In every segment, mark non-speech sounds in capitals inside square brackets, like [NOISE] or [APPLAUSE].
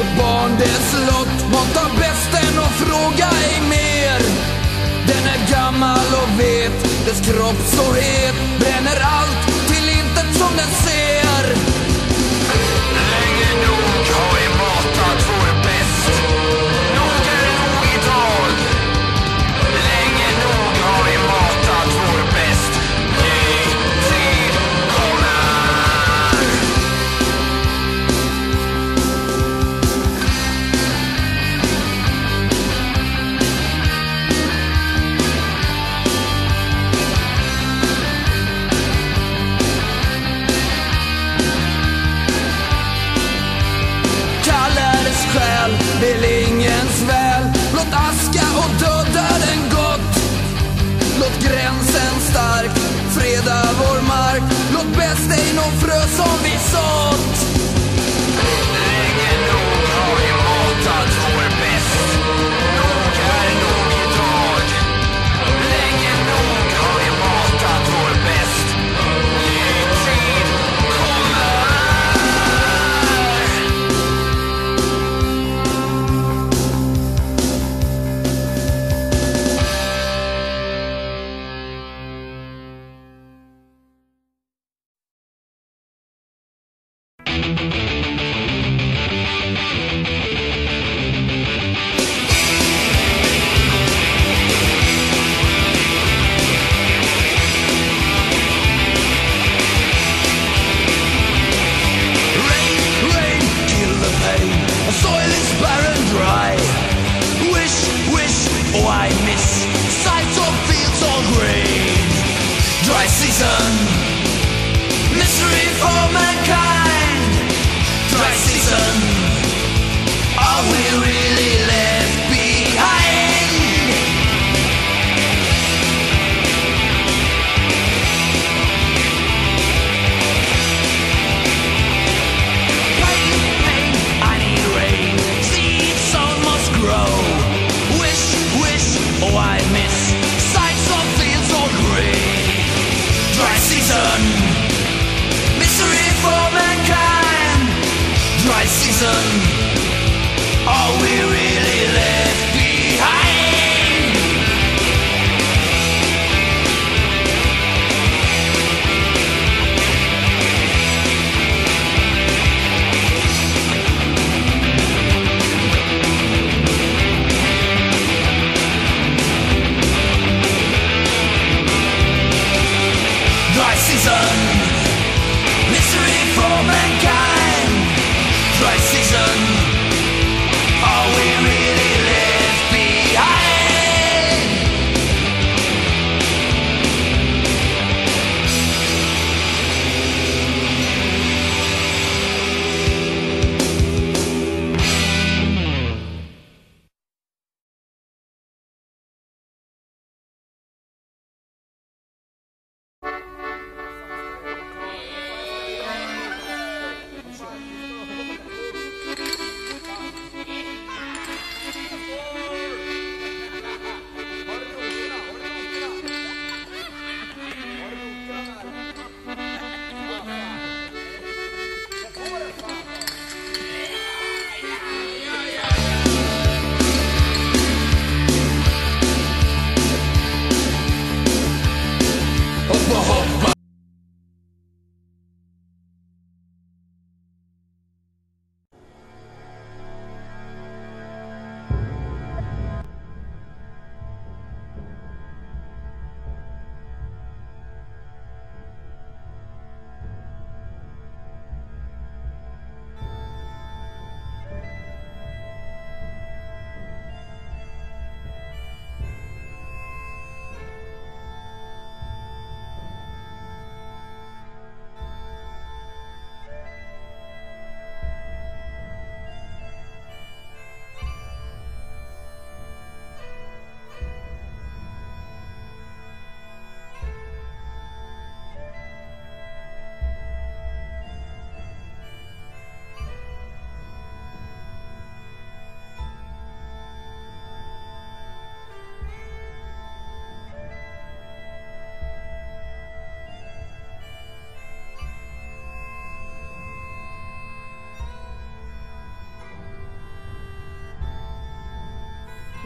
vårt barn dess lott. Måtta bästen och fråga ej mer. Den är gammal och vet, dess kropp så het, bränner allt palavras, omissões.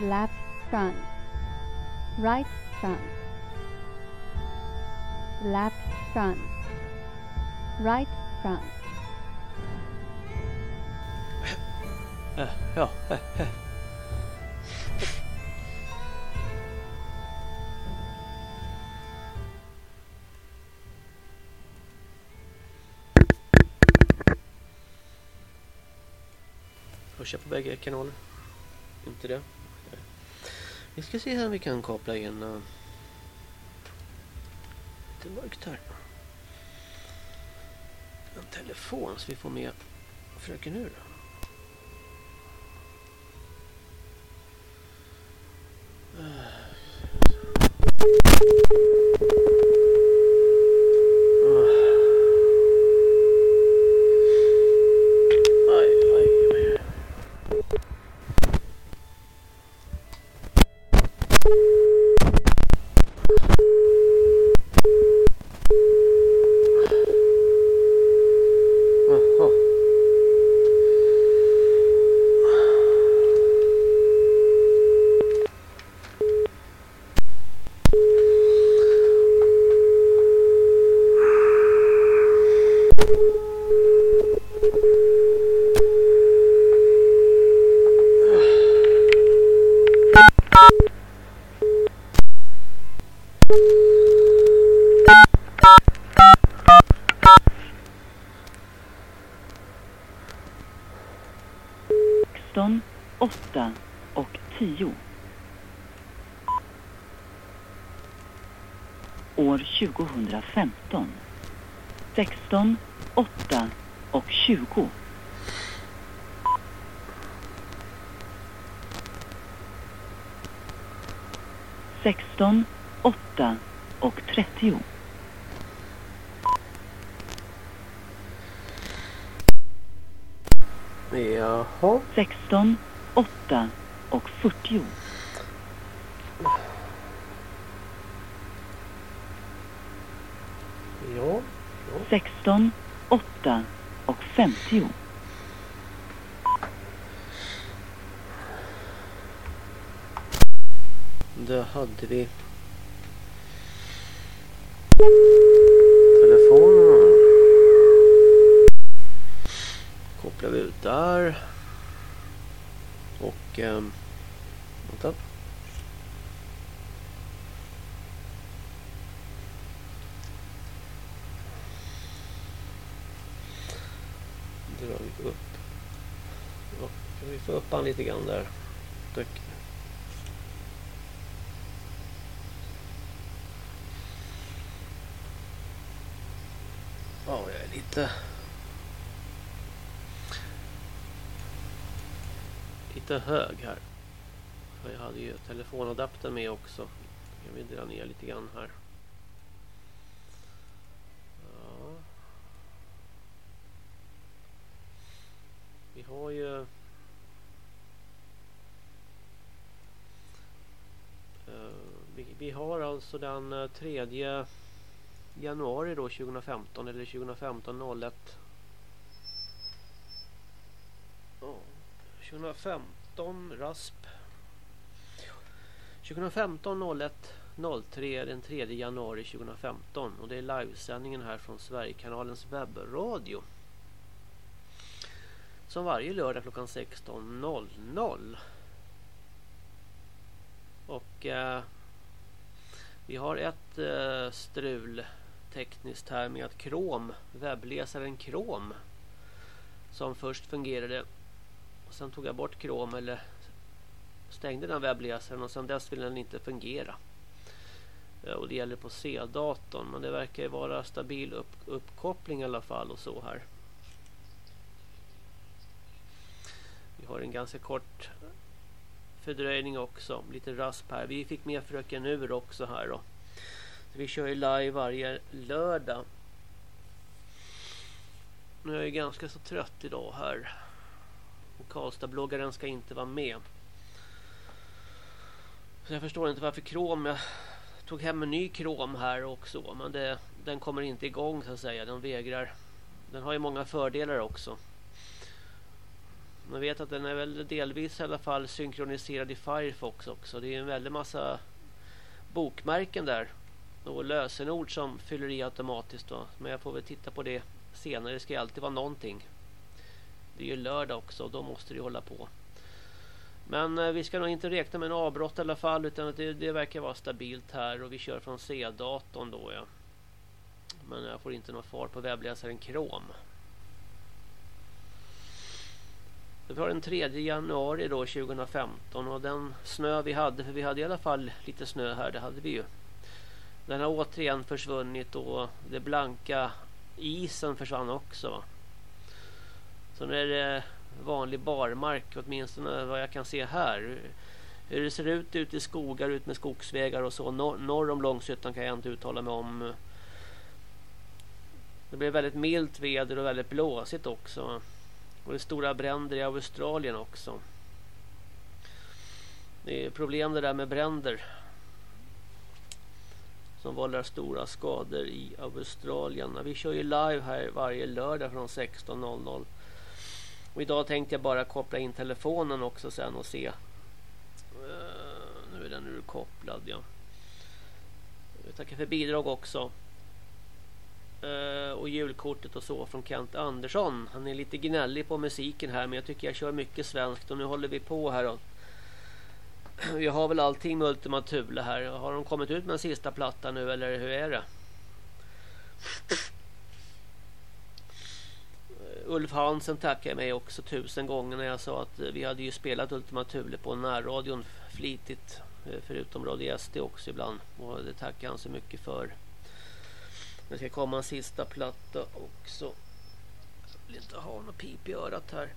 Left front, right front, left front, right front. Eh, ja. eh, eh. Hörs jag på bägge kanaler? Inte det? Vi ska se om vi kan koppla in uh, lite mörkt här. En telefon så vi får med fröken ur. Uh aj, aj. Jaha. sexton, åtta och tio. År 2015. Sexton, åtta och tjugo. Sexton, åtta och trettio. Jaha. Sexton, åtta och fyrtio. 16, 8 och 50. Då hade vi telefonen. Kopplar vi ut där. Och... Eh... kan han lite grann där. Tack. Ja, jag är lite... Lite hög här. Jag hade ju telefonadaptern med också. Jag vill dra ner lite grann här. Ja. Vi har ju... eh, Vi, vi så alltså den eh, 3 januari då 2015 eller 2015 01 Ja, 2015 RASP. 2015 01 03 den 3 januari 2015 och det är livesändningen här från Sverigekanalens webbradio. Som varje lördag klockan 16.00 och eh, vi har ett eh, strul tekniskt här med att Chrome, webbläsaren Chrome som först fungerade och sen tog jag bort Chrome eller stängde den webbläsaren och sen dess vill den inte fungera. Eh, Och det gäller på C-datorn men det verkar ju vara stabil upp, uppkoppling i alla fall och så här. Vi har en ganska kort fördröjning också. Lite rasp här. Vi fick med fröken ur också här då. Så vi kör ju live varje lördag. Nu är jag ganska så trött idag här. Och Karlstad-bloggaren ska inte vara med. Så jag förstår inte varför Chrome... Jag tog hem en ny Chrome här också. Men det, den kommer inte igång så att säga. Den vägrar. Den har ju många fördelar också. Man vet att den är väl delvis i alla fall synkroniserad i Firefox också. Det är en väldig massa bokmärken där. Och lösenord som fyller i automatiskt då. Men jag får väl titta på det senare. Det ska ju alltid vara någonting. Det är ju lördag också och då måste det hålla på. Men eh, vi ska nog inte räkna med en avbrott i alla fall utan det, det verkar vara stabilt här och vi kör från C-datorn då ja. Men jag får inte någon fart på webbläsaren Chrome. Det var den 3 januari då 2015 och den snö vi hade, för vi hade i alla fall lite snö här, det hade vi ju. Den har återigen försvunnit och det blanka isen försvann också. Så nu är det vanlig barmark åtminstone vad jag kan se här. Hur det ser ut ute i skogar, ut med skogsvägar och så. Norr, norr om Långshyttan kan jag inte uttala mig om. Det blir väldigt milt väder och väldigt blåsigt också. Och det är stora bränder i Australien också. Det är problem det där med bränder. Som vållar stora skador i Australien. Vi kör ju live här varje lördag från 16.00. Och idag tänkte jag bara koppla in telefonen också sen och se. Uh, nu är den urkopplad, ja. Jag tackar för bidrag också. Eh, och julkortet och så från Kent Andersson. Han är lite gnällig på musiken här men jag tycker jag kör mycket svenskt och nu håller vi på här och vi har väl allting med Ultima Thule här. Har de kommit ut med en sista platta nu eller hur är det? Ulf Hansen tackade mig också tusen gånger när jag sa att vi hade ju spelat Ultima Thule på närradion flitigt. Eh, förutom Radio SD också ibland. Och det tackar han så mycket för. Det ska komma en sista platta också. Jag vill inte ha något pip i örat här.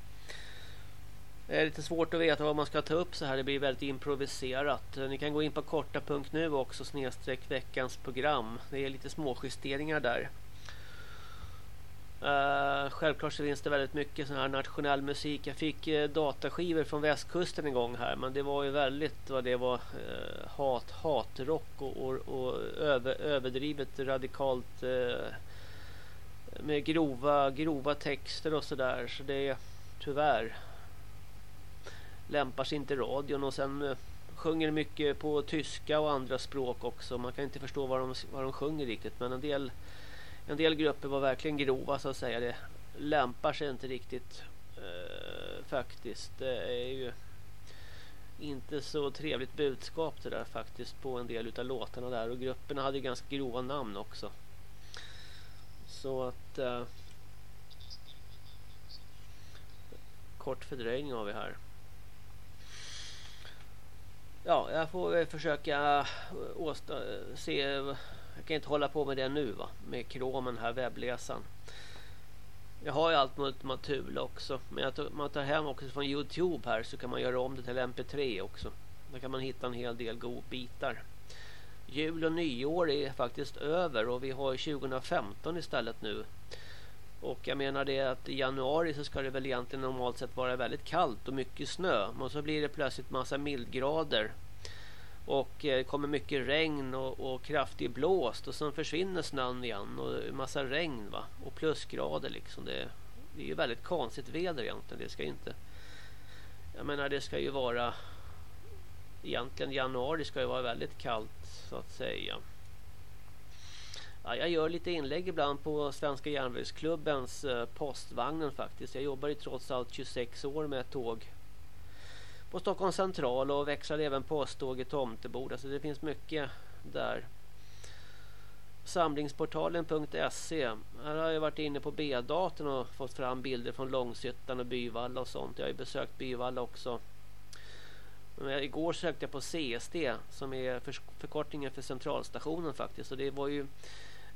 Det är lite svårt att veta vad man ska ta upp så här. Det blir väldigt improviserat. Ni kan gå in på korta.nu också snedstreck veckans program. Det är lite småjusteringar där. Uh, självklart så finns det väldigt mycket sån här nationell musik. Jag fick uh, dataskivor från västkusten en gång här. Men det var ju väldigt vad det var uh, hat, hatrock och, och, och över, överdrivet radikalt med grova, grova texter och sådär. Så det är tyvärr lämpar sig inte radion och sen sjunger mycket på tyska och andra språk också. Man kan inte förstå vad de, vad de sjunger riktigt men en del en del grupper var verkligen grova så att säga. Det lämpar sig inte riktigt eh, faktiskt. Det är ju inte så trevligt budskap det där faktiskt på en del utav låtarna där och grupperna hade ju ganska grova namn också. Så att eh, kort fördröjning har vi här. Ja, jag får försöka eh, åsta, se jag kan inte hålla på med det nu va. Med kromen här, webbläsaren. Jag har ju allt Ultima Thule också. Men jag tar, man tar hem också från Youtube här så kan man göra om det till MP3 också. Där kan man hitta en hel del godbitar. Jul och nyår är faktiskt över och vi har 2015 istället nu. Och jag menar det att i januari så ska det väl egentligen normalt sett vara väldigt kallt och mycket snö. Men så blir det plötsligt massa mildgrader och det kommer mycket regn och, och kraftig blåst. Och sen försvinner snön igen och massa regn va. Och plusgrader liksom. Det, det är ju väldigt konstigt väder egentligen. Det ska inte jag menar det ska ju vara egentligen januari ska ju vara väldigt kallt så att säga. Ja, jag gör lite inlägg ibland på Svenska järnvägsklubbens eh, postvagnen faktiskt. Jag jobbar ju trots allt 26 år med tåg på Stockholms central och växlar även posttåg i Tomteboda. Så det finns mycket där. Samlingsportalen.se Här har jag varit inne på B-datorn och fått fram bilder från Långshyttan och Byvalla och sånt. Jag har ju besökt Byvalla också. Men igår sökte jag på CSD som är förkortningen för centralstationen faktiskt. Och det var ju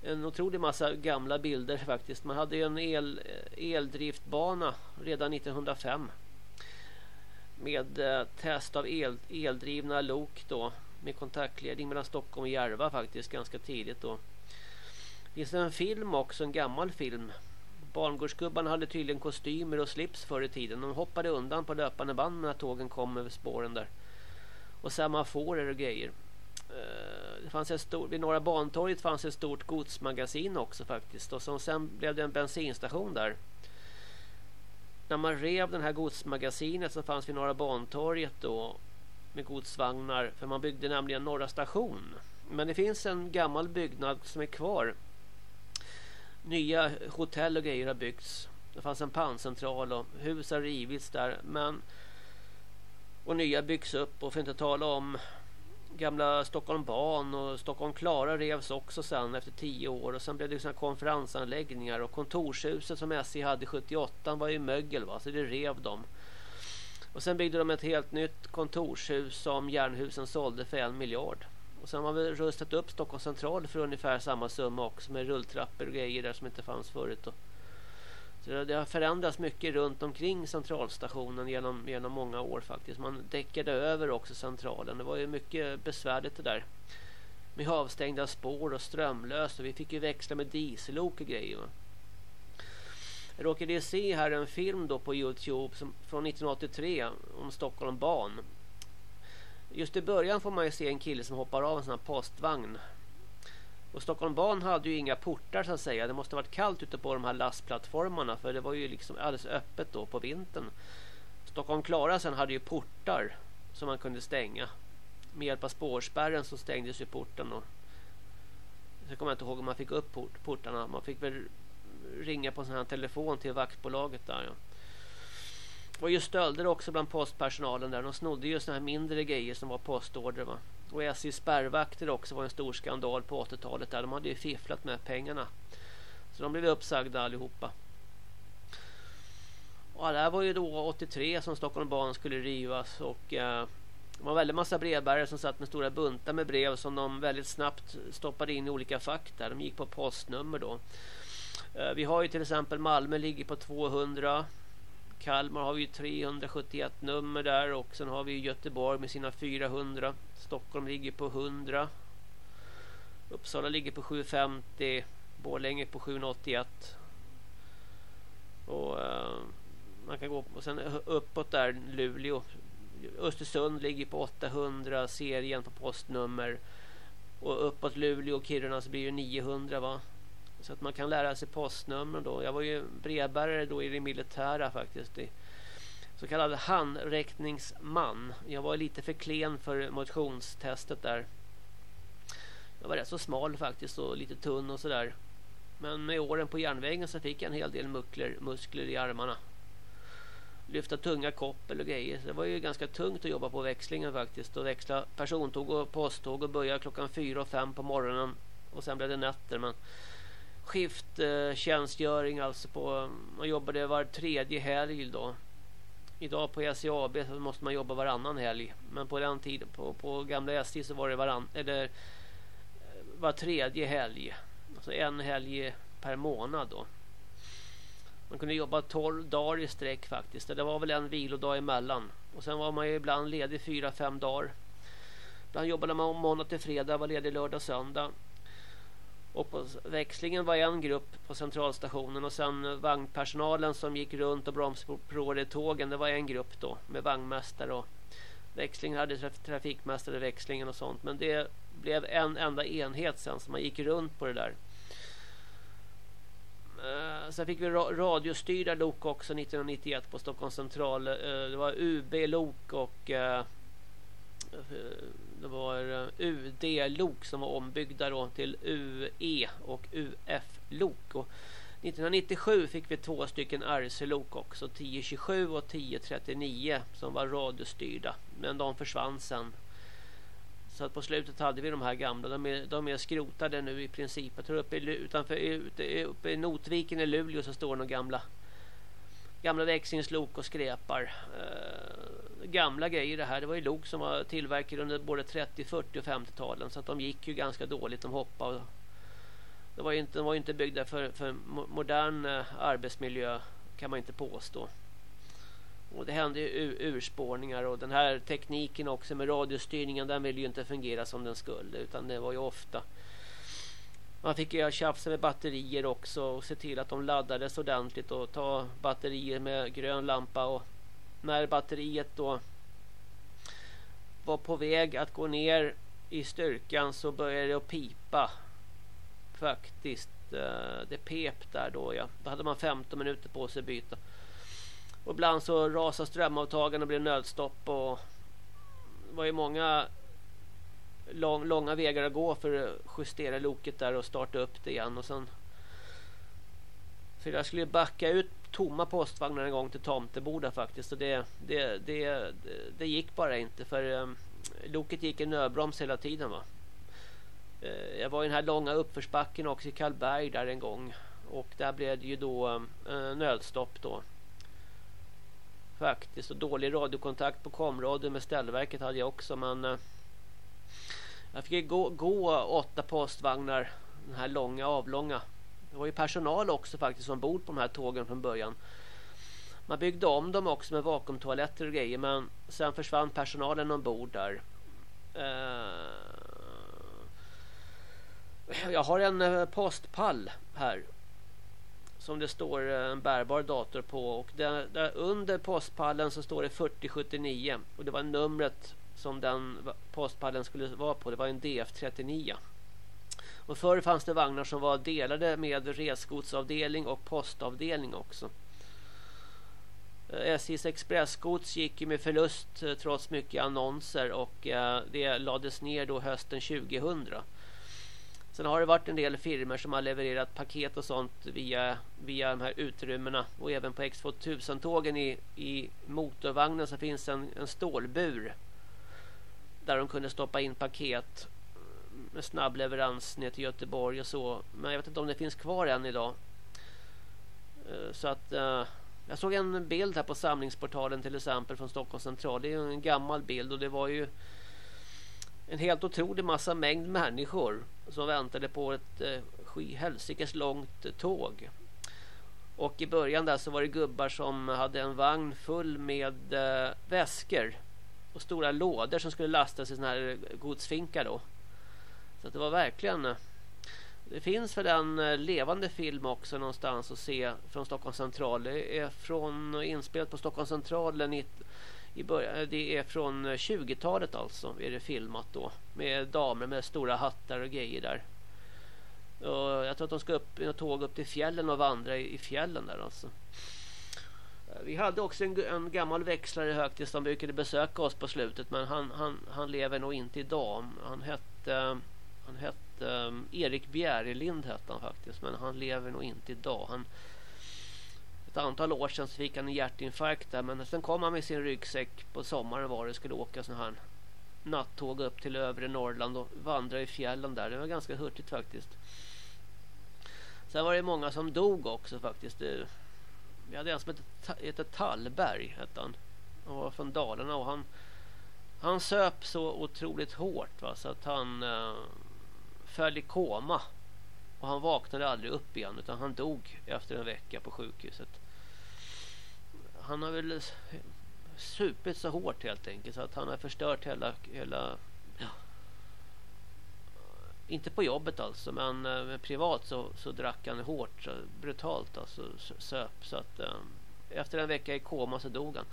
en otrolig massa gamla bilder faktiskt. Man hade ju en el, eldriftbana redan 1905 med eh, test av el, eldrivna lok då med kontaktledning mellan Stockholm och Järva faktiskt ganska tidigt då. Det finns en film också, en gammal film. Barngårdsgubbarna hade tydligen kostymer och slips förr i tiden. De hoppade undan på löpande band när tågen kom över spåren där. Och samma fårer och grejer. Eh, det fanns ett stort, vid Norra Bantorget fanns ett stort godsmagasin också faktiskt. Och sen blev det en bensinstation där när man rev den här godsmagasinet som fanns vid Norra Bantorget då med godsvagnar för man byggde nämligen Norra station. Men det finns en gammal byggnad som är kvar. Nya hotell och grejer har byggts. Det fanns en panncentral och hus har rivits där men och nya byggs upp och för inte tala om gamla Stockholm Ban och Stockholm Klara revs också sen efter tio år och sen blev det såna konferensanläggningar och kontorshuset som SJ hade 78 var ju mögel va så det rev de. Och sen byggde de ett helt nytt kontorshus som Järnhusen sålde för en miljard. Och sen har vi rustat upp Stockholms central för ungefär samma summa också med rulltrappor och grejer där som inte fanns förut. Och så det har förändrats mycket runt omkring centralstationen genom, genom många år faktiskt. Man däckade över också centralen. Det var ju mycket besvärligt det där. Med avstängda spår och strömlöst. Och vi fick ju växla med diesellok och grejer. Jag råkade se här en film då på Youtube som, från 1983 om Stockholm ban. Just i början får man ju se en kille som hoppar av en sån här postvagn och Stockholm ban hade ju inga portar så att säga. Det måste ha varit kallt ute på de här lastplattformarna för det var ju liksom alldeles öppet då på vintern. Stockholm Klara sen hade ju portar som man kunde stänga. Med hjälp av spårspärren så stängdes ju porten och så kommer jag inte ihåg om man fick upp port, portarna. Man fick väl ringa på en sån här telefon till vaktbolaget där. Ja. Det var ju stölder också bland postpersonalen där. De snodde ju såna här mindre grejer som var postorder va. Och SJs spärrvakter också var en stor skandal på 80-talet där. De hade ju fifflat med pengarna. Så de blev uppsagda allihopa. Och det här var ju då 83 som Stockholm ban skulle rivas och eh, det var en väldigt massa brevbärare som satt med stora buntar med brev som de väldigt snabbt stoppade in i olika fack där. De gick på postnummer då. Eh, vi har ju till exempel Malmö ligger på 200 Kalmar har vi 371 nummer där och sen har vi Göteborg med sina 400. Stockholm ligger på 100. Uppsala ligger på 750. Borlänge på 781. Och uh, man kan gå och sen uppåt där Luleå. Östersund ligger på 800 serien på postnummer. Och uppåt Luleå och Kiruna så blir det 900 va. Så att man kan lära sig postnumren då. Jag var ju brevbärare då i det militära faktiskt. I så kallad handräckningsman. Jag var lite för klen för motionstestet där. Jag var rätt så smal faktiskt och lite tunn och sådär. Men med åren på järnvägen så fick jag en hel del muskler, muskler i armarna. Lyfta tunga koppel och grejer. Så det var ju ganska tungt att jobba på växlingen faktiskt. Och växla persontåg och posttåg och börja klockan fyra och fem på morgonen. Och sen blev det nätter. Men skifttjänstgöring eh, alltså på man jobbade var tredje helg då. Idag på SCAB så måste man jobba varannan helg. Men på den tiden på, på gamla SJ så var det varann eller var tredje helg. Alltså en helg per månad då. Man kunde jobba 12 dagar i sträck faktiskt. Det var väl en vilodag emellan. Och sen var man ju ibland ledig 4-5 dagar. Ibland jobbade man måndag till fredag, var ledig lördag söndag. Och på växlingen var en grupp på centralstationen och sen vagnpersonalen som gick runt och bromsprovade tågen. Det var en grupp då med vagnmästare och växlingen hade trafikmästare växlingen och sånt. Men det blev en enda enhet sen så man gick runt på det där. Uh, sen fick vi radiostyrda lok också 1991 på Stockholms central. Uh, det var UB-lok och uh, det var eh, UD-lok som var ombyggda då till UE och UF-lok. Och 1997 fick vi två stycken RC-lok också, 1027 och 1039 som var radiostyrda. Men de försvann sen. Så att på slutet hade vi de här gamla. De är, de är skrotade nu i princip. Jag tror uppe i, utanför, uppe i Notviken i Luleå så står de gamla gamla växlingslok och skräpar. Eh, gamla grejer det här. Det var ju lok som var tillverkade under både 30, 40 och 50-talen. Så att de gick ju ganska dåligt. De hoppade. Det var ju inte, de var ju inte byggda för, för modern eh, arbetsmiljö kan man inte påstå. Och det hände ju urspårningar och den här tekniken också med radiostyrningen den ville ju inte fungera som den skulle utan det var ju ofta man fick ju tjafsa med batterier också och se till att de laddades ordentligt och ta batterier med grön lampa och när batteriet då var på väg att gå ner i styrkan så började det att pipa faktiskt eh, det pep där då ja. Då hade man 15 minuter på sig att byta. Och ibland så rasade strömavtagen och blev nödstopp och det var ju många lång, långa vägar att gå för att justera loket där och starta upp det igen och sen så jag skulle backa ut tomma postvagnar en gång till Tomteboda faktiskt. Och det, det, det, det gick bara inte. För um, loket gick i nödbroms hela tiden va. Uh, jag var i den här långa uppförsbacken också i Karlberg där en gång. Och där blev det ju då um, nödstopp då. Faktiskt. Och dålig radiokontakt på komradio med ställverket hade jag också. Men uh, jag fick gå, gå åtta postvagnar den här långa avlånga det var ju personal också faktiskt ombord på de här tågen från början. Man byggde om dem också med vakuumtoaletter och grejer men sen försvann personalen ombord där. Eh, jag har en eh, postpall här som det står eh, en bärbar dator på och där, där under postpallen så står det 4079 och det var numret som den postpallen skulle vara på. Det var en DF39. Och förr fanns det vagnar som var delade med resgodsavdelning och postavdelning också. Eh, SJs expressgods gick med förlust eh, trots mycket annonser och eh, det lades ner då hösten 2000. Sen har det varit en del firmer som har levererat paket och sånt via, via de här utrymmena. Och även på X2000-tågen i, i motorvagnen så finns en, en stålbur. Där de kunde stoppa in paket med snabb leverans ner till Göteborg och så. Men jag vet inte om det finns kvar än idag. Eh, så att eh, jag såg en bild här på samlingsportalen till exempel från Stockholms central. Det är en gammal bild och det var ju en helt otrolig massa mängd människor som väntade på ett eh, skyhelsikes långt tåg. Och i början där så var det gubbar som hade en vagn full med väskor och stora lådor som skulle lastas i såna här godsfinkar då. Så det var verkligen... Eh, det finns väl en eh, levande film också någonstans att se från Stockholms central. Det är från eh, inspelat på Stockholms central i början, det är från 20-talet alltså är det filmat då med damer med stora hattar och grejer där. Och jag tror att de ska upp i tåg upp till fjällen och vandra i, fjällen där alltså. Vi hade också en, en gammal växlare högtid som brukade besöka oss på slutet men han, han, han lever nog inte idag. Han hette han hette um, Erik Bjärelind hette han faktiskt. Men han lever nog inte idag. Han, ett antal år sedan så fick han en hjärtinfarkt där. Men sen kom han med sin ryggsäck på sommaren var det. Skulle åka sån här nattåg upp till övre Norrland och vandra i fjällen där. Det var ganska hurtigt faktiskt. Sen var det många som dog också faktiskt. Vi hade en som hette, hette Tallberg. Hette han. han var från Dalarna och han, han söp så otroligt hårt va, så att han eh, föll i koma. Och han vaknade aldrig upp igen utan han dog efter en vecka på sjukhuset. Han har väl supit så hårt helt enkelt så att han har förstört hela... hela ja. Inte på jobbet alltså men eh, privat så, så drack han hårt, så brutalt alltså söp. Så att eh, efter en vecka i koma så dog han.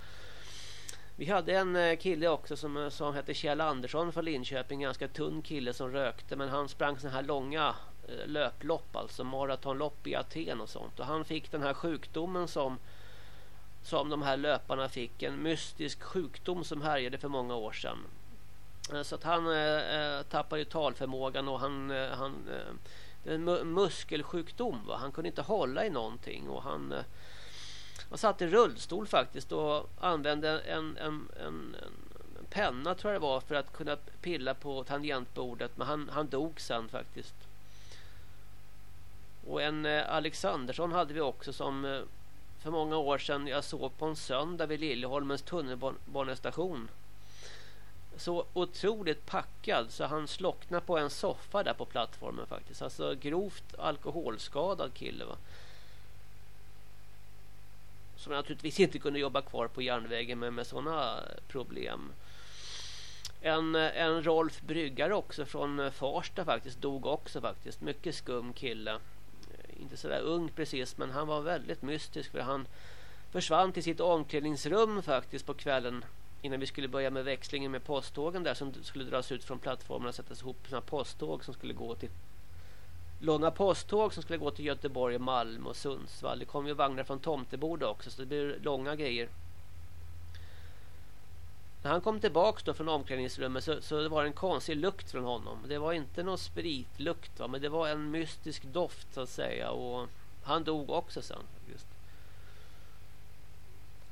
Vi hade en eh, kille också som, eh, som hette Kjell Andersson från Linköping. Ganska tunn kille som rökte. Men han sprang sådana här långa eh, löplopp. Alltså maratonlopp i Aten och sånt. Och han fick den här sjukdomen som, som de här löparna fick. En mystisk sjukdom som härjade för många år sedan. Så att han eh, tappade talförmågan och han... Eh, han eh, en muskelsjukdom. Va? Han kunde inte hålla i någonting. Och han... Eh, han satt i rullstol faktiskt och använde en, en, en, en penna tror jag det var för att kunna pilla på tangentbordet. Men han, han dog sen faktiskt. Och en eh, Alexandersson hade vi också som eh, för många år sedan jag såg på en söndag vid Liljeholmens tunnelbanestation. Så otroligt packad så han slocknade på en soffa där på plattformen faktiskt. Alltså grovt alkoholskadad kille va som naturligtvis inte kunde jobba kvar på järnvägen med, med sådana problem. En, en Rolf Bryggare också från eh, Farsta faktiskt dog också faktiskt. Mycket skum kille. Eh, inte sådär ung precis men han var väldigt mystisk för han försvann till sitt omklädningsrum faktiskt på kvällen innan vi skulle börja med växlingen med posttågen där som skulle dras ut från plattformen och sättas ihop med posttåg som skulle gå till långa posttåg som skulle gå till Göteborg, Malmö och Sundsvall. Det kom ju vagnar från Tomteboda också så det blir långa grejer. När han kom tillbaks då från omklädningsrummet så, så det var en konstig lukt från honom. Det var inte någon spritlukt va? men det var en mystisk doft så att säga. Och han dog också sen. Just.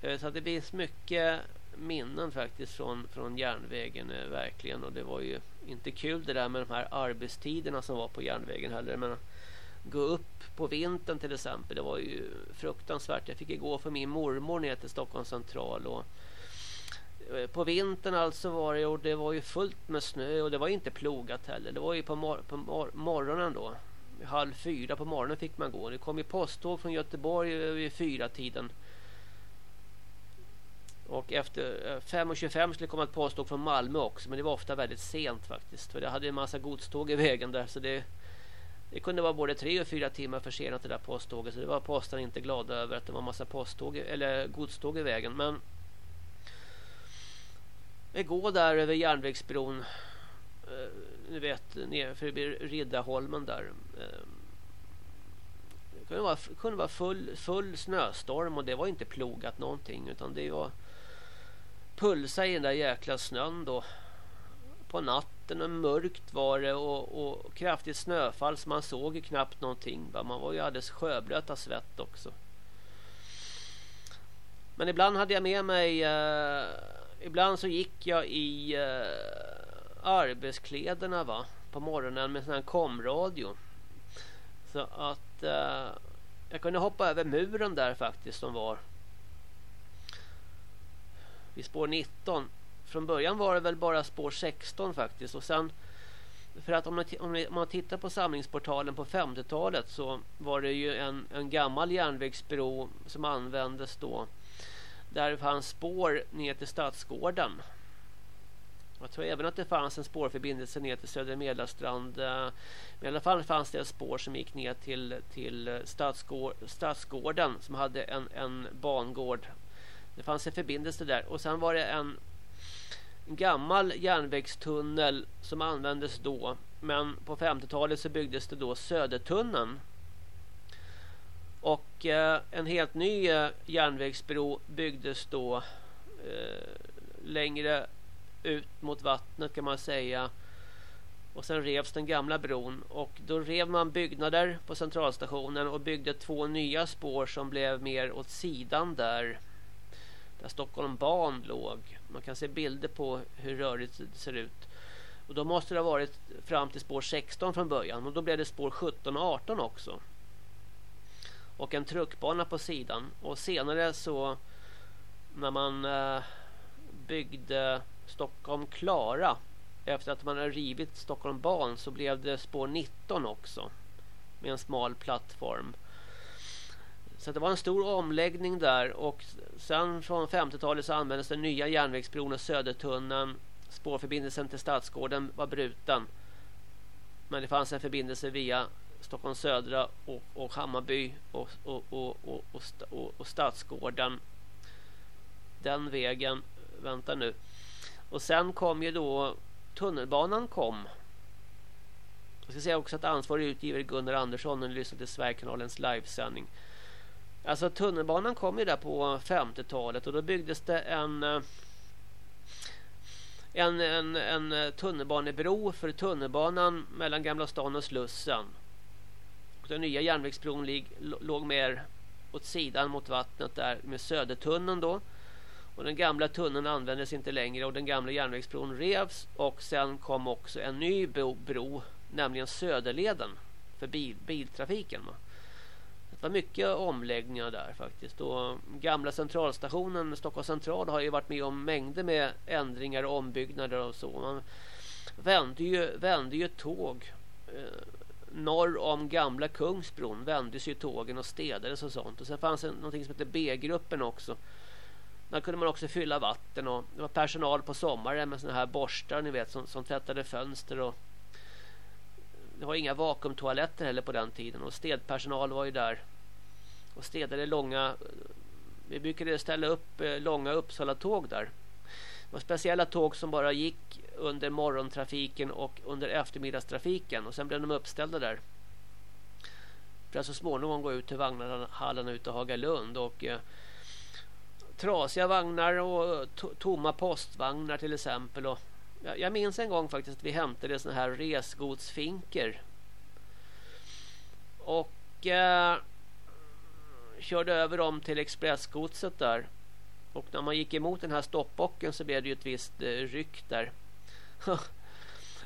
Eh, så det finns mycket minnen faktiskt från, från järnvägen eh, verkligen. Och det var ju inte kul det där med de här arbetstiderna som var på järnvägen heller. Men gå upp på vintern till exempel. Det var ju fruktansvärt. Jag fick gå för min mormor ner till Stockholms central. Och eh, på vintern alltså var det och det var ju fullt med snö och det var inte plogat heller. Det var ju på, mor på mor morgonen då. Halv fyra på morgonen fick man gå. Det kom ju posttåg från Göteborg eh, vid fyra tiden. Och efter eh, 5.25 skulle komma ett posttåg från Malmö också. Men det var ofta väldigt sent faktiskt. För det hade en massa godståg i vägen där. Så det, det kunde vara både tre och fyra timmar försenat det där posttåget. Så det var posten inte glada över att det var massa posttåg eller godståg i vägen. Men går där över järnvägsbron eh, ni vet ner förbi Riddarholmen där eh, det kunde vara, kunde vara full, full snöstorm och det var inte plogat någonting utan det var pulsa i den där jäkla snön då. På natten och mörkt var det och, och kraftigt snöfall så man såg ju knappt någonting man var ju alldeles sjöblöt av svett också. Men ibland hade jag med mig eh, ibland så gick jag i eh, arbetskläderna va på morgonen med sån här komradio. Så att eh, jag kunde hoppa över muren där faktiskt som var vid spår 19. Från början var det väl bara spår 16 faktiskt och sen för att om man, om man tittar på samlingsportalen på 50-talet så var det ju en, en gammal järnvägsbro som användes då där det fanns spår ner till Stadsgården. Jag tror även att det fanns en spårförbindelse ner till Södra Mälarstrand. Eh, men i alla fall fanns det ett spår som gick ner till, till Stadsgården som hade en, en bangård. Det fanns en förbindelse där. Och sen var det en gammal järnvägstunnel som användes då. Men på 50-talet så byggdes det då Södertunneln och eh, en helt ny eh, järnvägsbro byggdes då eh, längre ut mot vattnet kan man säga. Och sen revs den gamla bron och då rev man byggnader på centralstationen och byggde två nya spår som blev mer åt sidan där. Där Stockholm ban låg. Man kan se bilder på hur rörigt det ser ut. Och då måste det ha varit fram till spår 16 från början och då blev det spår 17 och 18 också och en truckbana på sidan. Och senare så när man eh, byggde Stockholm Klara efter att man har rivit Stockholm ban så blev det spår 19 också med en smal plattform. Så det var en stor omläggning där och sen från 50-talet så användes den nya järnvägsbron och Södertunneln. Spårförbindelsen till Stadsgården var bruten. Men det fanns en förbindelse via Stockholm södra och, och Hammarby och, och, och, och, och, och Stadsgården. Den vägen, vänta nu. Och sen kom ju då tunnelbanan kom. Jag ska säga också att ansvarig utgivare Gunnar Andersson lyssnade till Sverigekanalens livesändning. Alltså tunnelbanan kom ju där på 50-talet och då byggdes det en eh, en, en, en tunnelbanebro för tunnelbanan mellan Gamla stan och Slussen. Den nya järnvägsbron lig, låg mer åt sidan mot vattnet där med Södertunneln då. Och den gamla tunneln användes inte längre och den gamla järnvägsbron revs och sen kom också en ny bro, bro nämligen Söderleden för bil, biltrafiken. Va? Det var mycket omläggningar där faktiskt. Och gamla centralstationen Stockholms central har ju varit med om mängder med ändringar och ombyggnader och så. Man vände ju, vände ju tåg eh, norr om gamla Kungsbron vändes ju tågen och städades och sånt. Och sen fanns det någonting som hette B-gruppen också. Där kunde man också fylla vatten och det var personal på sommaren med såna här borstar ni vet som, som tvättade fönster och det var inga vakuumtoaletter heller på den tiden och städpersonal var ju där och städade långa eh, vi brukade ställa upp eh, långa Uppsala-tåg där. Det var speciella tåg som bara gick under morgontrafiken och under eftermiddagstrafiken och sen blev de uppställda där. för att så småningom gå ut till vagnhallarna ute i Hagalund och eh, trasiga vagnar och eh, to tomma postvagnar till exempel och jag, jag minns en gång faktiskt att vi hämtade såna här resgodsfinker och eh, körde över dem till expressgodset där och när man gick emot den här stoppbocken så blev det ju ett visst eh, ryck där [LAUGHS]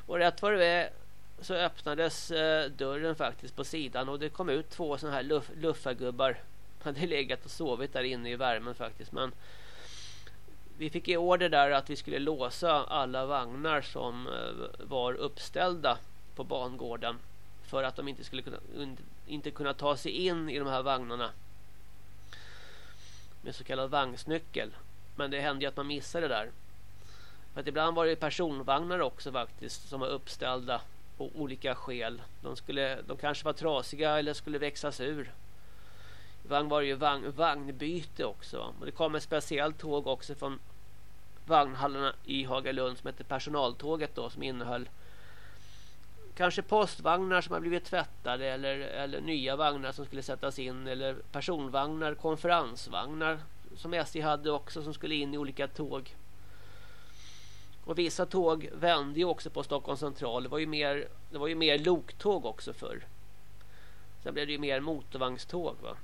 och rätt vad det är så öppnades eh, dörren faktiskt på sidan och det kom ut två sådana här luff luffargubbar. [LAUGHS] Hade legat och sovit där inne i värmen faktiskt. Men vi fick i order där att vi skulle låsa alla vagnar som eh, var uppställda på bangården. För att de inte skulle kunna, inte kunna ta sig in i de här vagnarna. Med så kallad vagnsnyckel. Men det hände ju att man missade det där. För att ibland var det personvagnar också faktiskt som var uppställda på olika skäl. De, skulle, de kanske var trasiga eller skulle växas ur. Vagn var ju vagn, vagnbyte också. Och det kom ett speciellt tåg också från vagnhallarna i Hagalund som hette personaltåget då som innehöll kanske postvagnar som har blivit tvättade eller, eller nya vagnar som skulle sättas in eller personvagnar, konferensvagnar som SJ hade också som skulle in i olika tåg. Och vissa tåg vände ju också på Stockholms central. Det var ju mer, det var ju mer loktåg också förr. Sen blev det ju mer motorvagnståg va.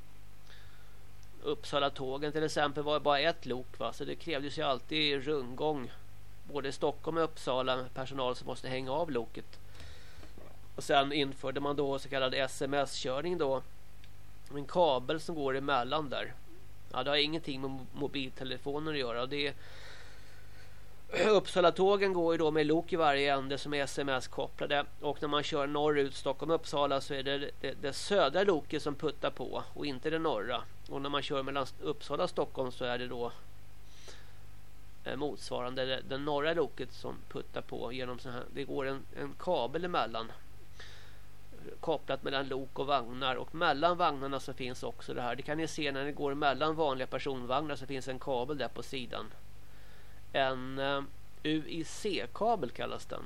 Uppsala tågen till exempel var bara ett lok va. Så det krävdes ju alltid rundgång. Både Stockholm och Uppsala personal som måste hänga av loket. Och sen införde man då så kallad sms-körning då. En kabel som går emellan där. Ja, det har ingenting med mobiltelefoner att göra. Det är [CLEARS THROAT] Uppsala-tågen går ju då med lok i varje ände som är sms-kopplade och när man kör norrut Stockholm-Uppsala så är det, det det södra loket som puttar på och inte det norra. Och när man kör mellan Uppsala och Stockholm så är det då eh, motsvarande det, norra loket som puttar på genom så här. Det går en, en kabel emellan kopplat mellan lok och vagnar och mellan vagnarna så finns också det här. Det kan ni se när det går mellan vanliga personvagnar så finns en kabel där på sidan en eh, UIC-kabel kallas den.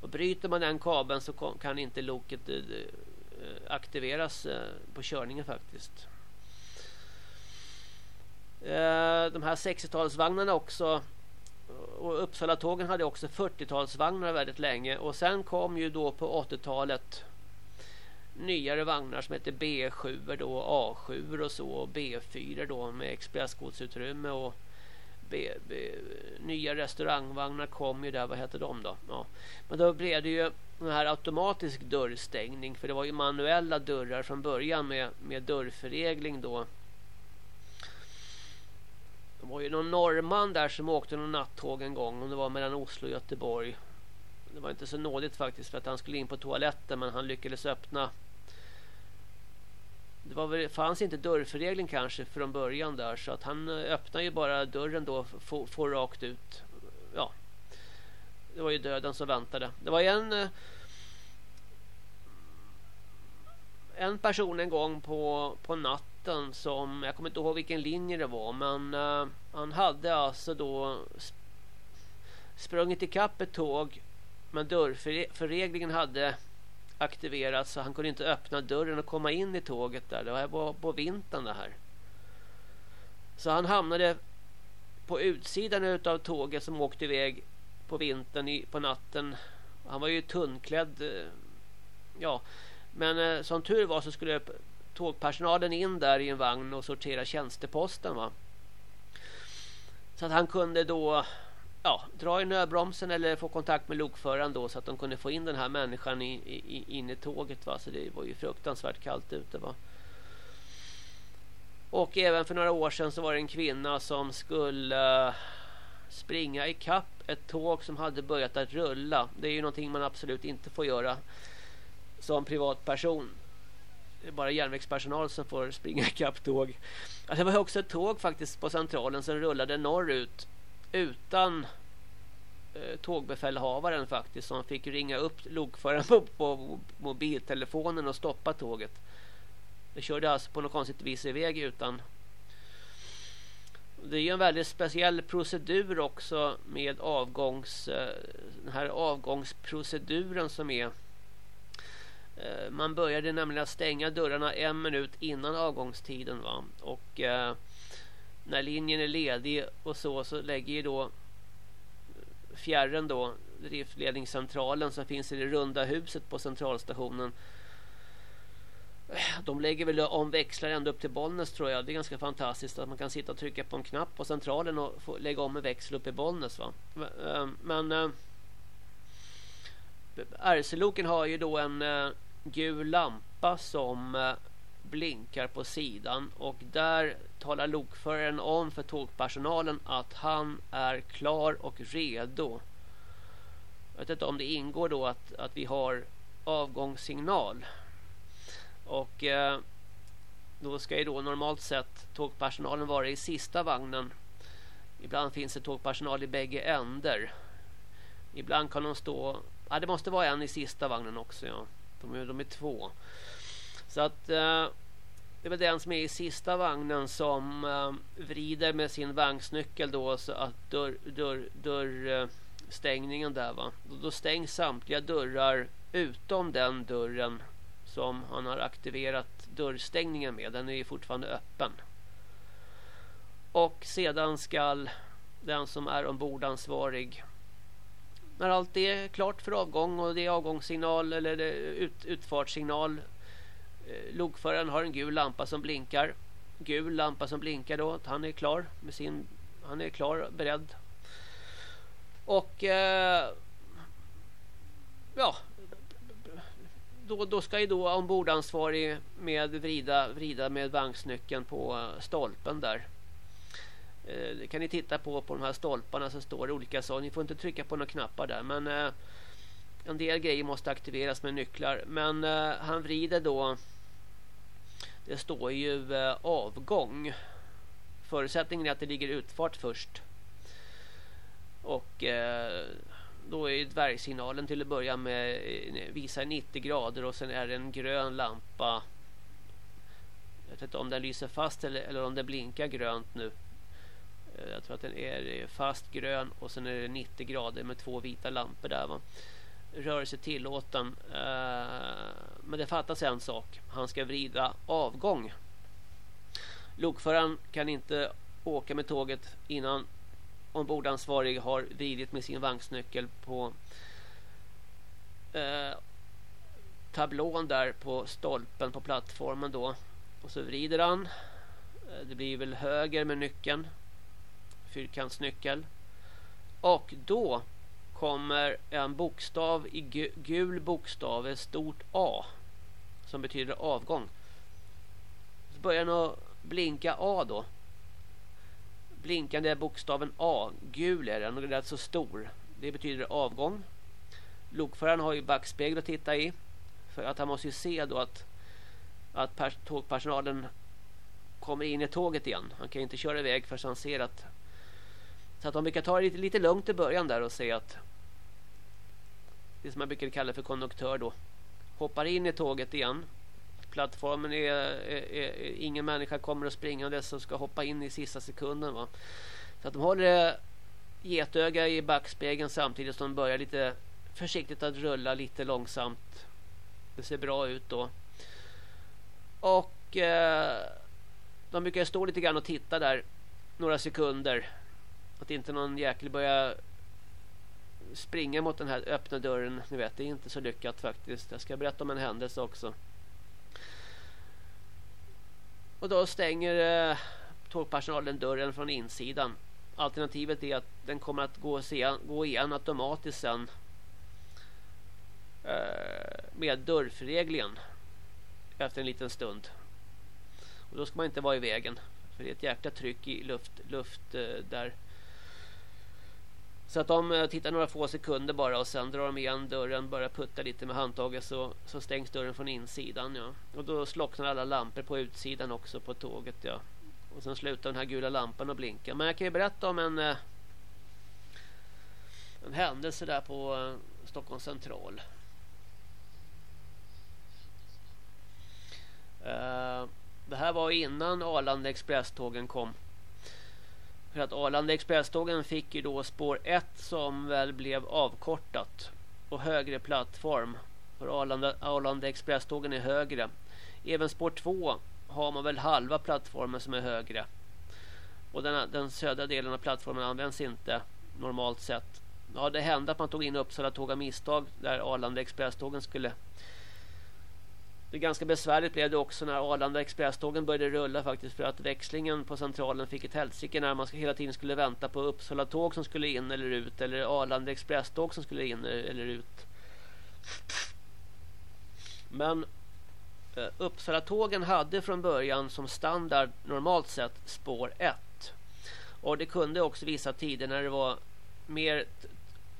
Och bryter man den kabeln så kan inte loket eh, Eh, aktiveras eh, på körningen faktiskt. Eh, de här 60-talsvagnarna också och Uppsala-tågen hade också 40-talsvagnar väldigt länge och sen kom ju då på 80-talet nyare vagnar som heter B7 då A7 och så och B4 då med expressgodsutrymme och be, be, nya restaurangvagnar kom ju där, vad hette de då? Ja. Men då blev det ju den här automatisk dörrstängning för det var ju manuella dörrar från början med, med dörrförregling då. Det var ju någon norrman där som åkte någon nattåg en gång och det var mellan Oslo och Göteborg. Det var inte så nådigt faktiskt för att han skulle in på toaletten men han lyckades öppna det var väl, fanns inte dörrförregeln kanske från början där så att han eh, öppnade ju bara dörren då får, får rakt ut. Ja. Det var ju döden som väntade. Det var en eh, en person en gång på, på natten som, jag kommer inte ihåg vilken linje det var men uh, han hade alltså då sprungit ikapp ett tåg men dörrförreglingen hade aktiverat så han kunde inte öppna dörren och komma in i tåget där. Det var på vintern det här. Så han hamnade på utsidan utav tåget som åkte iväg på vintern i, på natten. Han var ju tunnklädd. Eh, ja, men eh, som tur var så skulle tågpersonalen in där i en vagn och sortera tjänsteposten va. Så att han kunde då ja, dra i nödbromsen eller få kontakt med lokföraren då så att de kunde få in den här människan i, i, in i tåget. Va? Så det var ju fruktansvärt kallt ute. Va? Och även för några år sedan så var det en kvinna som skulle uh, springa i kapp ett tåg som hade börjat att rulla. Det är ju någonting man absolut inte får göra som privatperson. Det är bara järnvägspersonal som får springa i kapp tåg. Ja, det var också ett tåg faktiskt på centralen som rullade norrut utan Eh, tågbefälhavaren faktiskt som fick ringa upp lokföraren på, på mobiltelefonen och stoppa tåget. Det körde alltså på något konstigt vis iväg utan det är ju en väldigt speciell procedur också med avgångs eh, den här avgångsproceduren som är eh, man började nämligen att stänga dörrarna en minut innan avgångstiden. Va? Och när linjen är ledig och så så lägger ju då fjärren då driftledningscentralen som finns i det runda huset på centralstationen de lägger väl om växlar ända upp till Bollnäs tror jag. Det är ganska fantastiskt att man kan sitta och trycka på en knapp på centralen och få lägga om en växel upp i Bollnäs. Va? Ehm, men eh, RC-loken har ju då en eh, gul lampa som eh, blinkar på sidan och där talar lokföraren om för tågpersonalen att han är klar och redo. Jag vet inte om det ingår då att, att vi har avgångssignal. Och eh, då ska ju då normalt sett tågpersonalen vara i sista vagnen. Ibland finns det tågpersonal i bägge änder. Ibland kan de stå... Ja, det måste vara en i sista vagnen också. Ja. De, är, de är två. Så att... Eh, det är väl den som är i sista vagnen som eh, vrider med sin vagnsnyckel då så att dörr, dörr, dörr eh, stängningen där va. Då, då stängs samtliga dörrar utom den dörren som han har aktiverat dörrstängningen med. Den är ju fortfarande öppen. Och sedan skall den som är ombordansvarig när allt är klart för avgång och det är avgångssignal eller ut, utfartssignal Eh, lokföraren har en gul lampa som blinkar gul lampa som blinkar då att han är klar med sin han är klar beredd och eh, ja då, då ska ju då ombordansvarig med vrida, vrida med vagnsnyckeln på eh, stolpen där. Eh, det kan ni titta på på de här stolparna så står det olika saker. Ni får inte trycka på några knappar där men eh, en del grejer måste aktiveras med nycklar. Men eh, han vrider då det står ju eh, avgång. Förutsättningen är att det ligger utfart först. Och eh, då är dvärgsignalen till att börja med eh, visar 90 grader och sen är det en grön lampa. Jag vet inte om den lyser fast eller, eller om den blinkar grönt nu. Jag tror att den är fast grön och sen är det 90 grader med två vita lampor där va. Rörelse tillåten. Eh, men det fattas en sak. Han ska vrida avgång. Lokföraren kan inte åka med tåget innan ombordansvarig har vridit med sin vagnsnyckel på eh, tablån där på stolpen på plattformen då. Och så vrider han. Eh, det blir väl höger med nyckeln. Fyrkantsnyckel. Och då kommer en bokstav i gul bokstav, ett stort A. Som betyder avgång. Så börjar den att blinka A då blinkande bokstaven A. Gul är den och den rätt så stor. Det betyder avgång. Lokföraren har ju backspegel att titta i. För att han måste ju se då att, att tågpersonalen kommer in i tåget igen. Han kan ju inte köra iväg förrän han ser att... Så att de brukar ta det lite, lite lugnt i början där och säga att... Det som man brukar kalla för konduktör då. Hoppar in i tåget igen plattformen är, är, är, ingen människa kommer att springa och ska hoppa in i sista sekunden va. Så att de håller getöga i backspegeln samtidigt som de börjar lite försiktigt att rulla lite långsamt. Det ser bra ut då. Och eh, de brukar stå lite grann och titta där några sekunder. Att inte någon jäkel börjar springa mot den här öppna dörren. Ni vet, det är inte så lyckat faktiskt. Jag ska berätta om en händelse också. Och då stänger eh, tågpersonalen dörren från insidan. Alternativet är att den kommer att gå, se, gå igen automatiskt sen. Eh, med dörrförreglingen. Efter en liten stund. Och då ska man inte vara i vägen. För det är ett jäkla tryck i luft, luft eh, där. Så att de eh, tittar några få sekunder bara och sen drar de igen dörren, börjar putta lite med handtaget så, så stängs dörren från insidan. Ja. Och då slocknar alla lampor på utsidan också på tåget. Ja. Och sen slutar den här gula lampan att blinka. Men jag kan ju berätta om en, eh, en händelse där på eh, Stockholms central. Det här var innan Arlanda Express-tågen kom. För att Arlanda Expresstågen fick ju då spår 1 som väl blev avkortat och högre plattform. För Arlanda, Arlanda Express-tågen är högre. Även spår 2 har man väl halva plattformen som är högre. Och den, den södra delen av plattformen används inte normalt sett. Ja, det hände att man tog in Uppsala tåg av misstag där Arlanda Express-tågen skulle det ganska besvärligt blev det också när Arlanda Express-tågen började rulla faktiskt för att växlingen på centralen fick ett helsike när man hela tiden skulle vänta på Uppsala tåg som skulle in eller ut eller Arlanda Express-tåg som skulle in eller ut. Men eh, Uppsala tågen hade från början som standard normalt sett spår 1. Och det kunde också vissa tider när det var mer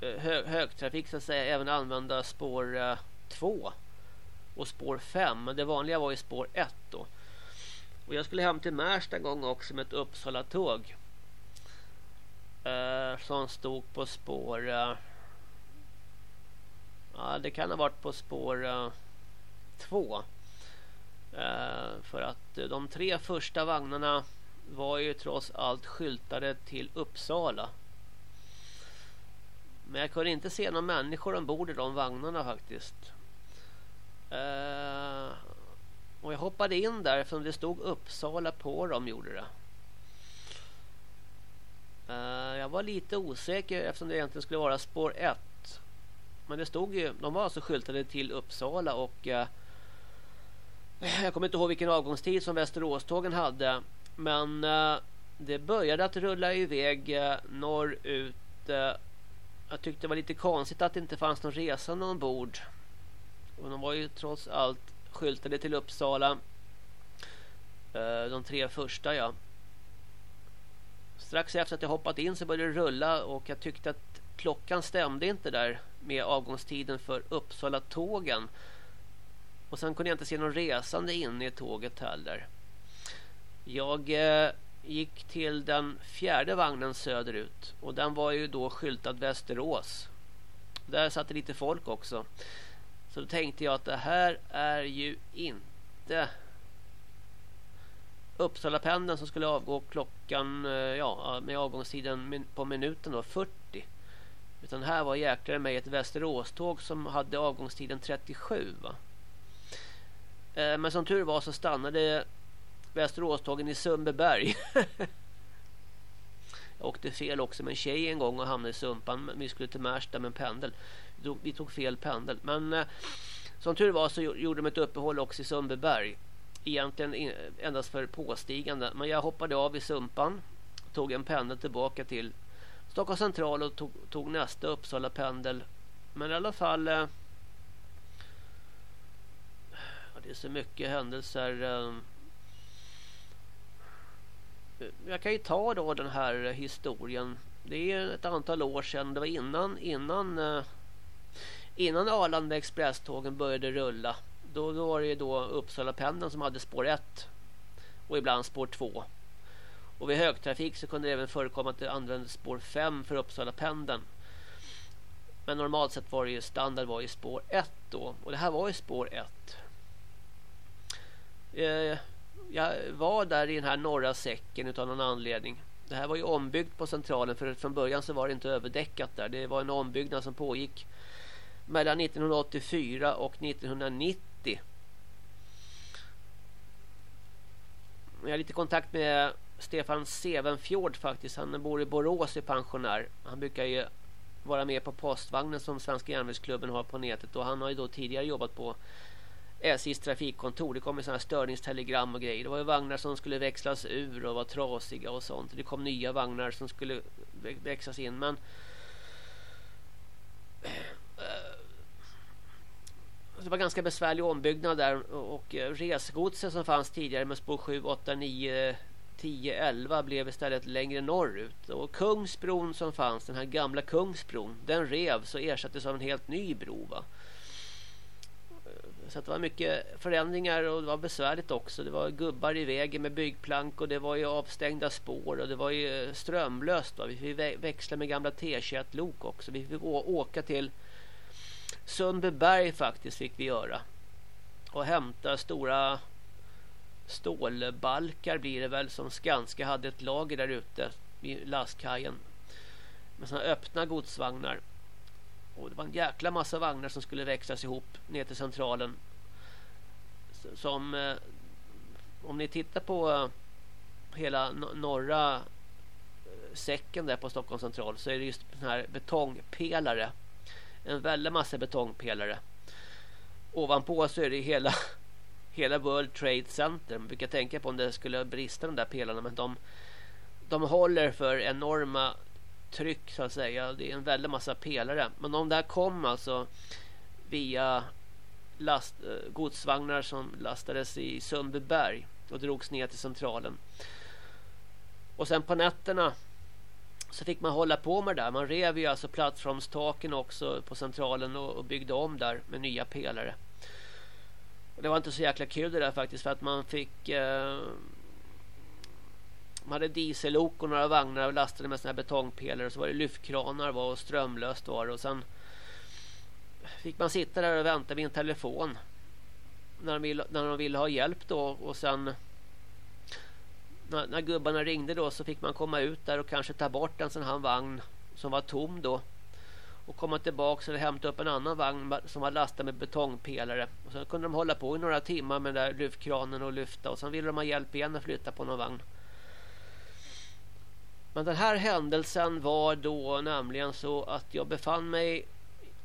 eh, hö högtrafik så att säga även använda spår 2 eh, och spår 5. Men det vanliga var ju spår 1 då. Och jag skulle hem till Märsta en gång också med ett Uppsala tåg. Eh, som stod på spår... Eh, ja, det kan ha varit på spår 2. Eh, eh, för att eh, de tre första vagnarna var ju trots allt skyltade till Uppsala. Men jag kunde inte se några människor ombord i de vagnarna faktiskt. Uh, och jag hoppade in där eftersom det stod Uppsala på dem gjorde det. Uh, jag var lite osäker eftersom det egentligen skulle vara spår 1. Men det stod ju, de var alltså skyltade till Uppsala och uh, jag kommer inte ihåg vilken avgångstid som Västeråstågen hade. Men det började att rulla iväg norrut. jag tyckte det var lite konstigt att det inte fanns någon resande ombord. Och de var ju trots allt skyltade till Uppsala. Eh, de tre första ja. Strax efter att jag hoppat in så började det rulla och jag tyckte att klockan stämde inte där med avgångstiden för Uppsala-tågen. Och sen kunde jag inte se någon resande inne i tåget heller. Jag eh, gick till den fjärde vagnen söderut och den var ju då skyltad Västerås. Där satt det lite folk också. Så då tänkte jag att det här är ju inte Uppsala pendeln som skulle avgå klockan eh, ja, med avgångstiden på minuten då 40. Utan här var jäklar mig ett Västeråståg som hade avgångstiden 37 va. Eh, men som tur var så stannade Västeråstågen i Sundbyberg. [LAUGHS] jag åkte fel också med en tjej en gång och hamnade i Sumpan. Vi skulle till Märsta med en pendel vi tog fel pendel. Men eh, som tur var så gjorde de ett uppehåll också i Sundbyberg. Egentligen endast för påstigande. Men jag hoppade av i Sumpan. Tog en pendel tillbaka till Stockholms central och tog, tog nästa Uppsala pendel. Men i alla fall... Eh, det är så mycket händelser. Eh, jag kan ju ta då den här historien. Det är ett antal år sedan. Det var innan, innan eh, innan Arlanda Express-tågen började rulla då, då var det då Uppsala pendeln som hade spår 1 och ibland spår 2. Och vid högtrafik så kunde det även förekomma att det användes spår 5 för Uppsala pendeln. Men normalt sett var det ju standard var ju spår 1 då och det här var ju spår 1. Eh, jag var där i den här norra säcken utav någon anledning. Det här var ju ombyggt på centralen för från början så var det inte överdäckat där. Det var en ombyggnad som pågick mellan 1984 och 1990. Jag har lite kontakt med Stefan Sevenfjord faktiskt. Han bor i Borås i pensionär. Han brukar ju vara med på postvagnen som Svenska järnvägsklubben har på nätet. Och han har ju då tidigare jobbat på SJs trafikkontor. Det kom sådana störningstelegram och grejer. Det var ju vagnar som skulle växlas ur och var trasiga och sånt. Det kom nya vagnar som skulle växlas in. Men eh, det var ganska besvärlig ombyggnad där och eh, resgodset som fanns tidigare med spår 7, 8, 9, 10, 11 blev istället längre norrut. Och Kungsbron som fanns, den här gamla Kungsbron, den revs och ersattes av en helt ny bro. Va? Så det var mycket förändringar och det var besvärligt också. Det var gubbar i vägen med byggplank och det var ju avstängda spår och det var ju strömlöst. Va? Vi fick växla med gamla T21-lok också. Vi fick åka till Sundbyberg faktiskt fick vi göra. Och hämta stora stålbalkar blir det väl som Skanska hade ett lager där ute vid lastkajen. Med sådana öppna godsvagnar. Och det var en jäkla massa vagnar som skulle växlas ihop ner till centralen. Som eh, om ni tittar på eh, hela norra eh, säcken där på Stockholms central så är det just den här betongpelare. En väldig massa betongpelare. Ovanpå så är det hela [LAUGHS] hela World Trade Center. Man brukar tänka på om det skulle brista de där pelarna men de de håller för enorma tryck så att säga. Det är en väldig massa pelare. Men de där kom alltså via last, eh, godsvagnar som lastades i Sundbyberg och drogs ner till centralen. Och sen på nätterna så fick man hålla på med det där. Man rev ju alltså plattformstaken också på centralen och, och byggde om där med nya pelare. Och det var inte så jäkla kul det där faktiskt för att man fick eh, de hade diesellok och några vagnar och lastade med såna här betongpelare. Så var det lyftkranar var och strömlöst var det. Och sen fick man sitta där och vänta vid en telefon. När de ville, när de ville ha hjälp då. Och sen när, när gubbarna ringde då så fick man komma ut där och kanske ta bort en sån här vagn som var tom då. Och komma tillbaka och hämta upp en annan vagn som var lastad med betongpelare. Och sen kunde de hålla på i några timmar med den där lyftkranen och lyfta. Och sen ville de ha hjälp igen att flytta på någon vagn. Men den här händelsen var då nämligen så att jag befann mig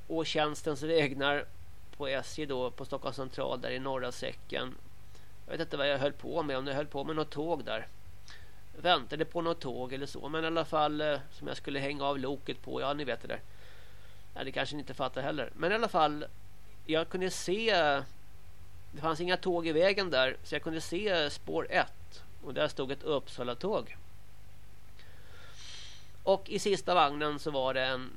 å tjänstens vägnar på SJ då på Stockholms central där i norra säcken. Jag vet inte vad jag höll på med, om jag höll på med något tåg där. Väntade på något tåg eller så, men i alla fall eh, som jag skulle hänga av loket på. Ja, ni vet det där. Nej, det kanske ni inte fattar heller. Men i alla fall, jag kunde se... Det fanns inga tåg i vägen där, så jag kunde se spår 1. Och där stod ett Uppsala-tåg. Och i sista vagnen så var det en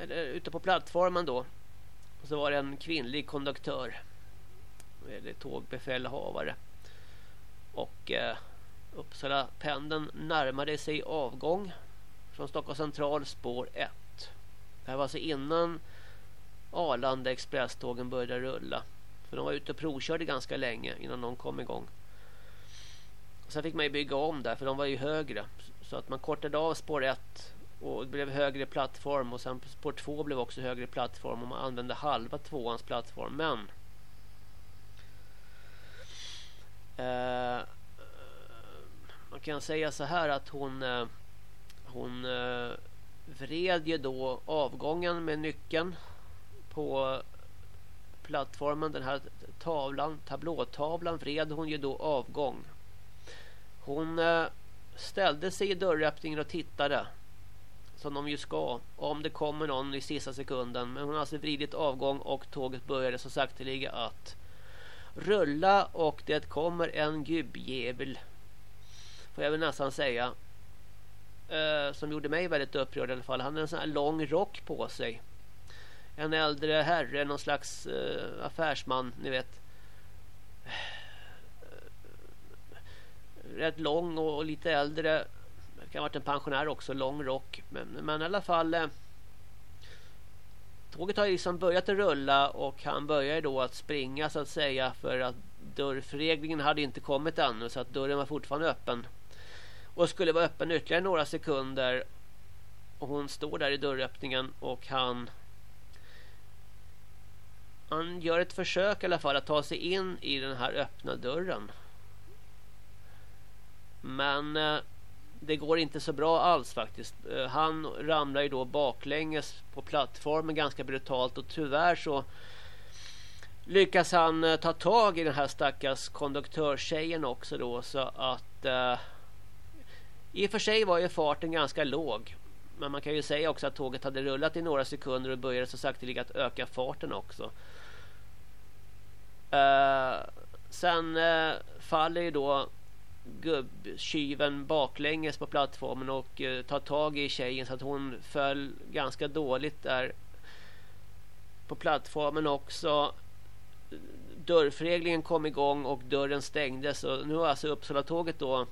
eller, ute på plattformen då så var det en kvinnlig konduktör eller tågbefälhavare. Och eh, Uppsala pendeln närmade sig avgång från Stockholms central spår 1. Det här var alltså innan Arlanda expresstågen började rulla. För de var ute och provkörde ganska länge innan de kom igång. Sen fick man ju bygga om där för de var ju högre. Så att man kortade av spår 1 och det blev högre plattform och sen spår 2 blev också högre plattform och man använde halva tvåans plattform. Men eh, man kan säga så här att hon eh, hon eh, vred ju då avgången med nyckeln på plattformen den här tavlan, tablåtavlan vred hon ju då avgång. Hon eh, ställde sig i dörröppningen och tittade. Som de ju ska. Om det kommer någon i sista sekunden. Men hon har alltså vridit avgång och tåget började så sakteliga att rulla och det kommer en gubbjävel. Får jag väl nästan säga. Eh, som gjorde mig väldigt upprörd i alla fall. Han hade en sån här lång rock på sig. En äldre herre, någon slags eh, affärsman, ni vet rätt lång och lite äldre. Det kan ha varit en pensionär också, lång rock. Men, men i alla fall... Eh, tåget har liksom börjat att rulla och han börjar då att springa så att säga för att dörrförreglingen hade inte kommit ännu så att dörren var fortfarande öppen. Och skulle vara öppen ytterligare några sekunder. Och hon står där i dörröppningen och han han gör ett försök i alla fall att ta sig in i den här öppna dörren. Men eh, det går inte så bra alls faktiskt. Eh, han ramlar ju då baklänges på plattformen ganska brutalt och tyvärr så lyckas han eh, ta tag i den här stackars konduktörstjejen också då så att eh, i och för sig var ju farten ganska låg. Men man kan ju säga också att tåget hade rullat i några sekunder och började så sakteliga att öka farten också. Eh, sen eh, faller ju då gubbkyven baklänges på plattformen och eh, tar tag i tjejen så att hon föll ganska dåligt där på plattformen också. Dörrfreglingen kom igång och dörren stängdes och nu har alltså Uppsala-tåget då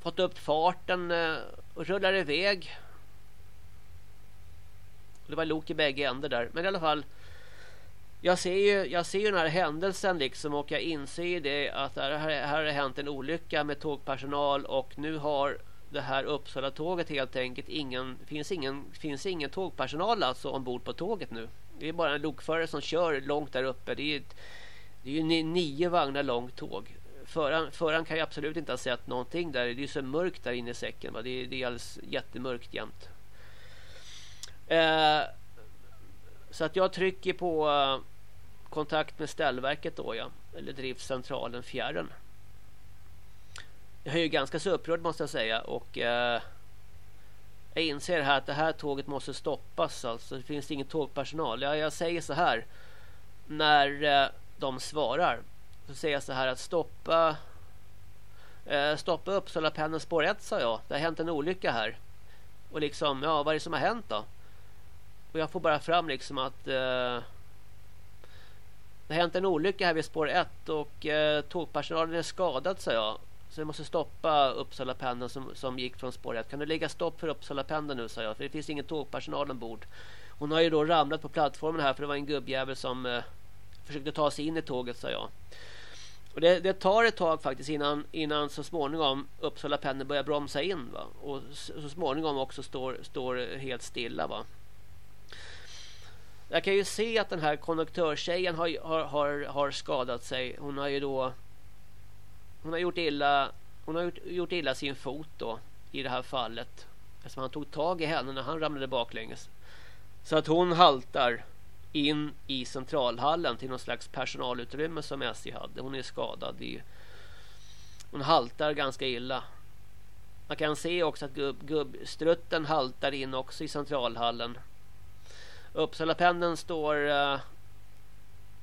fått upp farten eh, och rullar iväg. Det var lok i bägge ändar där. Men i alla fall jag ser ju jag ser ju den här händelsen liksom och jag inser ju det att här, här har hänt en olycka med tågpersonal och nu har det här Uppsala-tåget helt enkelt ingen, finns, ingen, finns ingen tågpersonal alltså ombord på tåget nu. Det är bara en lokförare som kör långt där uppe. Det är, det är ju nio vagnar långt tåg. Föraren, föran kan ju absolut inte ha sett någonting där. Det är så mörkt där inne i säcken. Va? Det, är, det är alldeles jättemörkt jämt. Eh, så att jag trycker på uh, kontakt med ställverket då ja. Eller driftcentralen fjärren. Jag är ju ganska så upprörd måste jag säga. Och uh, jag inser här att det här tåget måste stoppas. Alltså det finns ingen tågpersonal. Jag, jag säger så här. När uh, de svarar. Så säger jag så här att stoppa Stoppa Uppsala pendeln spår 1 sa jag. Det har hänt en olycka här. Och liksom, ja vad är det som har hänt då? Och jag får bara fram liksom att eh, det har hänt en olycka här vid spår 1 och eh, tågpersonalen är skadad sa jag. Så vi måste stoppa Uppsala pendeln som, som gick från spår 1. Kan du lägga stopp för Uppsala pendeln nu sa jag. För det finns ingen tågpersonal ombord. Hon har ju då ramlat på plattformen här för det var en gubbjävel som eh, försökte ta sig in i tåget sa jag. Och det, det, tar ett tag faktiskt innan, innan så småningom Uppsala pendeln börjar bromsa in. Va? Och så, så småningom också står, står helt stilla. Va? Jag kan ju se att den här konduktörstjejen har, har, har, har skadat sig. Hon har ju då hon har gjort illa hon har gjort, gjort illa sin fot då i det här fallet. Eftersom han tog tag i henne när han ramlade baklänges. Så att hon haltar in i centralhallen till någon slags personalutrymme som SJ hade. Hon är skadad. I, hon haltar ganska illa. Man kan se också att gubb, gubbstrutten haltar in också i centralhallen. Uppsalapendeln står uh,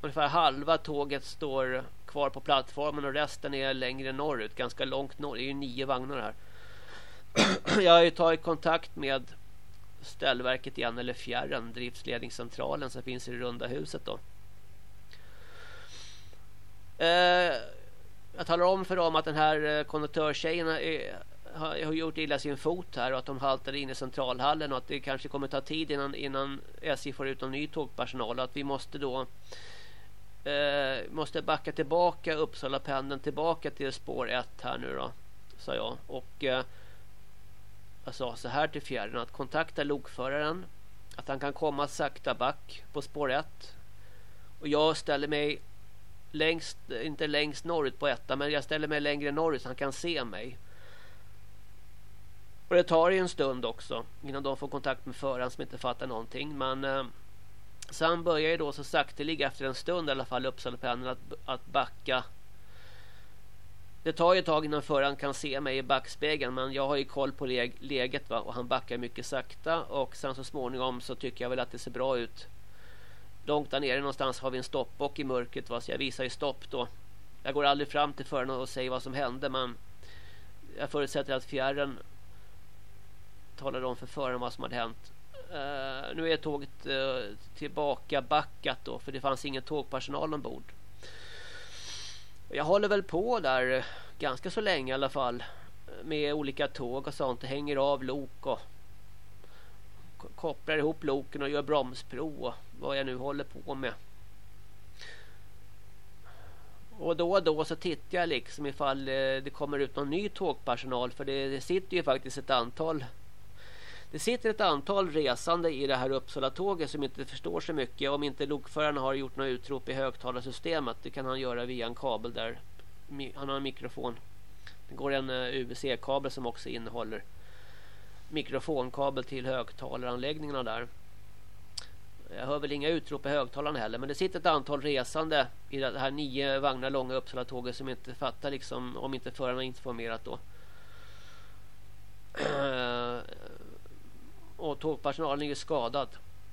ungefär halva tåget står kvar på plattformen och resten är längre norrut, ganska långt norr. Det är ju nio vagnar här. [CLEARS THROAT] Jag har ju tagit kontakt med ställverket igen eller fjärren, driftsledningscentralen som finns i det runda huset då. Uh, jag talar om för dem att den här konduktörtjejen konduktörstjejen är har gjort illa sin fot här och att de haltade in i centralhallen och att det kanske kommer ta tid innan, innan SJ får ut någon ny tågpersonal. Och att vi måste då eh, måste backa tillbaka Uppsala pendeln tillbaka till spår 1 här nu då sa jag. Och eh, jag sa så här till fjärden att kontakta lokföraren att han kan komma sakta back på spår 1 och jag ställer mig längst, inte längst norrut på ettan men jag ställer mig längre norrut så han kan se mig och det tar ju en stund också innan de får kontakt med föraren som inte fattar någonting. Men eh, sen börjar ju då så sakteliga efter en stund i alla fall Uppsalapendeln att, att backa. Det tar ju ett tag innan föraren kan se mig i backspegeln men jag har ju koll på leg läget va? och han backar mycket sakta och sen så småningom så tycker jag väl att det ser bra ut. Långt där nere någonstans har vi en stoppbock i mörkret va? så jag visar ju stopp då. Jag går aldrig fram till föraren och säger vad som hände men jag förutsätter att fjärren talade om för föraren vad som hade hänt. Uh, nu är tåget uh, tillbaka backat då för det fanns ingen tågpersonal ombord. Jag håller väl på där uh, ganska så länge i alla fall med olika tåg och sånt. Det hänger av lok och kopplar ihop loken och gör bromsprov och vad jag nu håller på med. Och då och då så tittar jag liksom ifall det kommer ut någon ny tågpersonal för det, det sitter ju faktiskt ett antal det sitter ett antal resande i det här Uppsala-tåget som inte förstår så mycket. Om inte lokföraren har gjort något utrop i högtalarsystemet. Det kan han göra via en kabel där. Han har en mikrofon. Det går en eh, UVC-kabel som också innehåller mikrofonkabel till högtalaranläggningarna där. Jag hör väl inga utrop i högtalarna heller. Men det sitter ett antal resande i det här nio vagnar långa Uppsala-tåget som inte fattar liksom om inte föraren har informerat då. [CLEARS THROAT] Eh, och tågpersonalen är skadad.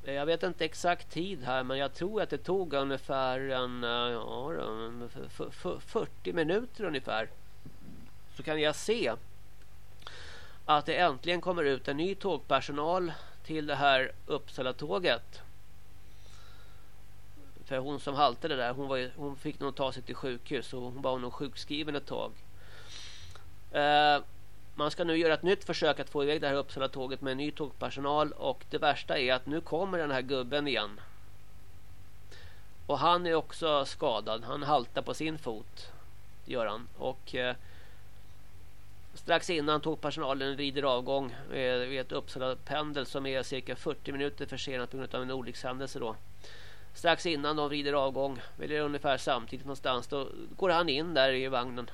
Eh, jag vet inte exakt tid här men jag tror att det tog ungefär en, eh, ja, 40 minuter ungefär. Så kan jag se att det äntligen kommer ut en ny tågpersonal till det här Uppsala-tåget. För hon som haltade där, hon, var, hon fick nog ta sig till sjukhus och hon var nog sjukskriven ett tag. Eh, man ska nu göra ett nytt försök att få iväg det här Uppsala-tåget med ny tågpersonal och det värsta är att nu kommer den här gubben igen. Och han är också skadad. Han haltar på sin fot. Det gör han. Och eh, Strax innan tågpersonalen rider avgång eh, vid ett Uppsala pendel som är cirka 40 minuter försenat på grund av en olyckshändelse då. Strax innan de rider avgång, eller ungefär samtidigt någonstans, då går han in där i vagnen.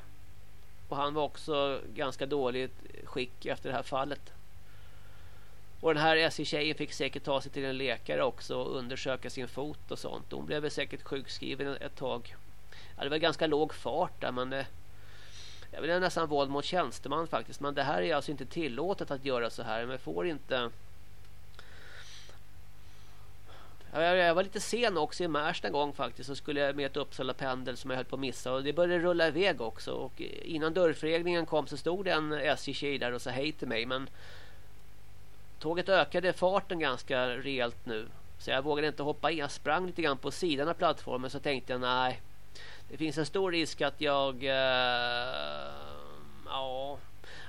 Och han var också ganska dåligt skick efter det här fallet. Och den här SJ-tjejen fick säkert ta sig till en läkare också och undersöka sin fot och sånt. Hon blev säkert sjukskriven ett tag. Ja, det var ganska låg fart där men det, jag vill nästan våld mot tjänsteman faktiskt. Men det här är alltså inte tillåtet att göra så här. Man får inte... Jag var lite sen också i Märsta en gång faktiskt. Så skulle jag med ett Uppsala pendel som jag höll på att missa. Och det började rulla iväg också. Och innan dörrförreglingen kom så stod det en SJ-tjej där och sa hej till mig. Men tåget ökade farten ganska rejält nu. Så jag vågade inte hoppa in. Jag sprang lite grann på sidan av plattformen så tänkte jag nej. Det finns en stor risk att jag... Uh, ja...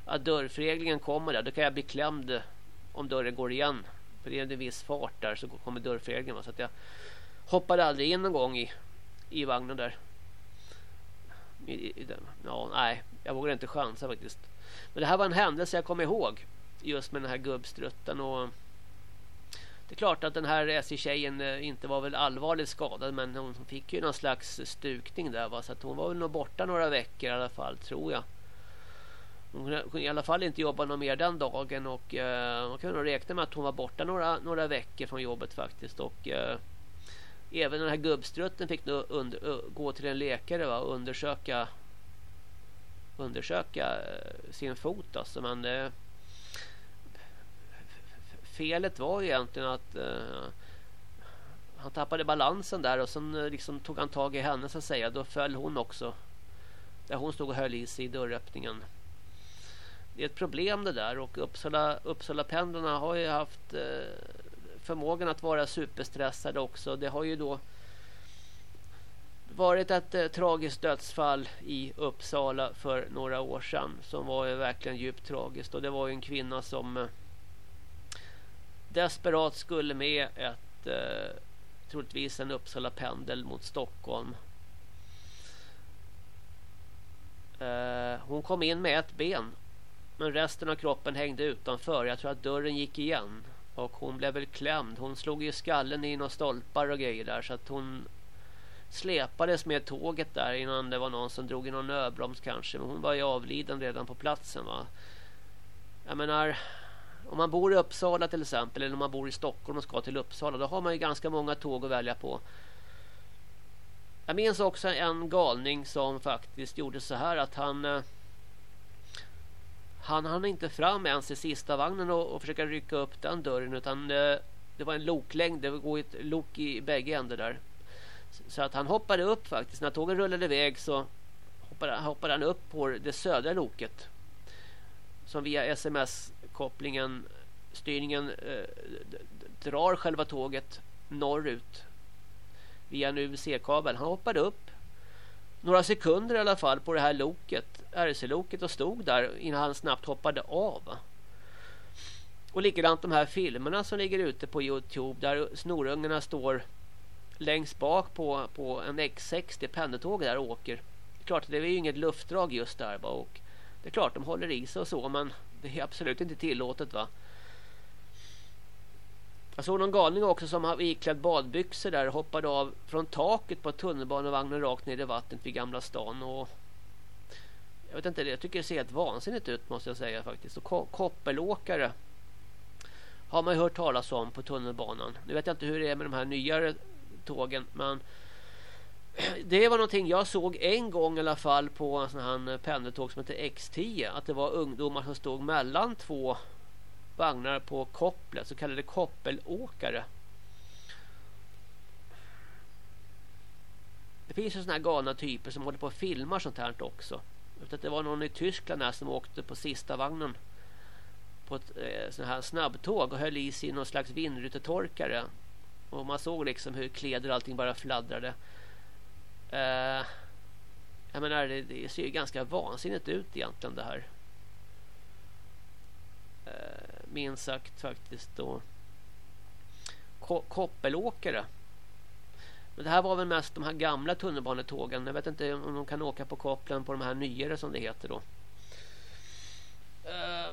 Att dörrförreglingen kommer där. Då kan jag bli klämd om dörren går igen. För det är en viss fart där så kommer dörrfräglingen. Så att jag hoppade aldrig in någon gång i, i vagnen där. I, i, ja, nej, jag vågar inte chansa faktiskt. Men det här var en händelse jag kommer ihåg. Just med den här gubbstrutten och det är klart att den här SJ-tjejen eh, inte var väl allvarligt skadad men hon fick ju någon slags stukning där va? så att hon var väl nog borta några veckor i alla fall tror jag. Hon kunde i alla fall inte jobba någon mer den dagen och eh, man kunde nog räkna med att hon var borta några, några veckor från jobbet faktiskt och eh, även den här gubbstrutten fick nu under, gå till en läkare va? och undersöka undersöka eh, sin fot alltså men eh, felet var egentligen att eh, han tappade balansen där och sen liksom tog han tag i henne så att säga. Då föll hon också. Där hon stod och höll i sig i dörröppningen. Det är ett problem det där och Uppsala, Uppsala pendlarna har ju haft eh, förmågan att vara superstressade också. Det har ju då varit ett eh, tragiskt dödsfall i Uppsala för några år sedan som var ju verkligen djupt tragiskt och det var ju en kvinna som eh, desperat skulle med ett eh, troligtvis en Uppsala pendel mot Stockholm. Eh, hon kom in med ett ben men resten av kroppen hängde utanför. Jag tror att dörren gick igen och hon blev väl klämd. Hon slog ju skallen i några stolpar och grejer där så att hon släpades med tåget där innan det var någon som drog i någon nödbroms kanske. Men hon var ju avliden redan på platsen va. Jag menar om man bor i Uppsala till exempel eller om man bor i Stockholm och ska till Uppsala då har man ju ganska många tåg att välja på. Jag minns också en galning som faktiskt gjorde så här att han eh, han hann inte fram ens i sista vagnen och, och försöka rycka upp den dörren utan eh, det var en loklängd, det går ett lok i bägge ändar där. Så, så att han hoppade upp faktiskt, när tågen rullade iväg så hoppade, hoppade han upp på det södra loket. Som via sms kopplingen, styrningen eh, drar själva tåget norrut via en UVC-kabel. Han hoppade upp några sekunder i alla fall på det här loket, RC-loket och stod där innan han snabbt hoppade av. Och likadant de här filmerna som ligger ute på Youtube där snorungarna står längst bak på, på en X60 pendeltåg där och åker. Det är klart, det är ju inget luftdrag just där. Och det är klart, de håller i sig och så, men det är absolut inte tillåtet va. Jag såg någon galning också som har iklädd badbyxor där och hoppade av från taket på tunnelbanevagnen rakt ner i vattnet vid Gamla stan och jag vet inte, jag tycker det ser helt vansinnigt ut måste jag säga faktiskt. Och koppelåkare har man ju hört talas om på tunnelbanan. Nu vet jag inte hur det är med de här nyare tågen men [CLEARS THROAT] det var någonting jag såg en gång i alla fall på en sån här pendeltåg som heter X10 att det var ungdomar som stod mellan två vagnar på kopplet så kallade koppelåkare. Det finns ju såna här galna typer som håller på och filmar sånt här också. Det var någon i Tyskland här som åkte på sista vagnen på ett eh, sån här snabbtåg och höll i sig någon slags vindrutetorkare. Och man såg liksom hur kläder och allting bara fladdrade. Eh, jag menar, det, det, ser ju ganska vansinnigt ut egentligen det här. Eh, minst sagt faktiskt då. Ko koppelåkare. Men det här var väl mest de här gamla tunnelbanetågen. Jag vet inte om de kan åka på kopplen på de här nyare som det heter då. Eh,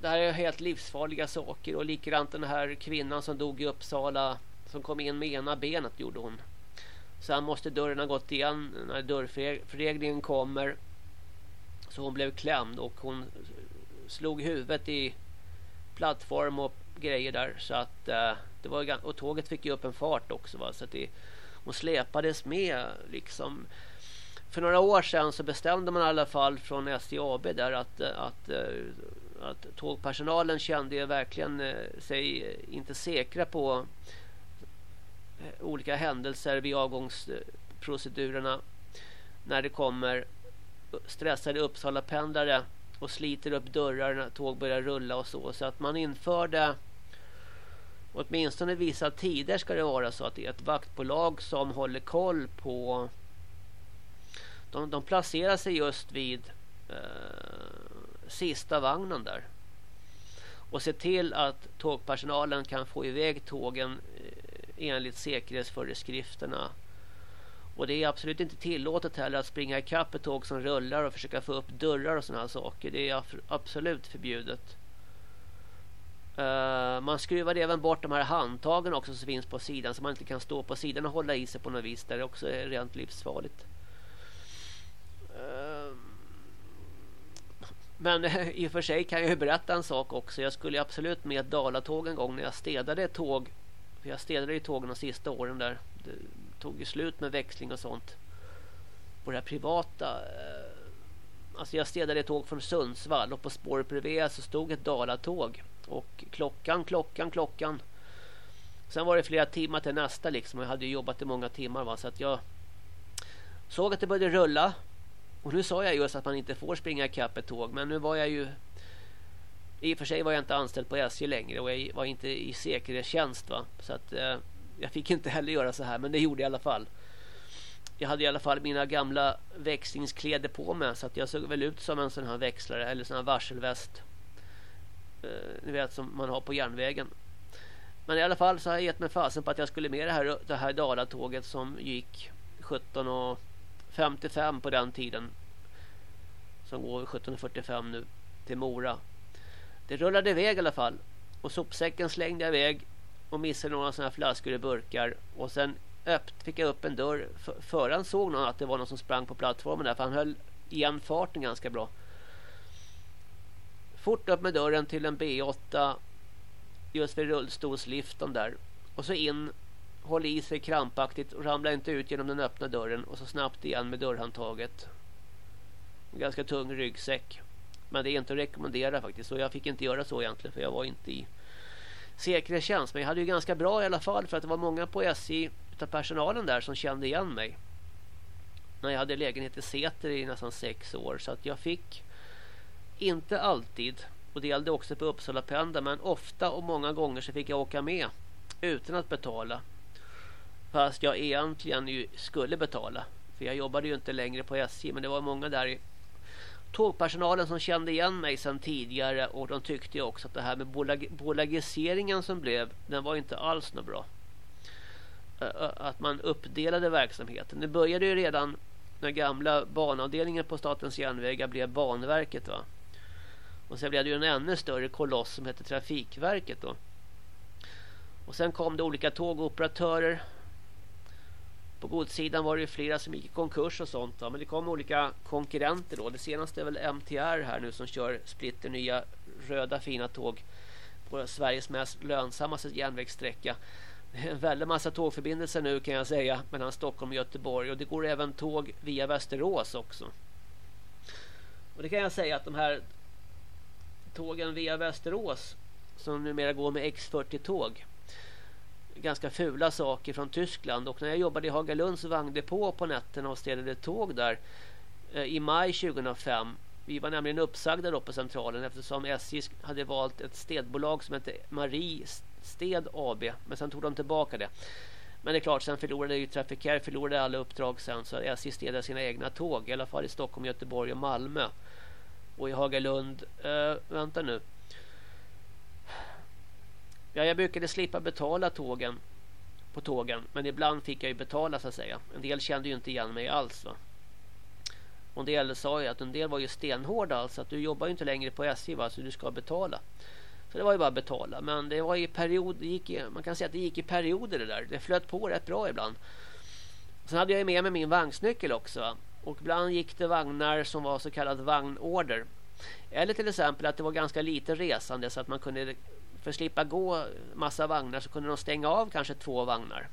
det här är helt livsfarliga saker och likadant den här kvinnan som dog i Uppsala som kom in med ena benet gjorde hon. Sen måste dörren ha gått igen när dörrförreglingen kommer. Så hon blev klämd och hon slog huvudet i plattform och grejer där så att uh, det var och tåget fick ju upp en fart också va så att det hon släpades med liksom. För några år sedan så bestämde man i alla fall från SJ AB där att, att, eh, att tågpersonalen kände verkligen eh, sig eh, inte säkra på olika händelser vid avgångsprocedurerna när det kommer stressade Uppsala pendlare och sliter upp dörrar när tåg börjar rulla och så. Så att man införde åtminstone vissa tider ska det vara så att det är ett vaktbolag som håller koll på de, de placerar sig just vid eh, sista vagnen där. Och ser till att tågpersonalen kan få iväg tågen eh, enligt säkerhetsföreskrifterna. Och det är absolut inte tillåtet heller att springa ikapp ett tåg som rullar och försöka få upp dörrar och sådana saker. Det är absolut förbjudet. Uh, man skruvar även bort de här handtagen också som finns på sidan så man inte kan stå på sidan och hålla i sig på något vis där det också är rent livsfarligt. Uh, men [LAUGHS] i och för sig kan jag ju berätta en sak också. Jag skulle absolut med ett Dalatåg en gång när jag städade ett tåg. För jag städade ju tågen de sista åren där. Det tog ju slut med växling och sånt. På det här privata. Uh, alltså jag städade ett tåg från Sundsvall och på spåret bredvid så stod ett Dalatåg. Och klockan, klockan, klockan. Sen var det flera timmar till nästa liksom. Jag hade ju jobbat i många timmar va. Så att jag såg att det började rulla. Och nu sa jag just att man inte får springa ikapp ett tåg. Men nu var jag ju... I och för sig var jag inte anställd på SJ längre. Och jag var inte i säkerhetstjänst va. Så att eh, jag fick inte heller göra så här. Men det gjorde jag i alla fall. Jag hade i alla fall mina gamla växlingskläder på mig. Så att jag såg väl ut som en sån här växlare. Eller sån här varselväst. Eh, ni vet som man har på järnvägen. Men i alla fall så har jag gett mig fasen på att jag skulle med det här, det här Dalatåget som gick 17.55 på den tiden. Som går 17.45 nu till Mora. Det rullade iväg i alla fall. Och sopsäcken slängde jag iväg och missade några sådana här flaskor i burkar. Och sen öpp, fick jag upp en dörr. Föraren såg någon att det var någon som sprang på plattformen där. För han höll igen farten ganska bra. Fort upp med dörren till en B8. Just vid rullstolsliften där. Och så in håll i sig krampaktigt och ramla inte ut genom den öppna dörren och så snabbt igen med dörrhandtaget. En ganska tung ryggsäck. Men det är inte att rekommendera faktiskt. Och jag fick inte göra så egentligen för jag var inte i säkerhetstjänst. Men jag hade ju ganska bra i alla fall för att det var många på SJ utav personalen där som kände igen mig. När jag hade lägenhet i Säter i nästan sex år. Så att jag fick inte alltid och det gällde också på Uppsala pendeln men ofta och många gånger så fick jag åka med utan att betala Fast jag egentligen ju skulle betala. För jag jobbade ju inte längre på SJ. Men det var många där i tågpersonalen som kände igen mig sedan tidigare. Och de tyckte också att det här med bolag bolagiseringen som blev. Den var inte alls något bra. Att man uppdelade verksamheten. Det började ju redan när gamla banavdelningen på Statens järnvägar blev Banverket va. Och sen blev det ju en ännu större koloss som hette Trafikverket då. Och sen kom det olika tågoperatörer på godssidan var det flera som gick i konkurs och sånt. Ja, men det kom olika konkurrenter då. Det senaste är väl MTR här nu som kör splitter nya röda fina tåg på Sveriges mest lönsamma järnvägssträcka. Det är en väldig massa tågförbindelser nu kan jag säga mellan Stockholm och Göteborg. Och det går även tåg via Västerås också. Och det kan jag säga att de här tågen via Västerås som numera går med X40-tåg ganska fula saker från Tyskland. Och när jag jobbade i Hagalunds vagndepå på nätterna och ställde tåg där eh, i maj 2005. Vi var nämligen uppsagda då på centralen eftersom SJ hade valt ett städbolag som hette Marie Sted AB. Men sen tog de tillbaka det. Men det är klart, sen förlorade ju Trafikär förlorade alla uppdrag sen så SJ städade sina egna tåg. I alla fall i Stockholm, Göteborg och Malmö. Och i Hagalund, Uh, vänta nu. Ja, jag brukade slippa betala tågen på tågen. Men ibland fick jag ju betala så att säga. En del kände ju inte igen mig alls va. Och en del sa ju att en del var ju stenhårda alltså att du jobbar ju inte längre på SJ va så du ska betala. Så det var ju bara att betala men det var i period det gick i, man kan säga att det gick i perioder det där. Det flöt på rätt bra ibland. Sen hade jag ju med mig min vagnsnyckel också va? Och ibland gick det vagnar som var så kallad vagnorder. Eller till exempel att det var ganska lite resande så att man kunde för att slippa gå massa vagnar så kunde de stänga av kanske två vagnar.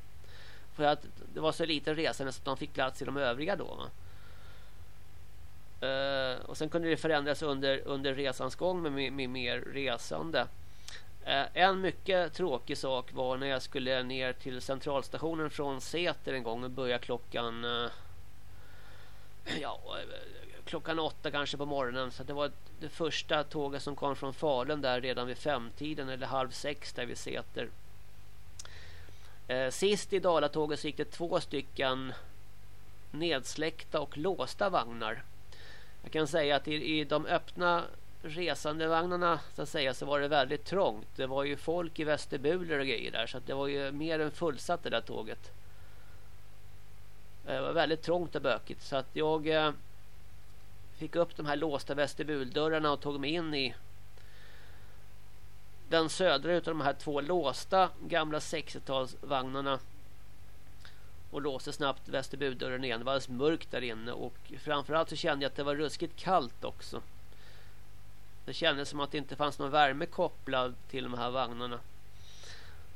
För att det var så lite resande så att de fick plats i de övriga då. Uh, och sen kunde det förändras under, under resans gång med, med, med mer resande. Uh, en mycket tråkig sak var när jag skulle ner till centralstationen från Säter en gång och börja klockan uh, ja, eh, klockan åtta kanske på morgonen. Så det var det första tåget som kom från Falun där redan vid femtiden eller halv sex där vid Säter. Eh, sist i Dalatåget så gick det två stycken nedsläckta och låsta vagnar. Jag kan säga att i, i de öppna resandevagnarna så att säga så var det väldigt trångt. Det var ju folk i vestibuler och grejer där så att det var ju mer än fullsatt det där tåget. Det var väldigt trångt och bökigt så att jag eh, fick upp de här låsta vestibuldörrarna och tog mig in i den södra utav de här två låsta gamla 60-talsvagnarna och låste snabbt vestibuldörren igen. Det var alldeles mörkt där inne och framförallt så kände jag att det var ruskigt kallt också. Det kändes som att det inte fanns någon värme kopplad till de här vagnarna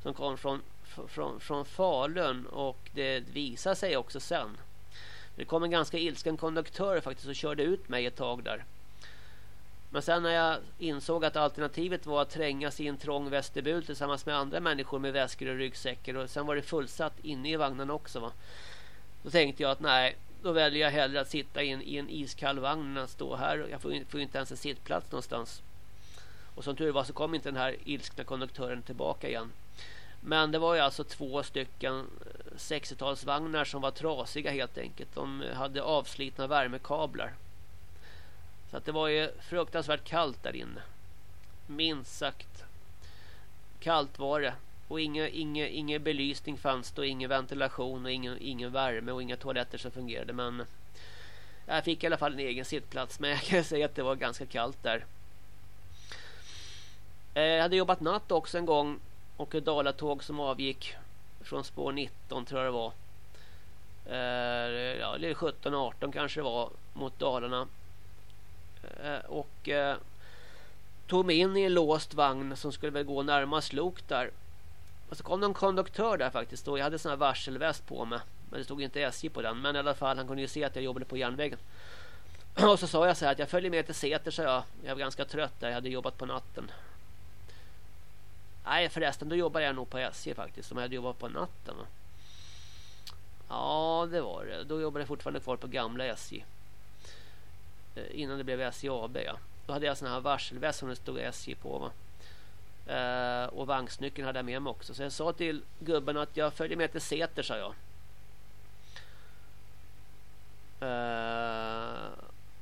som kom från, från, från Falun och det visade sig också sen det kom en ganska ilsken konduktör faktiskt och körde ut mig ett tag där. Men sen när jag insåg att alternativet var att trängas i en trång vestibul tillsammans med andra människor med väskor och ryggsäckar och sen var det fullsatt inne i vagnen också va. Då tänkte jag att nej, då väljer jag hellre att sitta i en, i en iskall vagn än att stå här. Jag får, får inte ens en sittplats någonstans. Och som tur var så kom inte den här ilskna konduktören tillbaka igen. Men det var ju alltså två stycken eh, 60-talsvagnar som var trasiga helt enkelt. De hade avslitna värmekablar. Så att det var ju fruktansvärt kallt där inne. Minst sagt. Kallt var det. Och ingen, ingen, ingen belysning fanns det och ingen ventilation och ingen, ingen värme och inga toaletter som fungerade. Men eh, jag fick i alla fall en egen sittplats. Men [LAUGHS] jag kan säga att det var ganska kallt där. Eh, jag hade jobbat natt också en gång. Och ett dalatåg som avgick från spår 19 tror jag det var. Eh, ja, eller 17 18 kanske det var mot Dalarna. Eh, och eh, tog mig in i en låst vagn som skulle väl gå närmast lok där. Och så kom det en konduktör där faktiskt. Och jag hade sån här varselväst på mig. Men det stod inte SJ på den. Men i alla fall, han kunde ju se att jag jobbade på järnvägen. [CLEARS THROAT] Och så sa jag så här att jag följer med till Säter, så jag. Jag var ganska trött där, jag hade jobbat på natten. Nej förresten, då jobbade jag nog på SJ faktiskt. Som jag hade jobbat på natten. Ja, det var det. Då jobbade jag fortfarande kvar på gamla SJ. Eh, innan det blev SJ AB. Ja. Då hade jag sån här varselväst som det stod SJ på. Va? Eh, och vagnsnyckeln hade jag med mig också. Så jag sa till gubben att jag följer med till Säter, sa jag. Eh,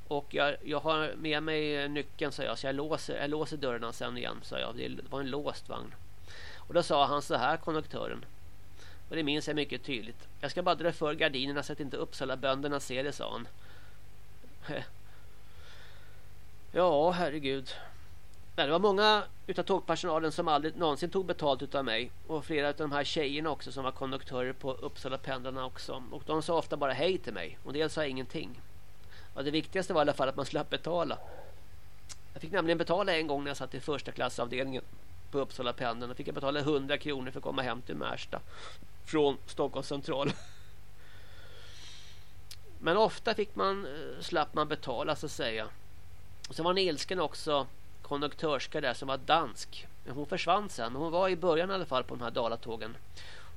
och jag, jag har med mig nyckeln, sa jag. Så jag låser, jag låser dörrarna sen igen, sa jag. Det var en låst vagn. Och då sa han så här, konduktören. Och det minns jag mycket tydligt. Jag ska bara dra för gardinerna så att inte Uppsala bönderna ser det, sa han. [LAUGHS] Ja, herregud. Det var många utav tågpersonalen som aldrig någonsin tog betalt utav mig. Och flera av de här tjejerna också som var konduktörer på Uppsala pendlarna också. Och de sa ofta bara hej till mig. Och dels sa ingenting. Ja, det viktigaste var i alla fall att man slapp betala. Jag fick nämligen betala en gång när jag satt i första klassavdelningen på Uppsala pendeln. Då fick jag betala 100 kronor för att komma hem till Märsta. Från Stockholms central. [LAUGHS] Men ofta fick man, eh, slapp man betala så att säga. Och sen var en ilsken också konduktörska där som var dansk. Hon försvann sen. men Hon var i början i alla fall på de här dalatågen.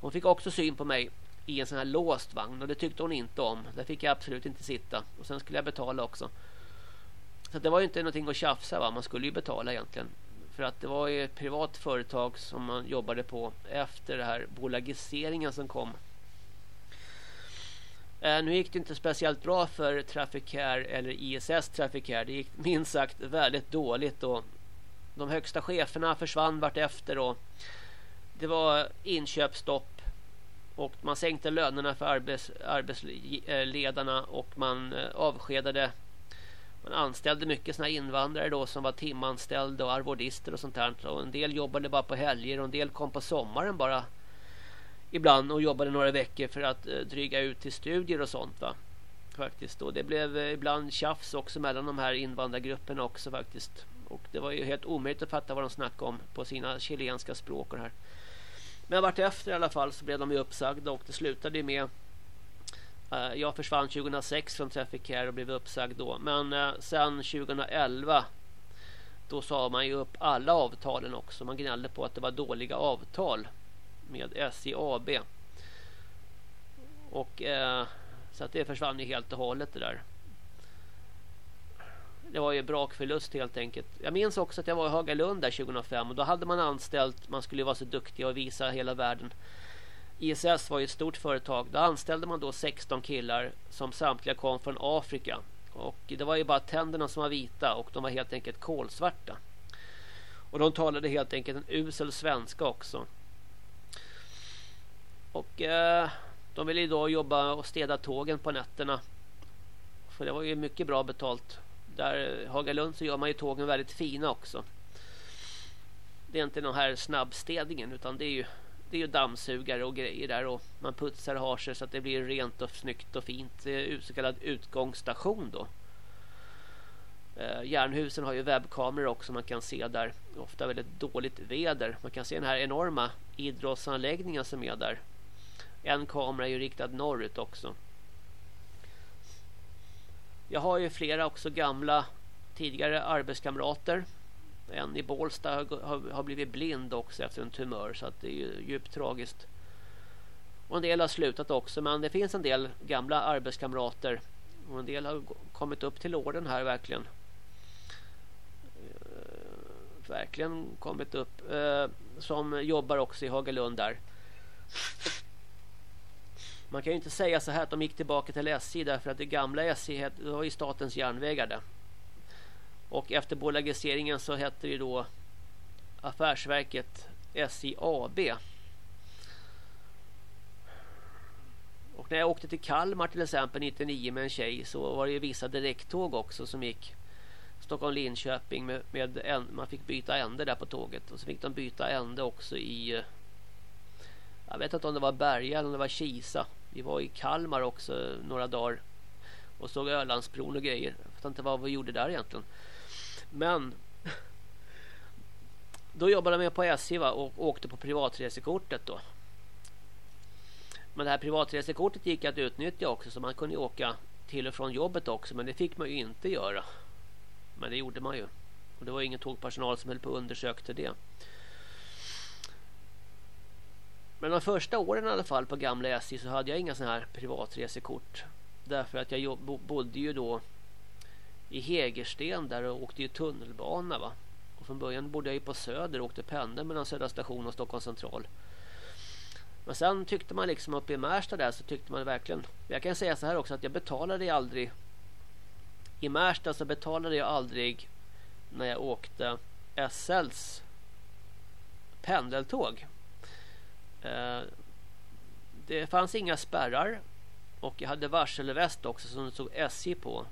Hon fick också syn på mig i en sån här låst vagn och det tyckte hon inte om. Där fick jag absolut inte sitta. Och sen skulle jag betala också. Så det var ju inte någonting att tjafsa va. Man skulle ju betala egentligen. För att det var ju ett privat företag som man jobbade på efter det här bolagiseringen som kom. Eh, nu gick det inte speciellt bra för Trafficare eller ISS Trafficare. Det gick minst sagt väldigt dåligt och de högsta cheferna försvann vart efter och det var inköpsstopp och man sänkte lönerna för arbets, arbetsledarna och man eh, avskedade Man anställde mycket såna invandrare då som var timanställda och arvodister och sånt där. Och en del jobbade bara på helger och en del kom på sommaren bara ibland och jobbade några veckor för att eh, dryga ut till studier och sånt va. Faktiskt. Och det blev eh, ibland tjafs också mellan de här invandrargrupperna också faktiskt. Och det var ju helt omöjligt att fatta vad de snackade om på sina chilenska språk och det här. Men vart efter i alla fall så blev de ju uppsagda och det slutade ju med eh, jag försvann 2006 från Traffic Care och blev uppsagd då. Men eh, sen 2011 då sa man ju upp alla avtalen också. Man gnällde på att det var dåliga avtal med SJ AB. Och eh, så att det försvann ju helt och hållet det där. Det var ju brakförlust helt enkelt. Jag minns också att jag var i Hagalund där 2005 och då hade man anställt, man skulle ju vara så duktig och visa hela världen. ISS var ju ett stort företag. Då anställde man då 16 killar som samtliga kom från Afrika. Och det var ju bara tänderna som var vita och de var helt enkelt kolsvarta. Och de talade helt enkelt en usel svenska också. Och eh, de ville ju då jobba och städa tågen på nätterna. För det var ju mycket bra betalt. Där Hagalund så gör man ju tågen väldigt fina också. Det är inte den här snabbstädningen utan det är ju det är ju dammsugare och grejer där och man putsar och har sig så att det blir rent och snyggt och fint. Det är så kallad utgångsstation då. Eh, järnhusen har ju webbkameror också man kan se där. Ofta väldigt dåligt väder. Man kan se den här enorma idrottsanläggningen som är där. En kamera är ju riktad norrut också. Jag har ju flera också gamla tidigare arbetskamrater. En i Bålsta har, har blivit blind också efter en tumör så att det är ju djupt tragiskt. Och en del har slutat också men det finns en del gamla arbetskamrater och en del har kommit upp till åren här verkligen. Uh, verkligen kommit upp. Uh, som jobbar också i Hagalund där. Man kan ju inte säga så här att de gick tillbaka till SJ därför att det gamla SJ det var ju statens järnvägar det. Och efter bolagiseringen så hette det då affärsverket SJ AB. Och när jag åkte till Kalmar till exempel 99 med en tjej så var det ju vissa direkttåg också som gick Stockholm Linköping med, med en, man fick byta ände där på tåget och så fick de byta ände också i jag vet inte om det var Berga eller om det var Kisa vi var i Kalmar också några dagar och såg Ölandsbron och grejer. Jag vet inte vad vi gjorde där egentligen. Men [LAUGHS] då jobbade jag på SJ va, och åkte på privatresekortet då. Men det här privatresekortet gick att utnyttja också så man kunde åka till och från jobbet också men det fick man ju inte göra. Men det gjorde man ju. Och det var ingen tågpersonal som höll på och undersökte det. Men de första åren i alla fall på gamla SJ så hade jag inga sådana här privatresekort. Därför att jag bodde ju då i Hägersten där och åkte ju tunnelbana va. Och från början bodde jag ju på Söder och åkte pendeln mellan Södra station och Stockholm central. Men sen tyckte man liksom uppe i Märsta där så tyckte man verkligen. Jag kan säga så här också att jag betalade aldrig. I Märsta så betalade jag aldrig när jag åkte SLs pendeltåg. Eh, det fanns inga spärrar och jag hade varselväst också som det stod SJ på.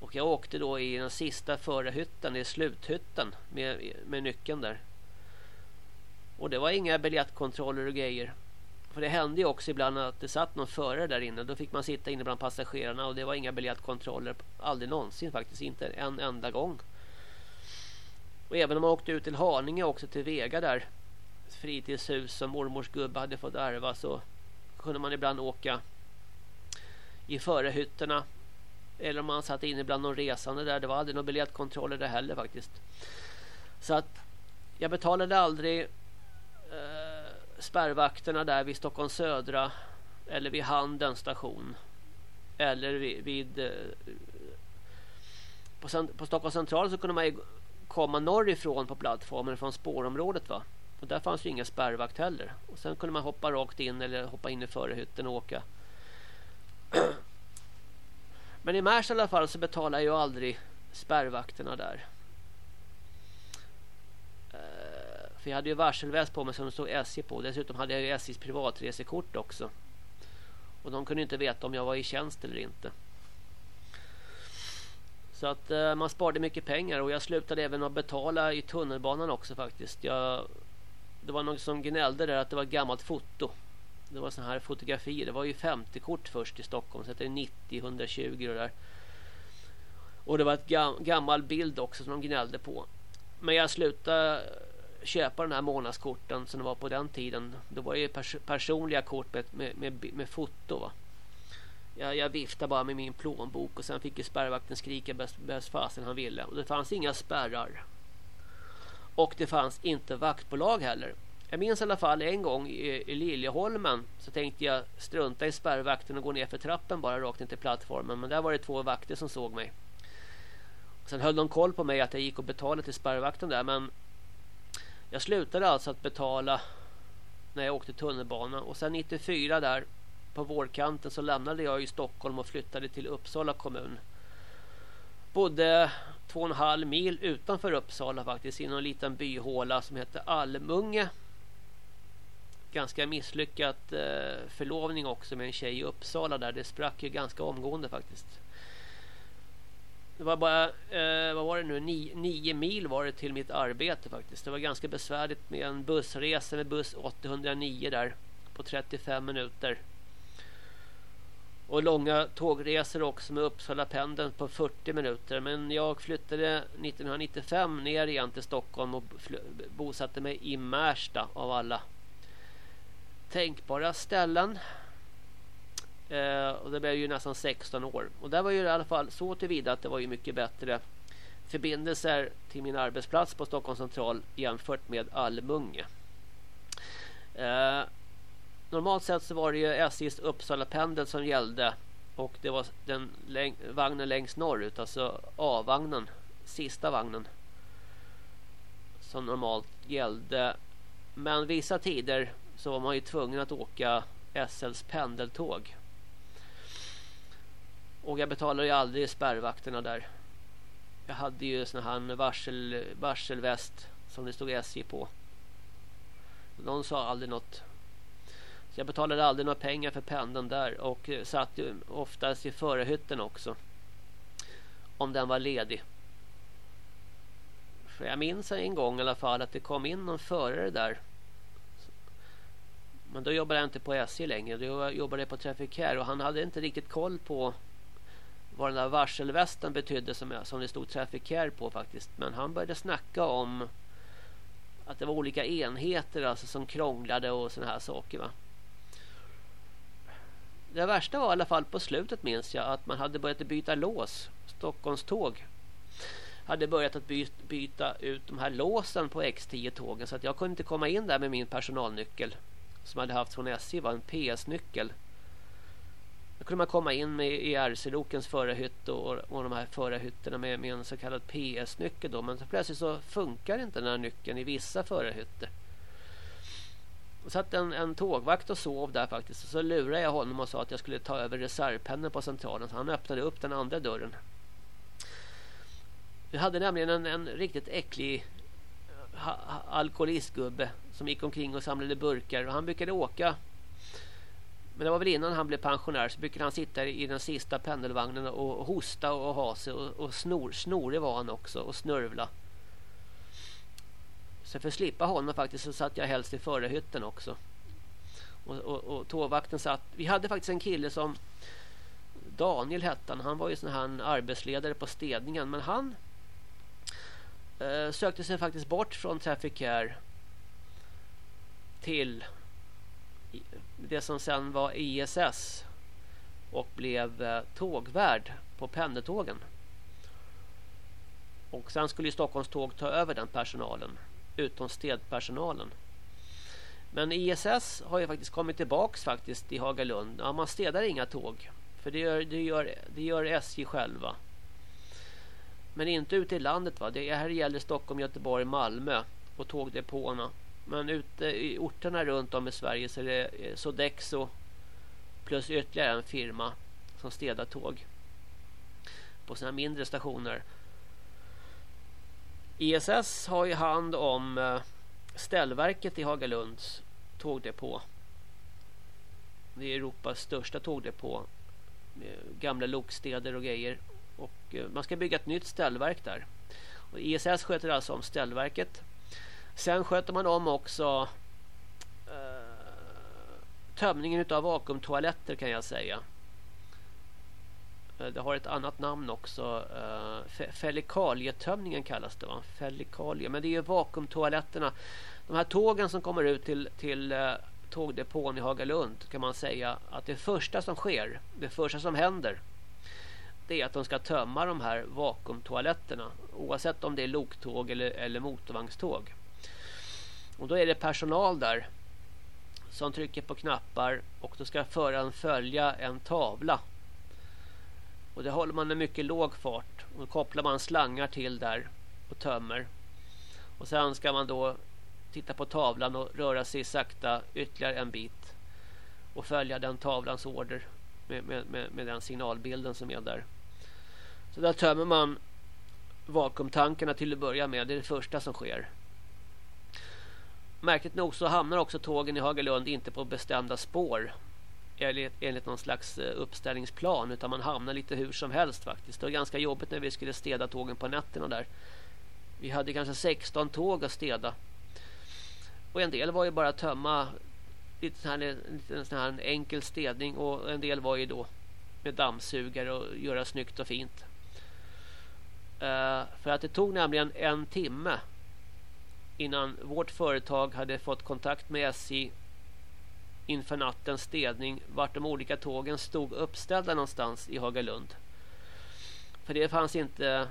Och jag åkte då i den sista förarhytten, i sluthytten med, med nyckeln där. Och det var inga biljettkontroller och grejer. För det hände ju också ibland att det satt någon förare där inne. Då fick man sitta inne bland passagerarna och det var inga biljettkontroller. Aldrig någonsin faktiskt, inte en enda gång. Och även om man åkte ut till Haninge också till Vega där fritidshus som mormors gubbe hade fått ärva så kunde man ibland åka i förehytterna eller om man satt inne bland någon resande där. Det var aldrig någon biljettkontroller där heller faktiskt. Så att jag betalade aldrig eh, spärrvakterna där vid Stockholm södra eller vid Handen station eller vid, vid eh, på, på Stockholm central så kunde man ju komma norrifrån på plattformen från spårområdet va. Och där fanns ju ingen spärrvakt heller. Och sen kunde man hoppa rakt in eller hoppa in i förhytten och åka. [CLEARS THROAT] Men i Märsta i alla fall så betalar jag aldrig spärrvakterna där. Eh, för jag hade ju varselväst på mig som det stod SJ på. Dessutom hade jag ju SJs privatresekort också. Och de kunde inte veta om jag var i tjänst eller inte. Så att eh, man sparade mycket pengar och jag slutade även att betala i tunnelbanan också faktiskt. Jag, det var någon som gnällde där att det var ett gammalt foto. Det var sådana här fotografier. Det var ju 50-kort först i Stockholm. Så det är 90, 120 och där. Och det var ett gam gammal bild också som de gnällde på. Men jag slutade köpa den här månadskorten som det var på den tiden. Då var det ju pers personliga kort med, med, med, med foto va. Jag, jag viftade bara med min plånbok och sen fick ju spärrvakten skrika bäst, bäst fasen han ville. Och det fanns inga spärrar. Och det fanns inte vaktbolag heller. Jag minns i alla fall en gång i, i Liljeholmen så tänkte jag strunta i spärrvakten och gå ner för trappen bara rakt in till plattformen. Men där var det två vakter som såg mig. Sen höll de koll på mig att jag gick och betalade till spärrvakten där men jag slutade alltså att betala när jag åkte tunnelbana och sen 94 där på vårkanten så lämnade jag i Stockholm och flyttade till Uppsala kommun. Bodde två och en halv mil utanför Uppsala faktiskt i någon liten byhåla som heter Almunge. Ganska misslyckat eh, förlovning också med en tjej i Uppsala där. Det sprack ju ganska omgående faktiskt. Det var bara, eh, vad var det nu, nio, nio, mil var det till mitt arbete faktiskt. Det var ganska besvärligt med en bussresa med buss 809 där på 35 minuter. Och långa tågresor också med Uppsala pendeln på 40 minuter. Men jag flyttade 1995 ner igen till Stockholm och bosatte mig i Märsta av alla tänkbara ställen. Eh, och det blev ju nästan 16 år. Och där var ju i alla fall så tillvida att det var ju mycket bättre förbindelser till min arbetsplats på Stockholms central jämfört med Almunge. Eh, normalt sett så var det ju SJs Uppsala pendel som gällde och det var den vagnen längst norrut, alltså A-vagnen, sista vagnen som normalt gällde. Men vissa tider så var man ju tvungen att åka SLs pendeltåg. Och jag betalade ju aldrig spärrvakterna där. Jag hade ju sån här varsel, varselväst som det stod SJ på. Någon sa aldrig något. Så jag betalade aldrig några pengar för pendeln där och eh, satt ju oftast i förarhytten också. Om den var ledig. För jag minns en gång i alla fall att det kom in någon förare där. Men då jobbade jag inte på SJ längre. Då jobbade jag på Trafikär och han hade inte riktigt koll på vad den där varselvästen betydde som, jag, som det stod Trafikär på faktiskt. Men han började snacka om att det var olika enheter alltså som krånglade och såna här saker va. Det värsta var i alla fall på slutet minns jag att man hade börjat byta lås. Stockholms tåg hade börjat att byta ut de här låsen på X10-tågen så att jag kunde inte komma in där med min personalnyckel som hade haft från SJ var en PS-nyckel. Då kunde man komma in med i RC-lokens förarhytt och, och de här förarhytterna med, med en så kallad PS-nyckel då. Men så plötsligt så funkar inte den här nyckeln i vissa förarhytter. Och satt en, en tågvakt och sov där faktiskt. Och så lurade jag honom och sa att jag skulle ta över reservpennen på centralen. Så han öppnade upp den andra dörren. Vi hade nämligen en, en riktigt äcklig eh, alkoholistgubbe som gick omkring och samlade burkar. Och han brukade åka men det var väl innan han blev pensionär så brukade han sitta i den sista pendelvagnen och hosta och ha sig och, och snor, snorig var han också och snörvla. Så för att slippa honom faktiskt så satt jag helst i förarhytten också. Och, och, och tågvakten satt... Vi hade faktiskt en kille som... Daniel hette han. Han var ju sån här arbetsledare på städningen. Men han eh, sökte sig faktiskt bort från Traffic Care till det som sen var ISS och blev eh, tågvärd på pendeltågen. Och sen skulle Stockholms tåg ta över den personalen utom städpersonalen. Men ISS har ju faktiskt kommit tillbaks faktiskt i Hagalund. Ja, man städar inga tåg. För det gör, det gör, det gör SJ själva. Men inte ute i landet va. Det här gäller Stockholm, Göteborg, Malmö och tågdepåerna. Men ute i orterna runt om i Sverige så är det eh, Sodexo plus ytterligare en firma som städar tåg på sina mindre stationer. ISS har ju hand om eh, ställverket i Hagalunds tågdepå. Det är Europas största tågdepå. Gamla lokstäder och grejer. Och eh, man ska bygga ett nytt ställverk där. Och ISS sköter alltså om ställverket. Sen sköter man om också eh, tömningen av vakuumtoaletter kan jag säga. Eh, det har ett annat namn också. Eh, Felikalietömningen kallas det va? Felikalie. Men det är ju vakuumtoaletterna. De här tågen som kommer ut till, till eh, tågdepån i Hagalund kan man säga att det första som sker, det första som händer det är att de ska tömma de här vakuumtoaletterna oavsett om det är loktåg eller, eller motorvagnståg. Och då är det personal där som trycker på knappar och då ska föraren följa en tavla och det håller man med mycket låg fart. Och då kopplar man slangar till där och tömmer. Och sen ska man då titta på tavlan och röra sig sakta ytterligare en bit. Och följa den tavlans order med, med, med, med den signalbilden som är där. Så där tömmer man vakuumtankarna till att börja med. Det är det första som sker. Märkligt nog så hamnar också tågen i Hagalund inte på bestämda spår enligt, enligt någon slags eh, uppställningsplan utan man hamnar lite hur som helst faktiskt. Det var ganska jobbigt när vi skulle städa tågen på nätterna där. Vi hade kanske 16 tåg att städa. Och en del var ju bara att tömma lite sån här, lite sån här enkel städning och en del var ju då med dammsugare och göra snyggt och fint. Uh, för att det tog nämligen en timme innan vårt företag hade fått kontakt med SJ inför nattens städning vart de olika tågen stod uppställda någonstans i Hagalund. För det fanns inte...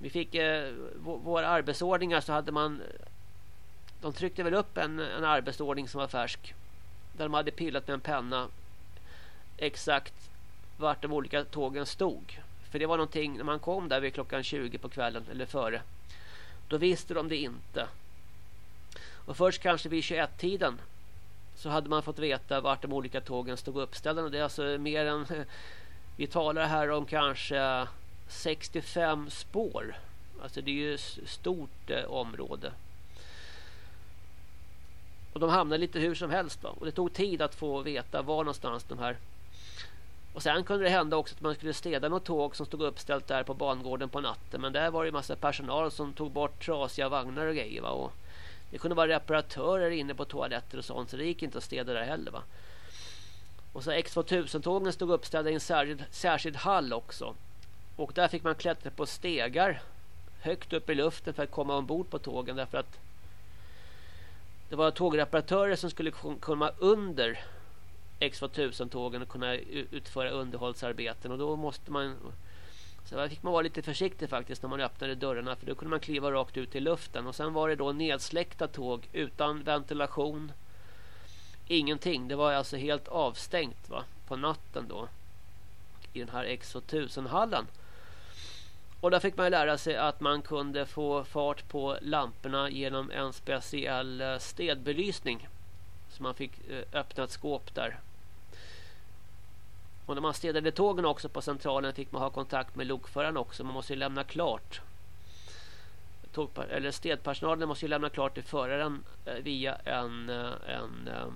Vi fick eh, våra arbetsordningar så hade man... De tryckte väl upp en, en arbetsordning som var färsk. Där de hade pillat med en penna exakt vart de olika tågen stod. För det var någonting när man kom där vid klockan 20 på kvällen eller före. Då visste de det inte. Och först kanske vid 21-tiden så hade man fått veta vart de olika tågen stod uppställda. Det är alltså mer än... [LAUGHS] Vi talar här om kanske 65 spår. Alltså det är ju ett stort eh, område. Och de hamnade lite hur som helst. Då. Och det tog tid att få veta var någonstans de här... Och sen kunde det hända också att man skulle städa något tåg som stod uppställt där på bangården på natten. Men där var det ju massa personal som tog bort trasiga vagnar och grejer. Va? Och det kunde vara reparatörer inne på toaletter och sånt så det gick inte att städa där heller va. Och så X2000-tågen stod uppställda i en särskild, särskild hall också. Och där fick man klättra på stegar högt upp i luften för att komma ombord på tågen därför att det var tågreparatörer som skulle komma under X2000-tågen och kunna utföra underhållsarbeten och då måste man så där fick man vara lite försiktig faktiskt när man öppnade dörrarna för då kunde man kliva rakt ut i luften och sen var det då nedsläckta tåg utan ventilation. Ingenting, det var alltså helt avstängt va på natten då i den här X1000-hallen. Och där fick man lära sig att man kunde få fart på lamporna genom en speciell eh, städbelysning. Så man fick eh, öppna ett skåp där och när man städade tågen också på centralen fick man ha kontakt med lokföraren också. Man måste ju lämna klart. Tåg, eller städpersonalen måste ju lämna klart till föraren eh, via en, eh, en, eh, e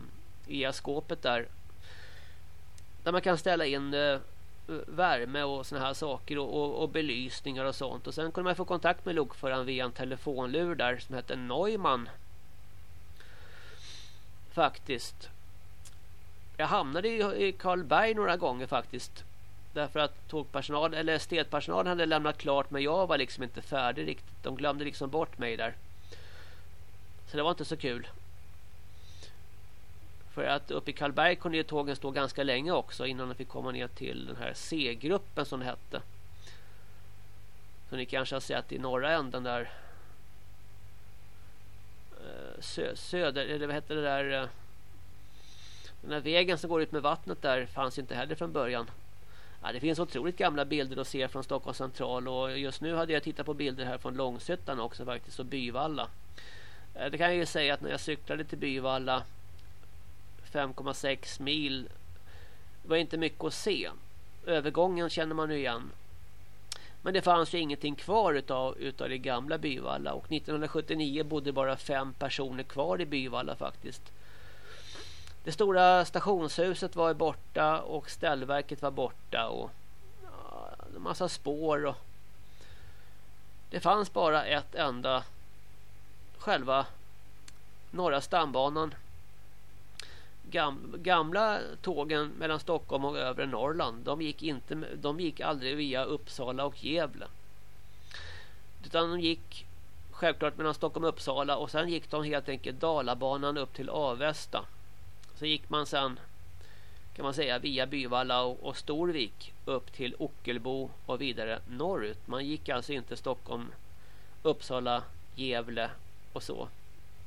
via skåpet där. Där man kan ställa in värme och såna här saker och, och, och, belysningar och sånt. Och sen kunde man få kontakt med lokföraren via en telefonlur där som hette Neumann. Faktiskt. Jag hamnade i Karlberg några gånger faktiskt. Därför att tågpersonal eller städpersonalen hade lämnat klart men jag var liksom inte färdig riktigt. De glömde liksom bort mig där. Så det var inte så kul. För att uppe i Karlberg kunde ju tågen stå ganska länge också innan de fick komma ner till den här C-gruppen som det hette. Så ni kanske har sett i norra änden där. Eh, sö söder, eller vad hette det där? Eh, den här vägen som går ut med vattnet där fanns inte heller från början. Ja, det finns otroligt gamla bilder att se från Stockholms central och just nu hade jag tittat på bilder här från Långshyttan också faktiskt och Byvalla. Eh, det kan jag ju säga att när jag cyklade till Byvalla 5,6 mil det var inte mycket att se. Övergången känner man ju igen. Men det fanns ju ingenting kvar utav, utav det gamla Byvalla och 1979 bodde bara fem personer kvar i Byvalla faktiskt. Det stora stationshuset var borta och ställverket var borta och en massa spår och det fanns bara ett enda själva norra stambanan. Gamla tågen mellan Stockholm och övre Norrland de gick, inte, de gick aldrig via Uppsala och Gävle. Utan de gick självklart mellan Stockholm och Uppsala och sen gick de helt enkelt Dalabanan upp till Avesta så gick man sen kan man säga via Byvalla och, Storvik upp till Ockelbo och vidare norrut. Man gick alltså inte Stockholm, Uppsala, Gävle och så.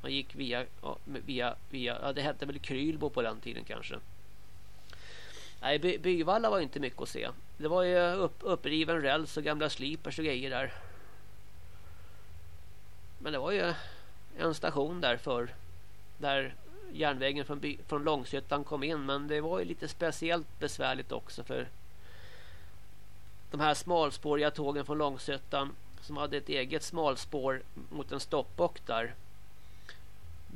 Man gick via, via, via ja, det hette väl Krylbo på den tiden kanske. Nej, By, Byvalla var inte mycket att se. Det var ju upp, uppriven räls och gamla slipers och grejer där. Men det var ju en station där för där järnvägen från, by, från Långshyttan kom in. Men det var ju lite speciellt besvärligt också för de här smalspåriga tågen från Långshyttan som hade ett eget smalspår mot en stoppbock där.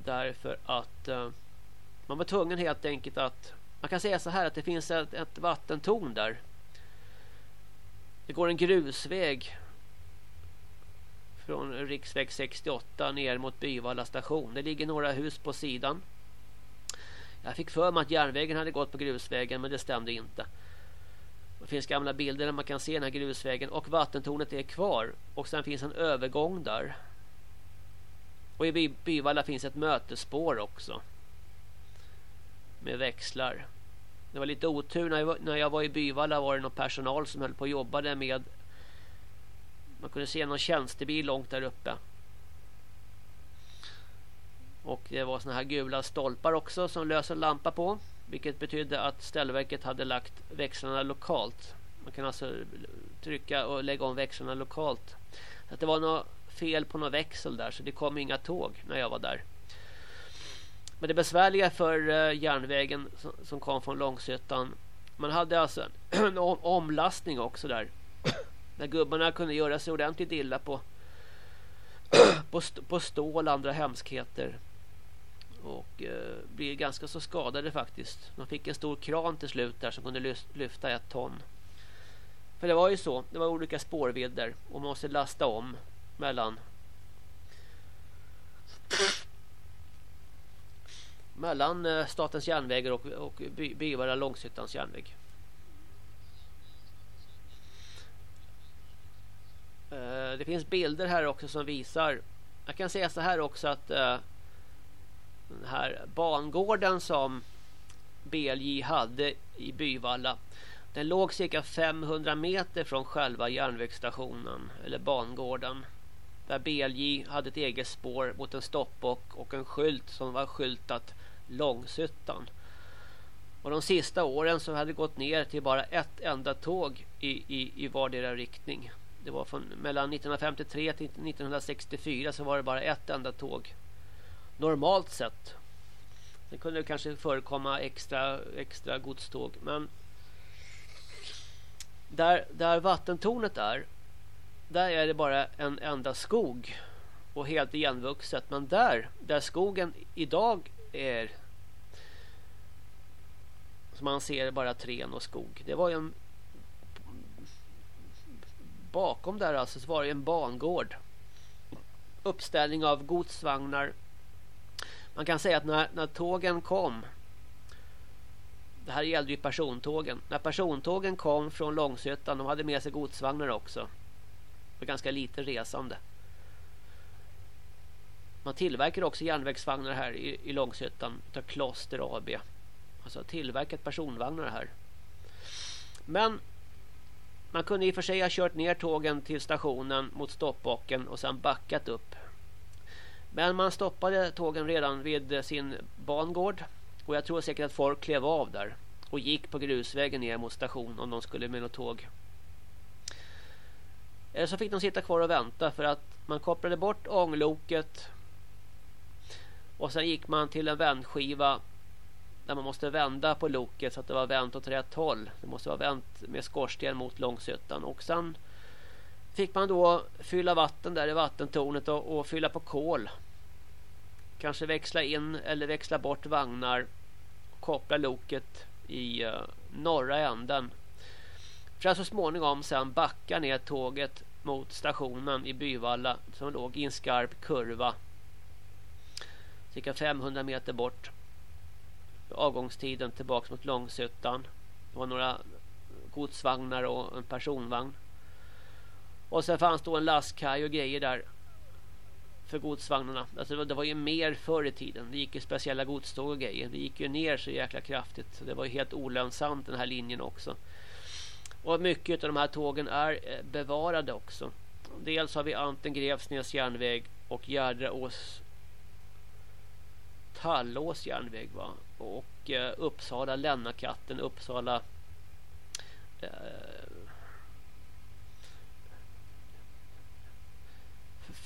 Därför att eh, man var tvungen helt enkelt att man kan säga så här att det finns ett, ett vattentorn där. Det går en grusväg från riksväg 68 ner mot Byvalla station. Det ligger några hus på sidan. Jag fick för mig att järnvägen hade gått på grusvägen men det stämde inte. Det finns gamla bilder där man kan se den här grusvägen och vattentornet är kvar. Och sen finns en övergång där. Och i Byvalla finns ett mötesspår också. Med växlar. Det var lite otur när jag var, när jag var i Byvalla var det någon personal som höll på och jobbade med man kunde se någon tjänstebil långt där uppe. Och det var såna här gula stolpar också som lös en lampa på. Vilket betydde att ställverket hade lagt växlarna lokalt. Man kan alltså trycka och lägga om växlarna lokalt. Så att det var något fel på någon växel där så det kom inga tåg när jag var där. Men det besvärliga för eh, järnvägen som, som, kom från Långsötan. Man hade alltså [CLEARS THROAT] en omlastning också där. Där gubbarna kunde göra sig ordentligt illa på, [CLEARS THROAT] på, st på stål och andra hemskheter. Och eh, blir ganska så skadade faktiskt. De fick en stor kran till slut där som kunde lyfta ett ton. För det var ju så. Det var olika spårvidder. Och man måste lasta om mellan mellan eh, Statens järnvägar och, och Byvara Långshyttans järnväg. Eh, det finns bilder här också som visar jag kan säga så här också att eh, den här bangården som BLJ hade i Byvalla den låg cirka 500 meter från själva järnvägsstationen eller bangården där BLJ hade ett eget spår mot en stoppbock och en skylt som var skyltat Långshyttan. Och de sista åren så hade det gått ner till bara ett enda tåg i, i, i vardera riktning. Det var från mellan 1953 till 1964 så var det bara ett enda tåg. Normalt sett. Det kunde kanske förekomma extra, extra godståg. Men där, där vattentornet är där är det bara en enda skog och helt igenvuxet. Men där, där skogen idag är som man ser bara trän och skog. Det var ju en bakom där alltså så var det en bangård. Uppställning av godsvagnar. Man kan säga att när, när tågen kom det här gällde ju persontågen. När persontågen kom från Långsötan, de hade med sig godsvagnar också. Det var ganska lite resande. Man tillverkar också järnvägsvagnar här i, i Långsötan utav Kloster AB. Alltså tillverkat personvagnar här. Men man kunde i och för sig ha kört ner tågen till stationen mot stoppbocken och sen backat upp. Men man stoppade tågen redan vid eh, sin bangård. Och jag tror säkert att folk klev av där. Och gick på grusvägen ner mot stationen om de skulle med något tåg. Eller så fick de sitta kvar och vänta för att man kopplade bort ångloket. Och sen gick man till en vändskiva där man måste vända på loket så att det var vänt åt rätt håll. Det måste vara vänt med skorsten mot Långsötan. Och sen fick man då fylla vatten där i vattentornet och, och fylla på kol. Kanske växla in eller växla bort vagnar. Och koppla loket i uh, norra änden. För att så småningom sen backa ner tåget mot stationen i Byvalla som låg i en skarp kurva. Cirka 500 meter bort. Avgångstiden tillbaka mot Långsuttan. Det var några godsvagnar och en personvagn. Och sen fanns då en lastkaj och grejer där för godsvagnarna. Alltså det var ju mer förr i tiden. Det gick ju speciella godståg och grejer. Det gick ju ner så jäkla kraftigt. Så det var ju helt olönsamt den här linjen också. Och mycket av de här tågen är eh, bevarade också. Dels har vi Anten Grevsnäs järnväg och Gärdraås Tallås järnväg va. Och eh, Uppsala Lennakatten, Uppsala eh,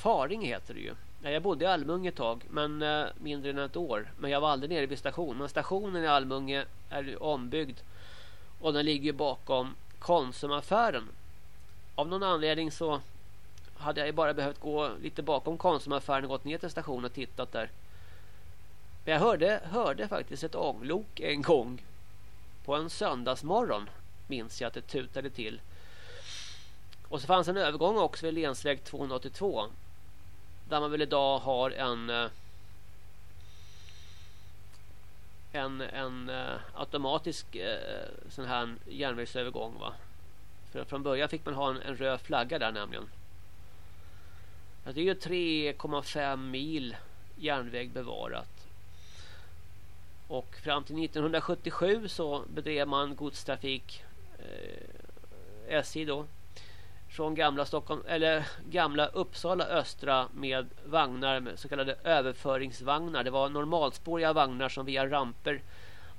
Faring heter det ju. Jag bodde i Almunge ett tag, men eh, mindre än ett år. Men jag var aldrig nere vid stationen. Men stationen i Almunge är ombyggd. Och den ligger bakom Konsumaffären. Av någon anledning så hade jag bara behövt gå lite bakom Konsumaffären och gått ner till stationen och tittat där. Men jag hörde, hörde faktiskt ett ånglok en gång. På en söndagsmorgon minns jag att det tutade till. Och så fanns en övergång också vid Lensväg 282. Där man väl idag har en eh, en, en eh, automatisk eh, sån här järnvägsövergång va. För från början fick man ha en, en röd flagga där nämligen. det är ju 3,5 mil järnväg bevarat. Och fram till 1977 så bedrev man godstrafik eh, SJ då från gamla Stockholm eller gamla Uppsala östra med vagnar med så kallade överföringsvagnar. Det var normalspåriga vagnar som via ramper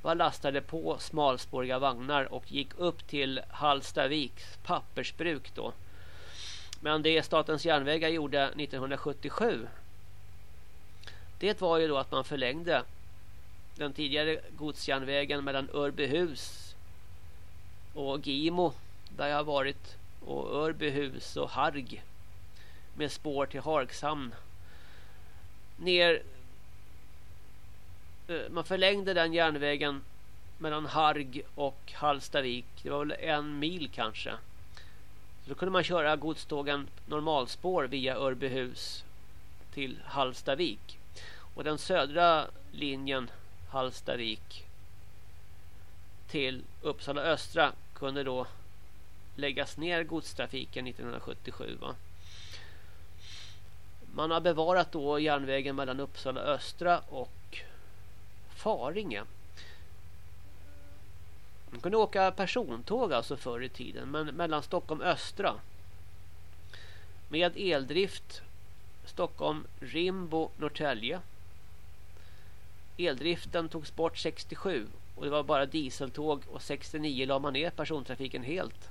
var lastade på smalspåriga vagnar och gick upp till Hallstaviks pappersbruk då. Men det Statens järnvägar gjorde 1977 det var ju då att man förlängde den tidigare godsjärnvägen mellan Örbyhus och Gimo där jag har varit och Örbyhus och Harg med spår till Hargshamn. Ner eh, man förlängde den järnvägen mellan Harg och Hallstavik. Det var väl en mil kanske. Så då kunde man köra godstågen normalspår via Örbyhus till Hallstavik. Och den södra linjen Hallstavik till Uppsala östra kunde då läggas ner godstrafiken 1977 va? Man har bevarat då järnvägen mellan Uppsala östra och Faringe. Man kunde åka persontåg alltså förr i tiden men mellan Stockholm östra med eldrift Stockholm Rimbo Norrtälje. Eldriften togs bort 67 och det var bara dieseltåg och 69 la man ner persontrafiken helt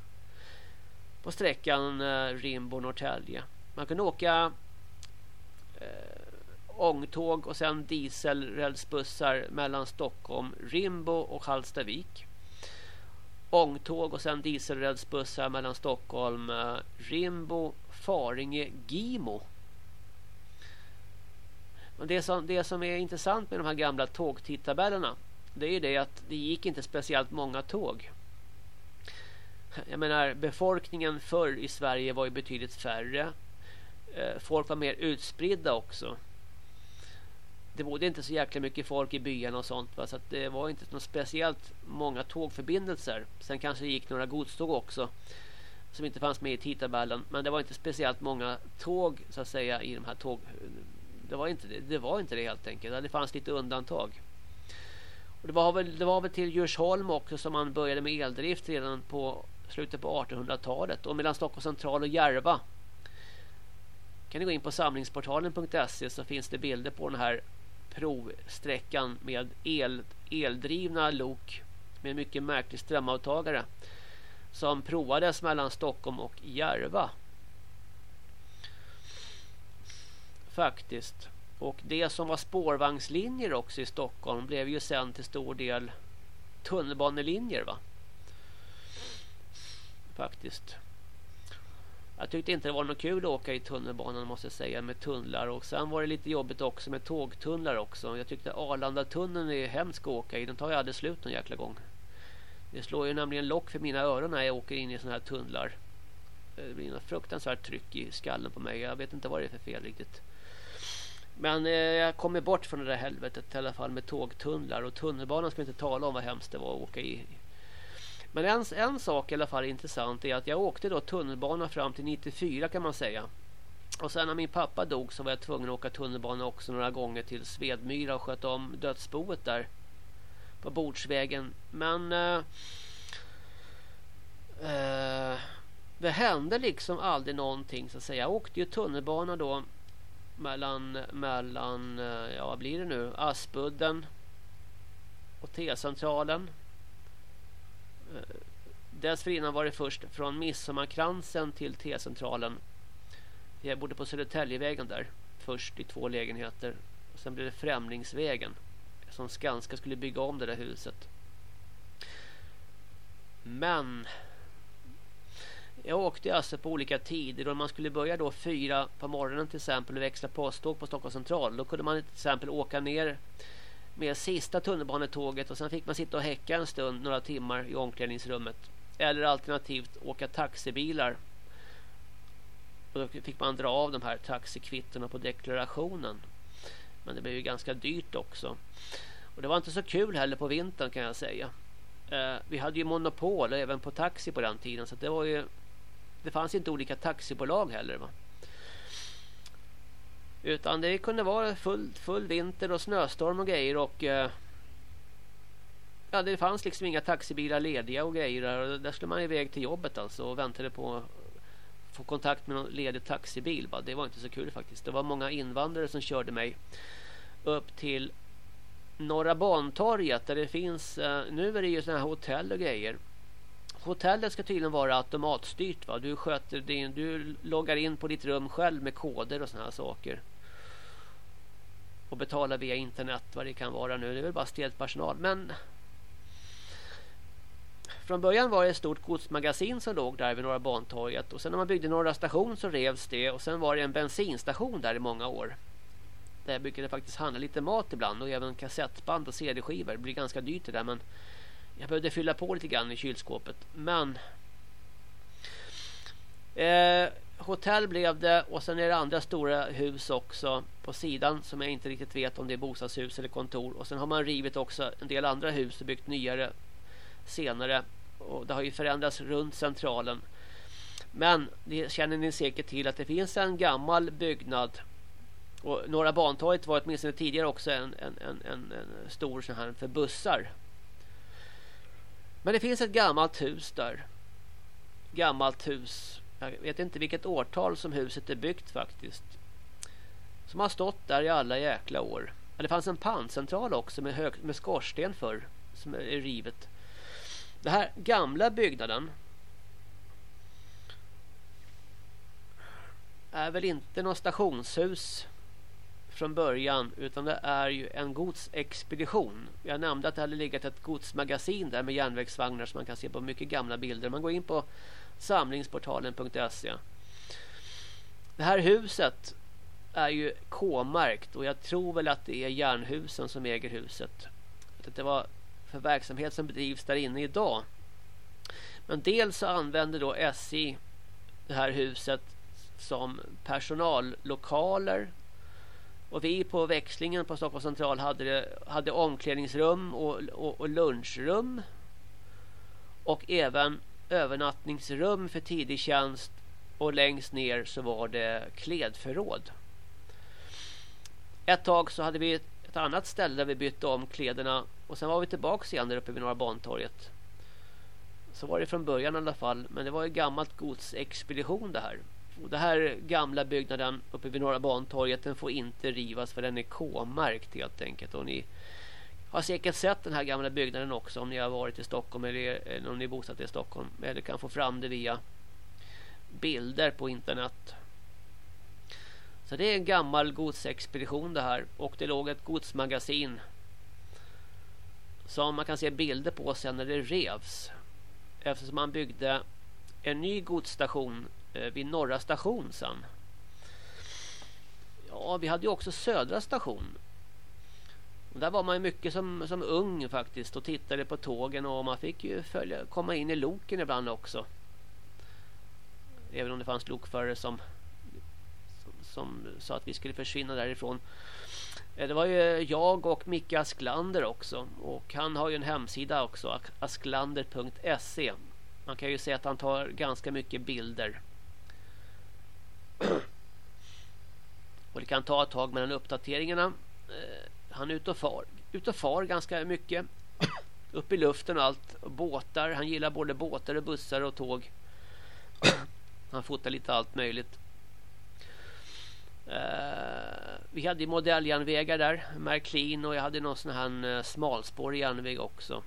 på sträckan eh, Rimbo-Norrtälje. Man kunde åka eh, ångtåg och sen dieselrälsbussar mellan Stockholm, Rimbo och Hallstavik. Ångtåg och sen dieselrälsbussar mellan Stockholm, eh, Rimbo, Faringe, Gimo. Men det, som, det som är intressant med de här gamla tågtidtabellerna det är ju det att det gick inte speciellt många tåg jag menar befolkningen förr i Sverige var ju betydligt färre. Eh, folk var mer utspridda också. Det bodde inte så jäkla mycket folk i byarna och sånt va? så att det var inte något speciellt många tågförbindelser. Sen kanske det gick några godståg också som inte fanns med i tidtabellen men det var inte speciellt många tåg så att säga i de här tåg det var inte det, det var inte det helt enkelt. Det fanns lite undantag. Och det var väl det var väl till Djursholm också som man började med eldrift redan på slutet på 1800-talet och mellan Stockholm central och Järva kan ni gå in på samlingsportalen.se så finns det bilder på den här provsträckan med el, eldrivna lok med mycket märklig strömavtagare som provades mellan Stockholm och Järva. Faktiskt. Och det som var spårvagnslinjer också i Stockholm blev ju sen till stor del tunnelbanelinjer va faktiskt. Jag tyckte inte det var något kul att åka i tunnelbanan måste jag säga med tunnlar och sen var det lite jobbigt också med tågtunnlar också. Jag tyckte Arlanda tunneln är hemsk att åka i. Den tar ju aldrig slut någon jäkla gång. Det slår ju nämligen lock för mina öron när jag åker in i sådana här tunnlar. Eh, det blir något fruktansvärt tryck i skallen på mig. Jag vet inte vad det är för fel riktigt. Men eh, jag kommer bort från det där helvetet i alla fall med tågtunnlar. Och tunnelbanan ska vi inte tala om vad hemskt det var att åka i. Men en, en sak i alla fall intressant är att jag åkte då tunnelbana fram till 94 kan man säga. Och sen när min pappa dog så var jag tvungen att åka tunnelbana också några gånger till Svedmyra och sköta om dödsboet där på Bordsvägen. Men eh, eh, det hände liksom aldrig någonting så att säga. Jag åkte ju tunnelbana då mellan, mellan eh, ja vad blir det nu, Aspudden och T-centralen. Eh, dessförinnan var det först från Midsommarkransen till T-centralen. Jag bodde på Södertäljevägen där. Först i två lägenheter. Och sen blev det Främlingsvägen. Som Skanska skulle bygga om det där huset. Men jag åkte alltså på olika tider och man skulle börja då fyra på morgonen till exempel och växla posttåg på Stockholms central. Då kunde man till exempel åka ner med sista tunnelbanetåget och sen fick man sitta och häcka en stund, några timmar i omklädningsrummet. Eller alternativt åka taxibilar. Och då fick man dra av de här taxikvittorna på deklarationen. Men det blev ju ganska dyrt också. Och det var inte så kul heller på vintern kan jag säga. Eh, vi hade ju monopol även på taxi på den tiden så det var ju det fanns inte olika taxibolag heller va. Utan det kunde vara full, full vinter och snöstorm och grejer och eh, ja, det fanns liksom inga taxibilar lediga och grejer där. Och där skulle man iväg till jobbet alltså och väntade på att få kontakt med någon ledig taxibil. Va? Det var inte så kul faktiskt. Det var många invandrare som körde mig upp till Norra Bantorget där det finns, eh, nu är det ju sådana här hotell och grejer. Hotellet ska tydligen vara automatstyrt va. Du sköter din, du loggar in på ditt rum själv med koder och sådana här saker. Och betala via internet vad det kan vara nu. Det är väl bara stelt personal. Men från början var det ett stort godsmagasin som låg där vid Norra Bantorget. Och sen när man byggde Norra station så revs det. Och sen var det en bensinstation där i många år. Där jag brukade faktiskt handla lite mat ibland. Och även kassettband och cd-skivor. Det blir ganska dyrt det där men jag behövde fylla på lite grann i kylskåpet. Men eh, hotell blev det och sen är det andra stora hus också på sidan som jag inte riktigt vet om det är bostadshus eller kontor. Och sen har man rivit också en del andra hus och byggt nyare senare. Och det har ju förändrats runt centralen. Men det känner ni säkert till att det finns en gammal byggnad. Och Norra Bantorget var åtminstone tidigare också en, en, en, en, en stor sån här för bussar. Men det finns ett gammalt hus där. Gammalt hus. Jag vet inte vilket årtal som huset är byggt faktiskt. Som har stått där i alla jäkla år. Det fanns en pantcentral också med, hög, med skorsten för som är rivet. Den här gamla byggnaden är väl inte något stationshus från början utan det är ju en godsexpedition. Jag nämnde att det hade legat ett godsmagasin där med järnvägsvagnar som man kan se på mycket gamla bilder. Man går in på samlingsportalen.se. Det här huset är ju K-märkt och jag tror väl att det är Järnhusen som äger huset. Att det var för verksamhet som bedrivs där inne idag. Men dels så använder då SJ det här huset som personallokaler och vi på växlingen på Stockholms central hade, det, hade omklädningsrum och, och, och lunchrum. Och även övernattningsrum för tidig tjänst. Och längst ner så var det klädförråd. Ett tag så hade vi ett, annat ställe där vi bytte om kläderna. Och sen var vi tillbaka igen där uppe vid Norra Bantorget. Så var det från början i alla fall. Men det var ju gammalt godsexpedition det här. Och det här gamla byggnaden uppe vid Norra Bantorget den får inte rivas för den är K-märkt helt enkelt. Och ni har säkert sett den här gamla byggnaden också om ni har varit i Stockholm eller, eller om ni är bosatt i Stockholm. Eller kan få fram det via bilder på internet. Så det är en gammal godsexpedition det här. Och det låg ett godsmagasin. Som man kan se bilder på sen när det revs. Eftersom man byggde en ny godsstation eh, vid norra station sen. Ja, vi hade ju också södra station. Och där var man ju mycket som, som ung faktiskt och tittade på tågen och man fick ju följa, komma in i loken ibland också. Även om det fanns lokförare som, som, som sa att vi skulle försvinna därifrån. Eh, det var ju jag och Micke Asklander också. Och han har ju en hemsida också. Asklander.se Man kan ju se att han tar ganska mycket bilder. [CLEARS THROAT] Och det kan ta ett tag mellan uppdateringarna. Eh, han är ute och far, ute och far ganska mycket. Upp i luften och allt. Båtar. Han gillar både båtar och bussar och tåg. Han fotar lite allt möjligt. Uh, vi hade modelljärnvägar där. Märklin och jag hade någon sån här eh, uh, smalspårig järnväg också.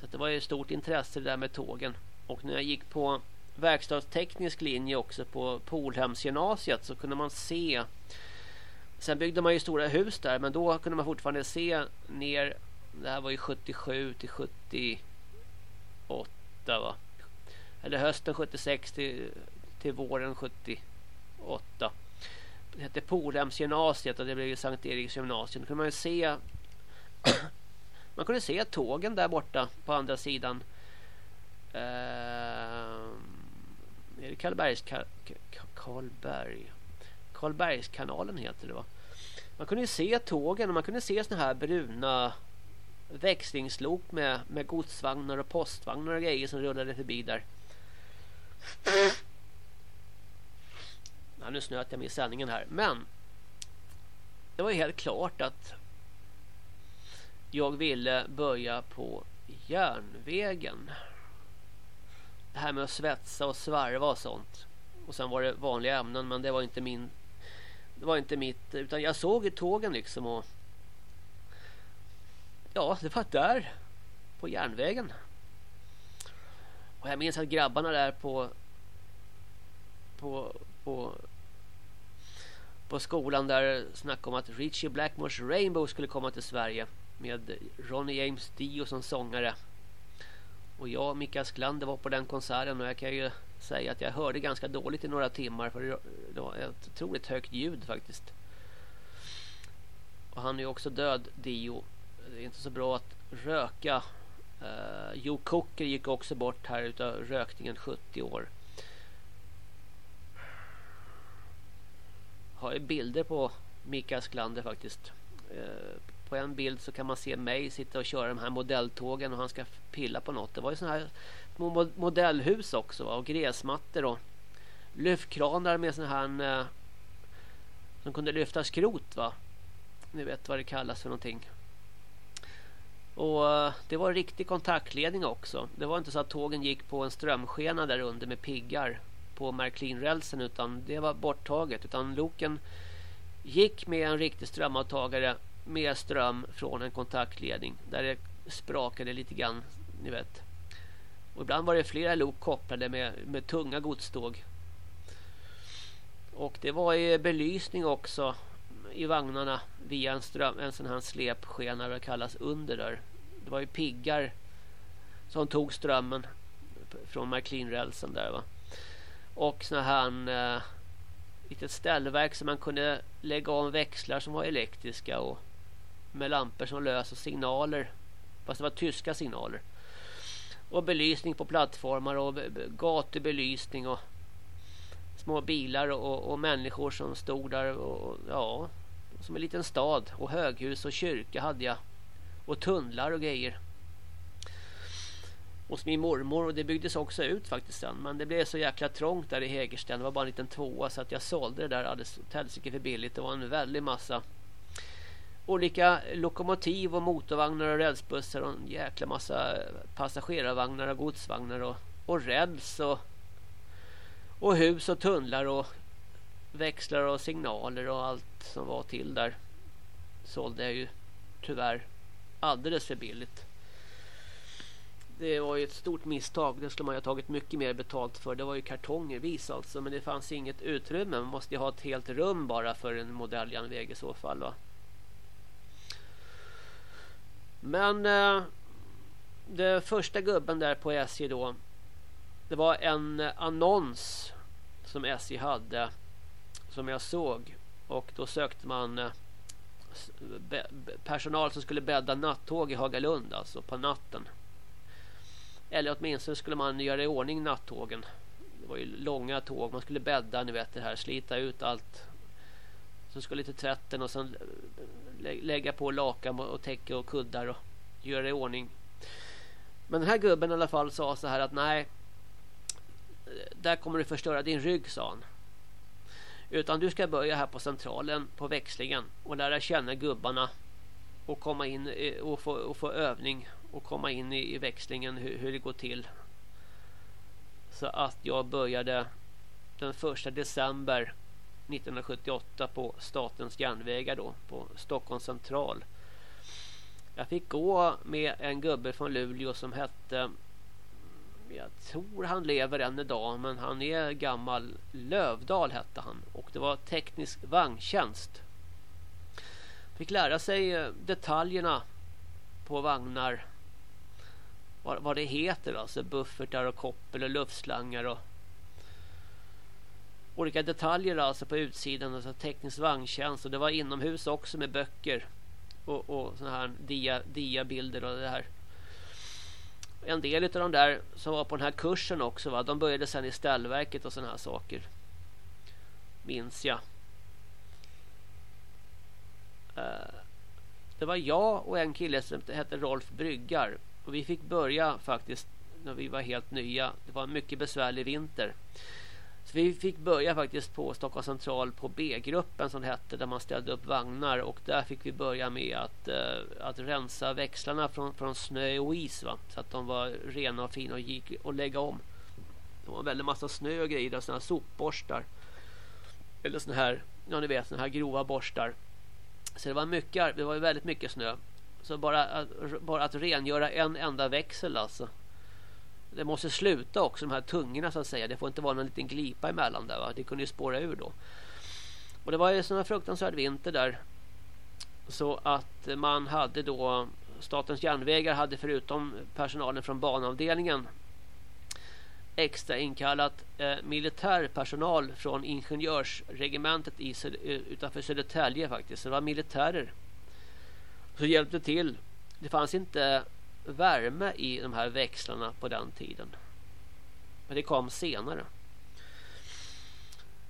Så det var ju stort intresse det där med tågen. Och när jag gick på verkstadsteknisk linje också på Polhemsgymnasiet så kunde man se Sen byggde man ju stora hus där men då kunde man fortfarande se ner Det här var ju 77 till 78 va? Eller hösten 76 till, till våren 78 Det hette Polhemsgymnasiet och det blev ju Sankt Eriks gymnasium. Då kunde man ju se [CLEARS THROAT] Man kunde se tågen där borta på andra sidan. Eh, är det Karlbergs Karlberg? Karlbergskanalen heter det va? Man kunde se tågen och man kunde se såna här bruna växlingslok med, med godsvagnar och postvagnar och grejer som rullade förbi där. Ja, nu snöt jag med sändningen här men det var ju helt klart att jag ville börja på järnvägen. Det här med att svetsa och svarva och sånt. Och sen var det vanliga ämnen men det var inte min det var inte mitt utan jag såg tågen liksom och ja, det var där på järnvägen. Och jag minns att grabbarna där på på på på skolan där snackade om att Richie Blackmores Rainbow skulle komma till Sverige med Ronnie James Dio som sångare. Och jag och Mikael Sklander var på den konserten och jag kan ju säga att jag hörde ganska dåligt i några timmar för det var ett otroligt högt ljud faktiskt. Och han är ju också död, Dio. Det är inte så bra att röka. Eh, uh, Joe Cocker gick också bort här utav rökningen 70 år. Har ju bilder på Mikael Sklander faktiskt. Uh, på en bild så kan man se mig sitta och köra de här modelltågen och han ska pilla på något. Det var ju sådana här modellhus också va? och gräsmattor och lyftkranar med sådana här eh, som kunde lyfta skrot va. Ni vet vad det kallas för någonting. Och eh, det var riktig kontaktledning också. Det var inte så att tågen gick på en strömskena där under med piggar på Märklinrälsen utan det var borttaget utan loken gick med en riktig strömavtagare med ström från en kontaktledning där det sprakade lite grann, ni vet. Och ibland var det flera lok kopplade med, med tunga godståg. Och det var ju belysning också i vagnarna via en, ström, en sån här släpskena det kallas under där. Det var ju piggar som tog strömmen från Märklinrälsen där va. Och såna här eh, litet ställverk som man kunde lägga om växlar som var elektriska och med lampor som lös och signaler. Fast det var tyska signaler. Och belysning på plattformar och gatubelysning och små bilar och, och människor som stod där och ja, som en liten stad och höghus och kyrka hade jag och tunnlar och grejer. Hos min mormor och det byggdes också ut faktiskt sen men det blev så jäkla trångt där i Hägersten. Det var bara en liten tvåa så att jag sålde det där alldeles för billigt. Det var en väldig massa olika lokomotiv och motorvagnar och rälsbussar och en jäkla massa passagerarvagnar och godsvagnar och, och räls och, och hus och tunnlar och växlar och signaler och allt som var till där sålde jag ju tyvärr alldeles för billigt. Det var ju ett stort misstag. Det skulle man ju ha tagit mycket mer betalt för. Det var ju kartongervis alltså. Men det fanns inget utrymme. Man måste ju ha ett helt rum bara för en modelljärnväg i så fall va. Men eh, det första gubben där på SJ då det var en annons som SJ hade som jag såg och då sökte man eh, personal som skulle bädda nattåg i Hagalund alltså på natten. Eller åtminstone skulle man göra i ordning nattågen. Det var ju långa tåg. Man skulle bädda, ni vet det här, slita ut allt. Så skulle till tvätten och sen eh, lägga på lakan och täcke och kuddar och göra i ordning. Men den här gubben i alla fall sa så här att nej. Där kommer du förstöra din rygg, sa han. Utan du ska börja här på centralen på växlingen och lära känna gubbarna och komma in eh, och få, och få övning och komma in i, i växlingen hur, hur det går till. Så att jag började den första december 1978 på Statens järnvägar då på Stockholms central. Jag fick gå med en gubbe från Luleå som hette jag tror han lever än idag men han är gammal Lövdal hette han och det var teknisk vagntjänst. Fick lära sig eh, detaljerna på vagnar. Vad, vad det heter alltså buffertar och koppel och luftslangar och olika detaljer alltså på utsidan alltså teknisk vagntjänst och det var inomhus också med böcker och, och såna här dia, diabilder och det här en del av de där som var på den här kursen också va, de började sen i ställverket och såna här saker. Minns jag. Eh, det var jag och en kille som hette Rolf Bryggar och vi fick börja faktiskt när vi var helt nya. Det var en mycket besvärlig vinter. Så vi fick börja faktiskt på Stockholms central på B-gruppen som det hette där man ställde upp vagnar och där fick vi börja med att, eh, att rensa växlarna från, från snö och is va? så att de var rena och fina och gick att lägga om. Det var en väldig massa snö och grejer och såna här sopborstar. Eller såna här, ja ni vet, såna här grova borstar. Så det var mycket, det var väldigt mycket snö. Så bara att, bara att rengöra en enda växel alltså det måste sluta också de här tungorna så att säga. Det får inte vara någon liten glipa emellan där va. Det kunde ju spåra ur då. Och det var ju sån här fruktansvärd vinter där. Så att man hade då Statens järnvägar hade förutom personalen från banavdelningen extra inkallat eh, militärpersonal från ingenjörsregementet i, eh, utanför Södertälje faktiskt. Så det var militärer. Så hjälpte till. Det fanns inte värme i de här växlarna på den tiden. Men det kom senare.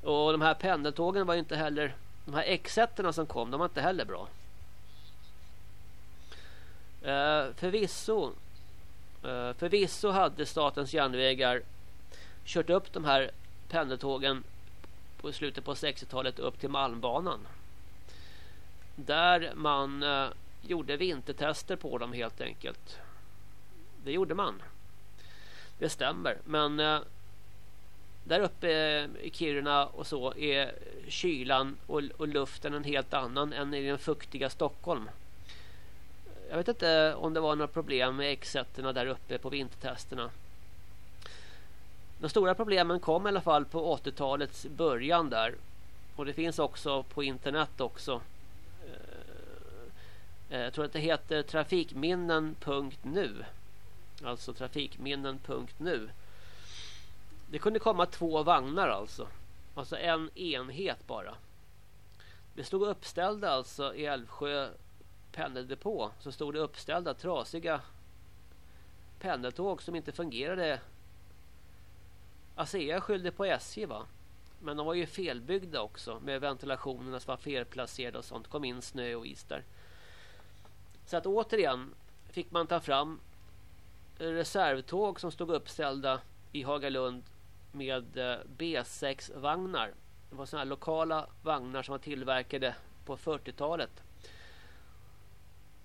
Och de här pendeltågen var inte heller de här x som kom, de var inte heller bra. Eh, förvisso eh, förvisso hade statens järnvägar kört upp de här pendeltågen på slutet på 60-talet upp till Malmbanan. Där man eh, gjorde vintertester på dem helt enkelt. Det gjorde man. Det stämmer. Men eh, där uppe eh, i Kiruna och så är kylan och, och, luften en helt annan än i den fuktiga Stockholm. Jag vet inte om det var några problem med x där uppe på vintertesterna. De stora problemen kom i alla fall på 80-talets början där. Och det finns också på internet också. Eh, eh, jag tror att det heter trafikminnen.nu Alltså trafikminnen.nu Det kunde komma två vagnar alltså. Alltså en enhet bara. Det stod uppställda alltså i Älvsjö pendeldepå. Så stod det uppställda trasiga pendeltåg som inte fungerade. ASEA skyllde på SJ va. Men de var ju felbyggda också med ventilationerna som var felplacerade och sånt. kom in snö och is där. Så att återigen fick man ta fram reservtåg som stod uppställda i Hagalund med eh, B6-vagnar. Det var sådana här lokala vagnar som var tillverkade på 40-talet.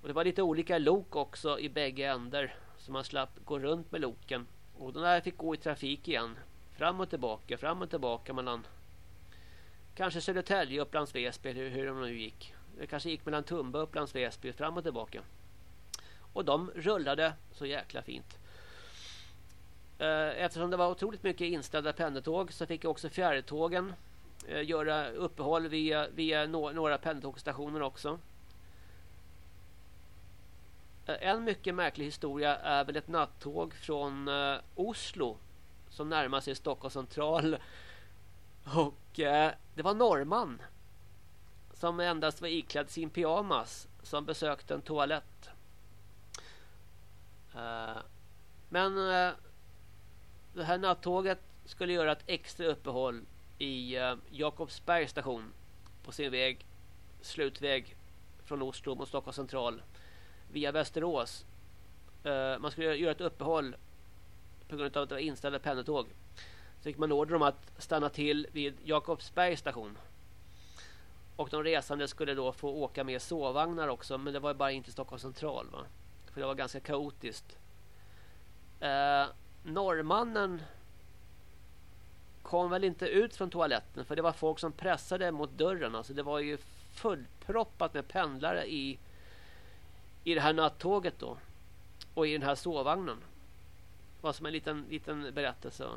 Och det var lite olika lok också i bägge änder så man slapp gå runt med loken. Och de där fick gå i trafik igen. Fram och tillbaka, fram och tillbaka mellan kanske Södertälje, Upplands Väsby, hur, hur de nu gick. Det kanske gick mellan Tumba, Upplands Väsby, fram och tillbaka. Och de rullade så jäkla fint. Eh, eftersom det var otroligt mycket inställda pendeltåg så fick också fjärrtågen eh, göra uppehåll via, via några pendeltågsstationer också. Eh, en mycket märklig historia är väl ett nattåg från Oslo som närmar sig Stockholms central. Och det var norrman som endast var iklädd sin pyjamas som besökte en toalett. Eh, men eh, det här nattåget skulle göra ett extra uppehåll i eh, Jakobsbergs station på sin väg slutväg från Oslo mot Stockholms central via Västerås. man skulle göra ett uppehåll på grund av att det var inställda pendeltåg. Så fick man order om att stanna till vid Jakobsbergs station. Och de resande skulle då få åka med sovvagnar också. Men det var bara inte Stockholms central. Va? För det var ganska kaotiskt. Eh, norrmannen kom väl inte ut från toaletten. För det var folk som pressade mot dörren. Alltså det var ju fullproppat med pendlare i, i det här nattåget då. Och i den här sovvagnen. Det var som en liten, liten berättelse.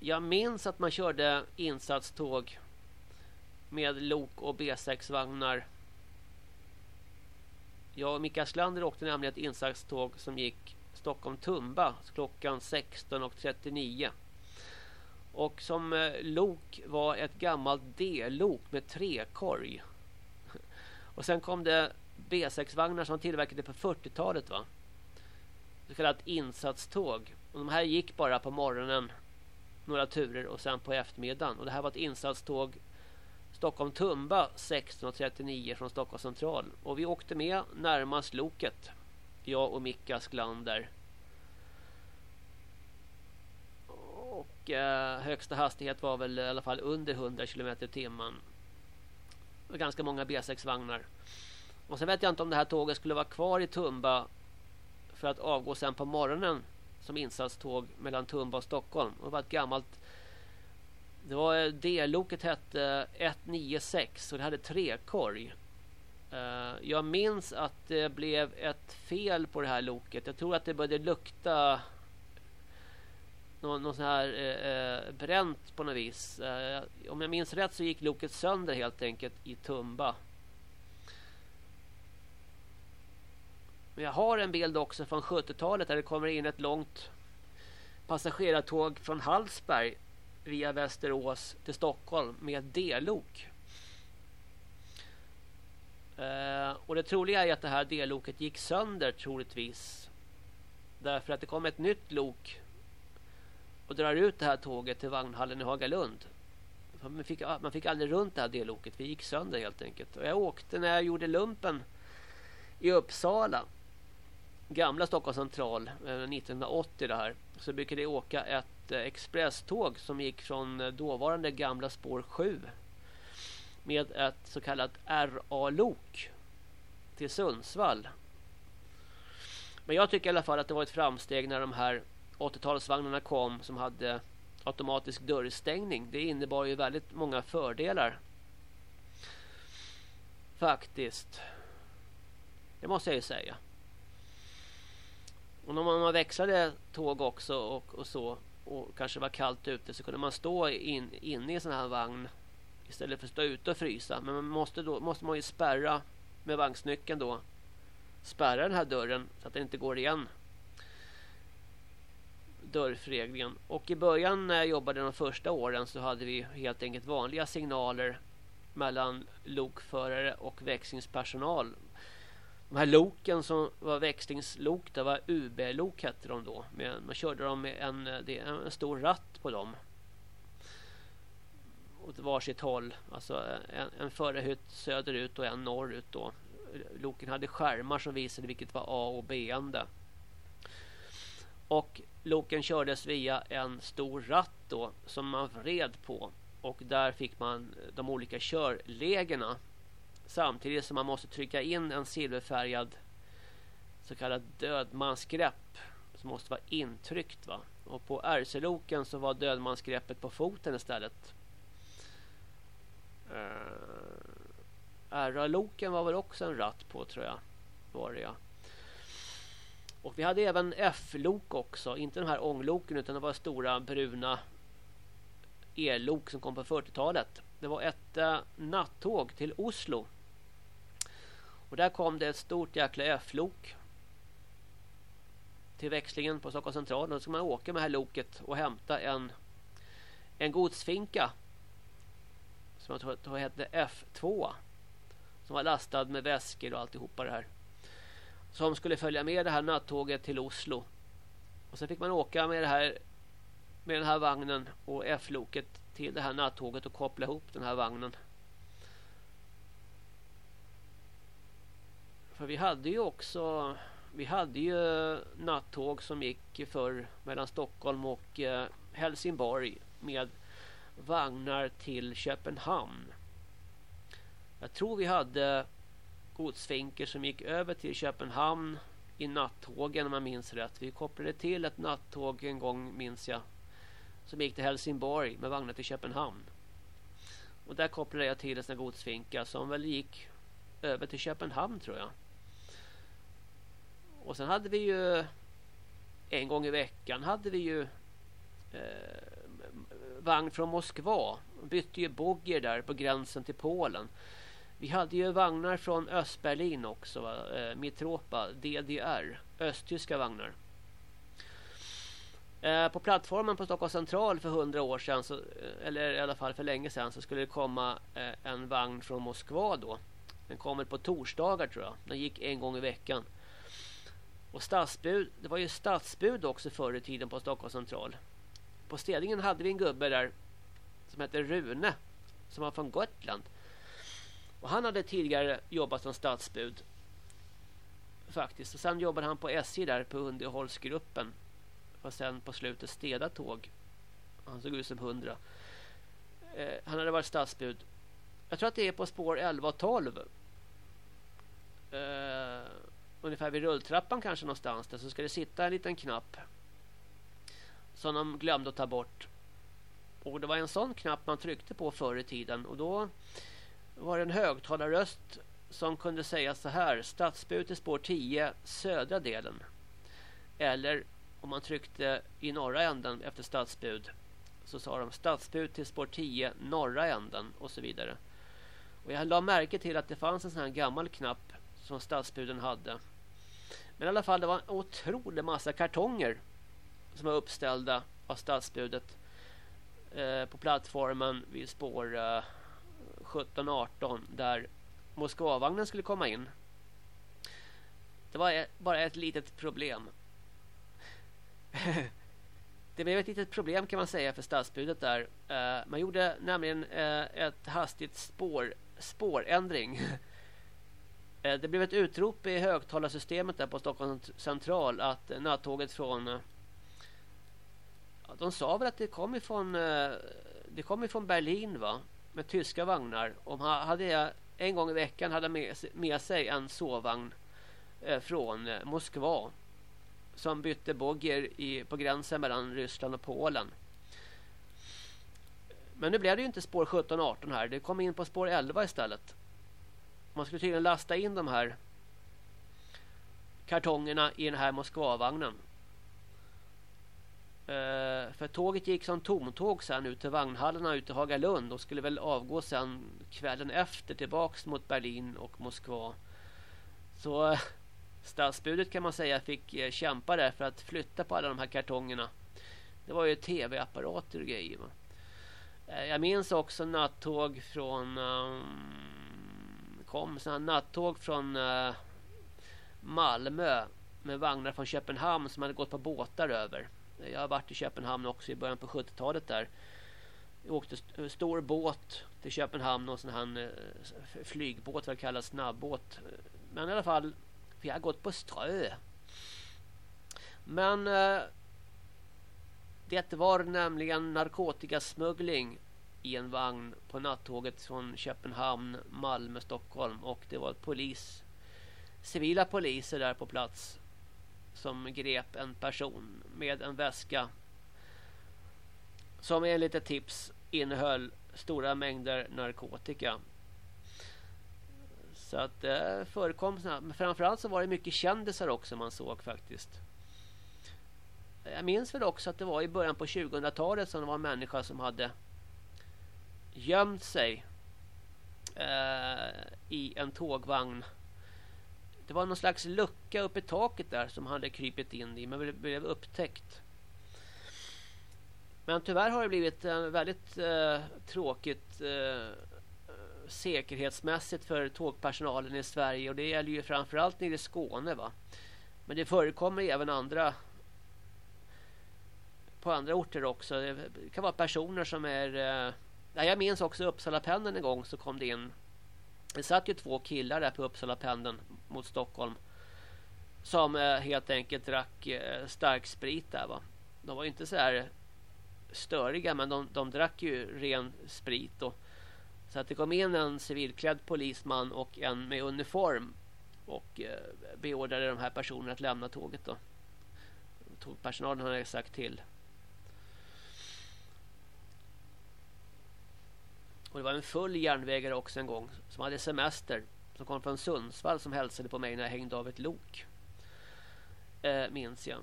Jag minns att man körde insatståg med lok och B6-vagnar. Jag och Mikael Slander åkte nämligen ett insatståg som gick Stockholm-Tumba klockan 16.39. Och som eh, lok var ett gammalt D-lok med trekorg. Och sen kom det B6-vagnar som tillverkade på 40-talet va. Så kallat insatståg. Och de här gick bara på morgonen några turer och sen på eftermiddagen. Och det här var ett insatståg Stockholm-Tumba 16.39 från Stockholm central. Och vi åkte med närmast loket. Jag och Micka Sklander. Och eh, högsta hastighet var väl i alla fall under 100 km i timmen. Och ganska många B6-vagnar. Och sen vet jag inte om det här tåget skulle vara kvar i Tumba för att avgå sen på morgonen som insatståg mellan Tumba och Stockholm. Det var ett gammalt det var eh, D-loket hette eh, 196 och det hade trekorg. korg. Eh, jag minns att det blev ett fel på det här loket. Jag tror att det började lukta någon, någon sån här eh, bränt på något vis. Om jag minns rätt så gick loket sönder helt enkelt i Tumba. Men jag har en bild också från 70-talet där det kommer in ett långt passagerartåg från Hallsberg via Västerås till Stockholm med D-lok. Eh, och det troliga är att det här D-loket gick sönder troligtvis. Därför att det kom ett nytt lok och drar ut det här tåget till vagnhallen i Hagalund. Man fick, man fick aldrig runt det här D-loket. Vi gick sönder helt enkelt. Och jag åkte när jag gjorde lumpen i Uppsala gamla Stockholms central eh, 1980 det här så brukade jag åka ett ett eh, expresståg som gick från eh, dåvarande gamla spår 7 med ett så kallat RA-lok till Sundsvall. Men jag tycker i alla fall att det var ett framsteg när de här 80-talsvagnarna kom som hade automatisk dörrstängning. Det innebar ju väldigt många fördelar. Faktiskt. Det måste jag ju säga. Och när man växlade tåg också och, och så och kanske var kallt ute så kunde man stå in, inne i en sån här vagn istället för att stå ute och frysa. Men man måste då måste man ju spärra med vagnsnyckeln då. Spärra den här dörren så att den inte går igen. Dörrfreglingen. Och i början när jag jobbade de första åren så hade vi helt enkelt vanliga signaler mellan lokförare och växlingspersonal de här loken som var växlingslok, det var UB-lok hette de då. man körde dem med en, en stor ratt på dem. Åt varsitt håll. Alltså en, en förarhytt söderut och en norrut då. Loken hade skärmar som visade vilket var A och B-ände. Och loken kördes via en stor ratt då som man vred på. Och där fick man de olika körlägena Samtidigt som man måste trycka in en silverfärgad så kallad dödmansgrepp som måste vara intryckt va. Och på RC-loken så var dödmansgreppet på foten istället. Uh, eh, RA-loken var väl också en ratt på tror jag. Var det ja. Och vi hade även F-lok också. Inte de här ångloken utan det var stora bruna ellok som kom på 40-talet. Det var ett uh, nattåg till Oslo och där kom det ett stort jäkla F-lok till växlingen på Stockholms central. Och då ska man åka med det här loket och hämta en, en godsfinka. Som jag tror, tror hette F2 som var lastad med väskor och alltihopa det här. Som skulle följa med det här nattåget till Oslo. Och sen fick man åka med det här med den här vagnen och F-loket till det här nattåget och koppla ihop den här vagnen. För vi hade ju också vi hade ju nattåg som gick för mellan Stockholm och eh, Helsingborg med vagnar till Köpenhamn. Jag tror vi hade godsfinker som gick över till Köpenhamn i nattågen om jag minns rätt. Vi kopplade till ett nattåg en gång minns jag som gick till Helsingborg med vagnar till Köpenhamn. Och där kopplade jag till en sån godsfinka som väl gick över till Köpenhamn tror jag. Och sen hade vi ju en gång i veckan hade vi ju eh, vagn från Moskva. Bytte ju bogger där på gränsen till Polen. Vi hade ju vagnar från Östberlin också. Va? Eh, Mitropa, DDR. Östtyska vagnar. Eh, på plattformen på Stockholms central för hundra år sedan, så, eh, eller i alla fall för länge sedan, så skulle det komma eh, en vagn från Moskva då. Den kommer på torsdagar tror jag. Den gick en gång i veckan. Och stadsbud, det var ju stadsbud också förr i tiden på Stockholms central. På städningen hade vi en gubbe där som hette Rune som var från Gotland. Och han hade tidigare jobbat som stadsbud. Faktiskt. Och sen jobbade han på SJ där på underhållsgruppen. Och sen på slutet städa tåg. Han såg ut som hundra. Eh, han hade varit stadsbud. Jag tror att det är på spår 11 och 12. Eh, ungefär vid rulltrappan kanske någonstans där så ska det sitta en liten knapp som de glömde att ta bort. Och det var en sån knapp man tryckte på förr i tiden och då var det en högtalarröst som kunde säga så här stadsbud till spår 10 södra delen. Eller om man tryckte i norra änden efter stadsbud så sa de stadsbud till spår 10 norra änden och så vidare. Och jag la märke till att det fanns en sån här gammal knapp som stadsbuden hade. Men i alla fall det var en otrolig massa kartonger som var uppställda av stadsbudet eh, på plattformen vid spår eh, 17-18 där Moskvavagnen skulle komma in. Det var bara ett litet problem. [LAUGHS] det blev ett litet problem kan man säga för stadsbudet där. Eh, man gjorde nämligen eh, ett hastigt spår, spårändring. [LAUGHS] Eh, det blev ett utrop i högtalarsystemet där på Stockholms central att eh, nattåget från eh, de sa väl att det kom ifrån det kom ifrån Berlin va med tyska vagnar och hade en gång i veckan hade med sig en sovvagn från Moskva som bytte bogger i, på gränsen mellan Ryssland och Polen. Men nu blev det ju inte spår 17-18 här. Det kom in på spår 11 istället. Man skulle tydligen lasta in de här kartongerna i den här Moskvavagnen. Uh, för tåget gick som tomtåg sen ut till vagnhallarna ute i Hagalund och skulle väl avgå sen kvällen efter tillbaks mot Berlin och Moskva. Så eh, uh, stadsbudet kan man säga fick uh, kämpa där för att flytta på alla de här kartongerna. Det var ju tv-apparater och grejer. Jag minns också nattåg från um, kom sådana nattåg från uh, Malmö med vagnar från Köpenhamn som hade gått på båtar över. Jag har varit i Köpenhamn också i början på 70-talet där. Jag åkte st eh, stor båt till Köpenhamn och sån här uh, flygbåt, vad det kallas, snabbbåt. Men i alla fall, vi har gått på strö. Men uh, det var nämligen narkotikasmuggling i en vagn på nattåget från Köpenhamn, Malmö, Stockholm och det var polis civila poliser där på plats som grep en person med en väska som enligt ett tips innehöll stora mängder narkotika. Så att det förekom men framförallt så var det mycket kändisar också man såg faktiskt. Jag minns väl också att det var i början på 2000-talet som det var en människa som hade gömt sig eh, i en tågvagn. Det var någon slags lucka uppe i taket där som hade krypit in i men blev upptäckt. Men tyvärr har det blivit en väldigt eh, tråkigt eh, säkerhetsmässigt för tågpersonalen i Sverige och det gäller ju framförallt nere i Skåne va. Men det förekommer även andra på andra orter också. Det kan vara personer som är eh, jag minns också Uppsala pendeln en gång så kom det in det satt ju två killar där på Uppsala pendeln mot Stockholm som eh, helt enkelt drack eh, stark sprit där va. De var ju inte så här störiga men de, de drack ju ren sprit och så att det kom in en civilklädd polisman och en med uniform och eh, beordrade de här personerna att lämna tåget då. Tågpersonalen hade sagt till. Och det var en full järnvägare också en gång som hade semester som kom från Sundsvall som hälsade på mig när jag hängde av ett lok. Eh, minns jag.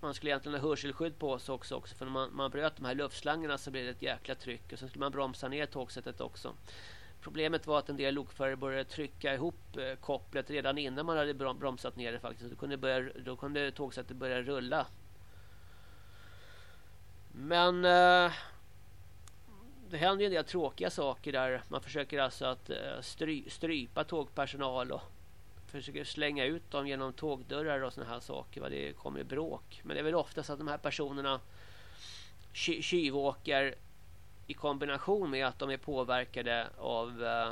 Man skulle egentligen ha hörselskydd på sig också, också för när man, man bröt de här luftslangarna så blev det ett jäkla tryck och sen skulle man bromsa ner tågsättet också. Problemet var att en del lokförare började trycka ihop eh, kopplet redan innan man hade bromsat ner det faktiskt. Då kunde, börja, då kunde tågsättet börja rulla. Men eh, det händer ju en del tråkiga saker där. Man försöker alltså att eh, stry, strypa tågpersonal och försöker slänga ut dem genom tågdörrar och såna här saker. Va? Det kommer bråk. Men det är väl oftast att de här personerna tjuvåker i kombination med att de är påverkade av eh,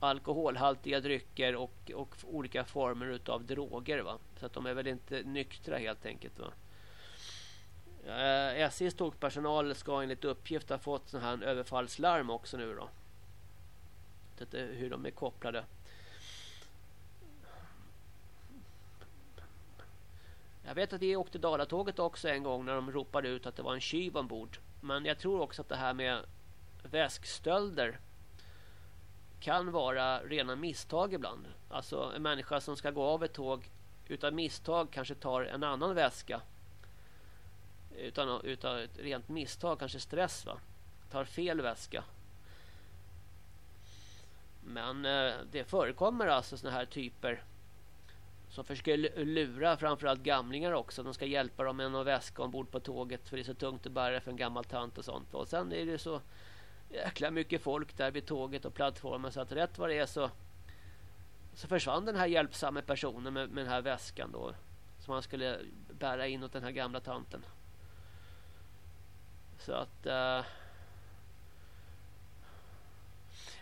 alkoholhaltiga drycker och, och olika former av droger. Va? Så att de är väl inte nyktra helt enkelt. Va? Eh, SJs tågpersonal ska enligt uppgift ha fått sån här överfallslarm också nu då. Det är eh, hur de är kopplade. Jag vet att vi åkte Dalatåget också en gång när de ropade ut att det var en tjuv ombord. Men jag tror också att det här med väskstölder kan vara rena misstag ibland. Alltså en människa som ska gå av ett tåg utan misstag kanske tar en annan väska. Utan, utan ett rent misstag, kanske stress va. Tar fel väska. Men eh, det förekommer alltså såna här typer som försöker lura framförallt gamlingar också. De ska hjälpa dem med någon väska ombord på tåget för det är så tungt att bära för en gammal tant och sånt. Och sen är det så jäkla mycket folk där vid tåget och plattformen så att rätt vad det är så så försvann den här hjälpsamma personen med, med den här väskan då som han skulle bära in åt den här gamla tanten. Så att uh,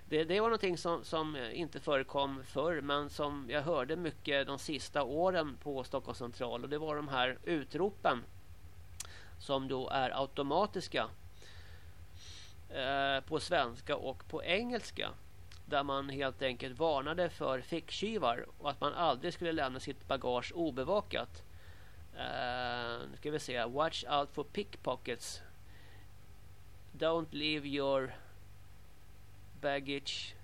det, det var någonting som, som inte förekom förr men som jag hörde mycket de sista åren på Stockholms central och det var de här utropen som då är automatiska eh, på svenska och på engelska där man helt enkelt varnade för ficktjuvar och att man aldrig skulle lämna sitt bagage obevakat. Uh, nu ska vi se. Watch out for pickpockets. Don't leave your baggage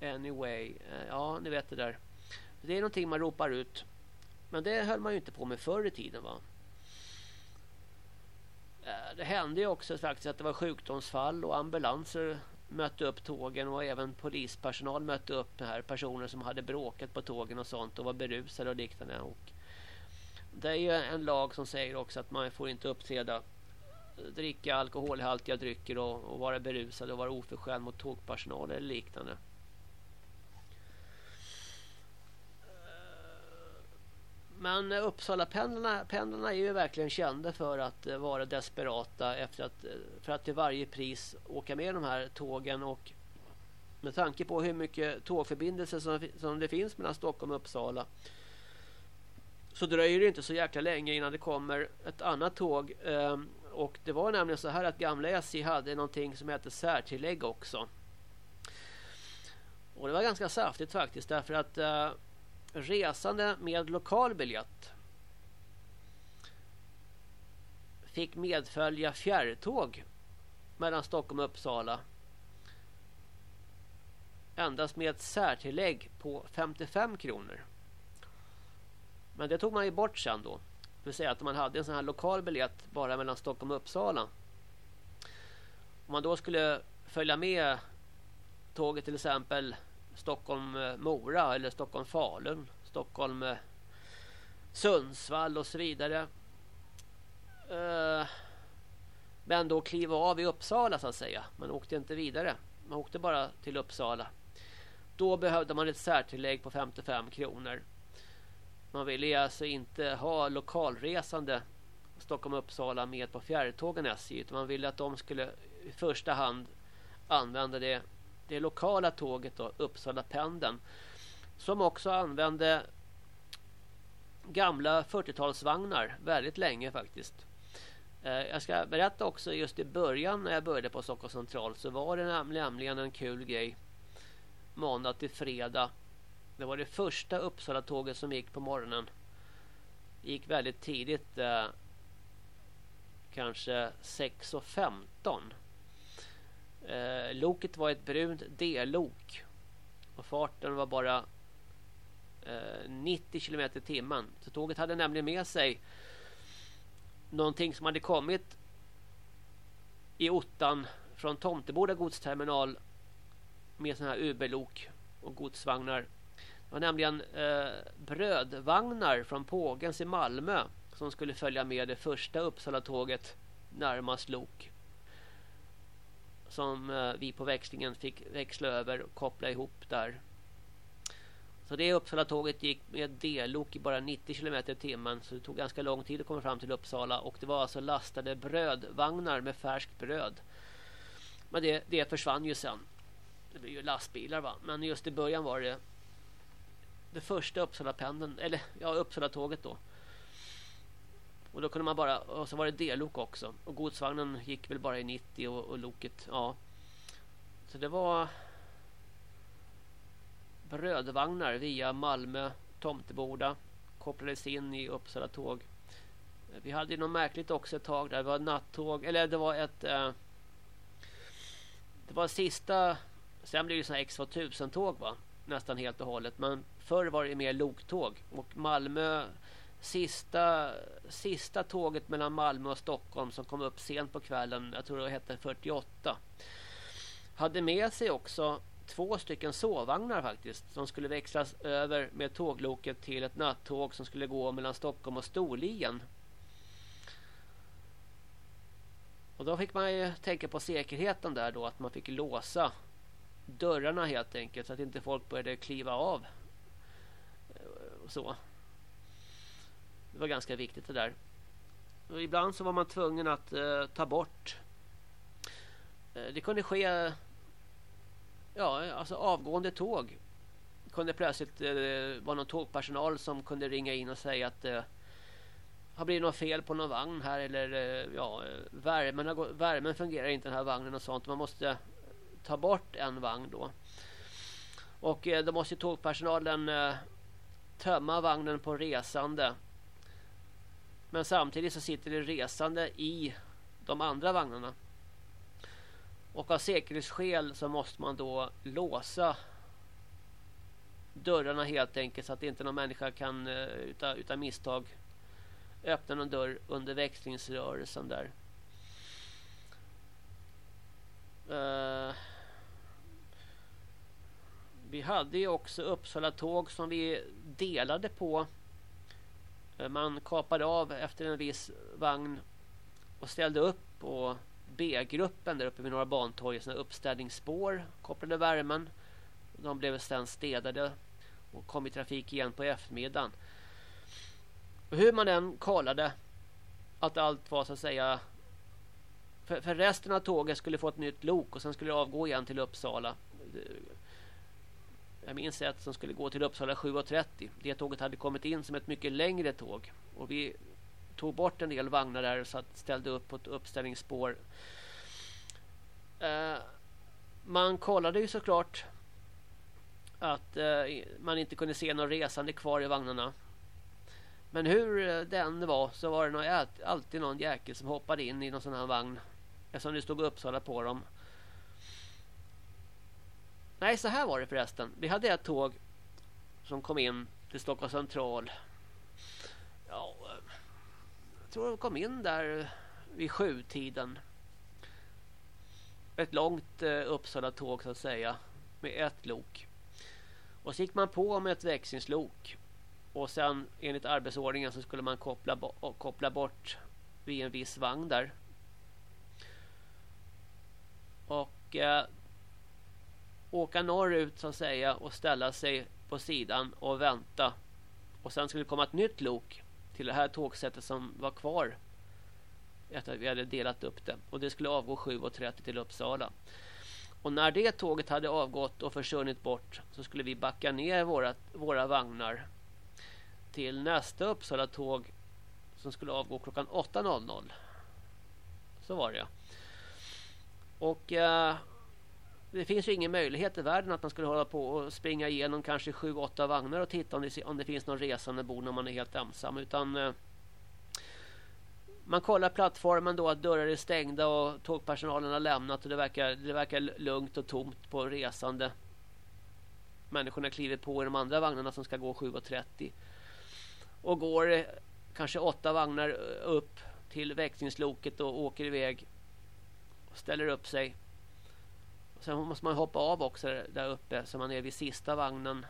anyway. Eh, ja, ni vet det där. Det är någonting man ropar ut. Men det höll man ju inte på med förr i tiden va. Eh, det hände ju också faktiskt att det var sjukdomsfall och ambulanser mötte upp tågen och även polispersonal mötte upp här personer som hade bråkat på tågen och sånt och var berusade och liknande. Och det är ju en lag som säger också att man får inte uppträda dricka alkoholhaltiga drycker och, och vara berusad och vara oförskämd mot tågpersonal eller liknande. Men Uppsala pendlarna, pendlarna är ju verkligen kända för att eh, vara desperata efter att, eh, för att till varje pris åka med de här tågen och med tanke på hur mycket tågförbindelser som, som det finns mellan Stockholm och Uppsala så dröjer det inte så jäkla länge innan det kommer ett annat tåg eh, och det var nämligen så här att gamla SJ hade någonting som hette särtillägg också. Och det var ganska saftigt faktiskt därför att eh, resande med lokal biljett fick medfölja fjärrtåg mellan Stockholm och Uppsala endast med ett särtillägg på 55 kronor. Men det tog man ju bort sen då. Det vill säga att om man hade en sån här lokal biljett bara mellan Stockholm och Uppsala. Om man då skulle följa med tåget till exempel Stockholm-Mora eller Stockholm-Falun, Stockholm-Sundsvall och så vidare. Eh, men då kliva av i Uppsala så att säga. Man åkte inte vidare. Man åkte bara till Uppsala. Då behövde man ett särtillägg på 55 kronor. Man ville alltså inte ha lokalresande Stockholm-Uppsala med på fjärrtågen SJ. Utan man ville att de skulle i första hand använda det, det lokala tåget då, Uppsala pendeln. Som också använde gamla 40-talsvagnar väldigt länge faktiskt. Eh, jag ska berätta också just i början när jag började på Stockholms central så var det nämligen en kul grej. Måndag till fredag. Det var det första Uppsala-tåget som gick på morgonen. Gick väldigt tidigt. Eh, kanske 6.15. Eh, loket var ett brunt D-lok. Och farten var bara eh, 90 km i timmen. Så tåget hade nämligen med sig någonting som hade kommit i ottan från Tomteboda godsterminal med sådana här Uberlok och godsvagnar. Det var nämligen eh, brödvagnar från Pågens i Malmö som skulle följa med det första Uppsala-tåget närmast lok. Som eh, vi på växlingen fick växla över och koppla ihop där. Så det Uppsala-tåget gick med D-lok i bara 90 km i timmen. Så det tog ganska lång tid att komma fram till Uppsala. Och det var alltså lastade brödvagnar med färskt bröd. Men det, det försvann ju sen. Det blev ju lastbilar va. Men just i början var det det första Uppsala-pendeln. Eller ja, Uppsala-tåget då. Och då kunde man bara, och så var det D-lok också. Och godsvagnen gick väl bara i 90 och, och loket, ja. Så det var brödvagnar via Malmö, Tomteboda kopplades in i Uppsala tåg. Vi hade något märkligt också ett tag där det var nattåg eller det var ett eh, det var sista sen blev det såna X2000 tåg va nästan helt och hållet men förr var det mer loktåg och Malmö sista sista tåget mellan Malmö och Stockholm som kom upp sent på kvällen jag tror det hette 48 hade med sig också två stycken sovvagnar faktiskt som skulle växlas över med tågloket till ett nattåg som skulle gå mellan Stockholm och Storlien. Och då fick man ju tänka på säkerheten där då att man fick låsa dörrarna helt enkelt så att inte folk började kliva av. Så. Det var ganska viktigt det där. Och ibland så var man tvungen att eh, ta bort eh, det kunde ske ja, alltså avgående tåg Det kunde plötsligt eh, vara någon tågpersonal som kunde ringa in och säga att eh, har blivit något fel på någon vagn här eller eh, ja, eh, värmen, har gått, värmen fungerar inte den här vagnen och sånt. Man måste ta bort en vagn då. Och eh, då måste tågpersonalen eh, tömma vagnen på resande. Men samtidigt så sitter det resande i de andra vagnarna. Och av säkerhetsskäl så måste man då låsa dörrarna helt enkelt så att inte någon människa kan eh, utan, utan misstag öppna någon dörr under växlingsrörelsen där. Uh, vi hade ju också Uppsala tåg som vi delade på. Eh, man kapade av efter en viss vagn och ställde upp på B-gruppen där uppe vid Norra Bantorget. sina uppställningsspår kopplade värmen. De blev sedan städade och kom i trafik igen på eftermiddagen. Och hur man än kollade att allt var så att säga för, för, resten av tåget skulle få ett nytt lok och sen skulle det avgå igen till Uppsala. Jag minns ett som skulle gå till Uppsala 7.30. Det tåget hade kommit in som ett mycket längre tåg. Och vi tog bort en del vagnar där och satt, ställde upp på ett uppställningsspår. Eh, man kollade ju såklart att eh, man inte kunde se någon resande kvar i vagnarna. Men hur eh, den var så var det nog alltid någon jäkel som hoppade in i någon sån här vagn. Eftersom det stod Uppsala på dem. Nej, så här var det förresten. Vi hade ett tåg som kom in till Stockholms central. Ja, eh, jag tror de kom in där vid sjutiden. Ett långt eh, Uppsala-tåg så att säga. Med ett lok. Och så gick man på med ett växlingslok. Och sen enligt arbetsordningen så skulle man koppla, bo koppla bort vid en viss vagn där. Och eh, åka norrut så att säga och ställa sig på sidan och vänta. Och sen skulle det komma ett nytt lok till det här tågsättet som var kvar efter att vi hade delat upp det. Och det skulle avgå 7.30 till Uppsala. Och när det tåget hade avgått och försvunnit bort så skulle vi backa ner våra, våra vagnar till nästa Uppsala tåg som skulle avgå klockan 8.00. Så var det. Och eh, det finns ju ingen möjlighet i världen att man skulle hålla på och springa igenom kanske 7-8 vagnar och titta om det, om det finns någon resande bord när man är helt ensam. Utan eh, man kollar plattformen då att dörrar är stängda och tågpersonalen har lämnat och det verkar, det verkar lugnt och tomt på resande. Människorna kliver på i de andra vagnarna som ska gå 7.30. Och går eh, kanske åtta vagnar eh, upp till växlingsloket och åker iväg. Och ställer upp sig. Sen måste man hoppa av också där uppe så man är vid sista vagnen.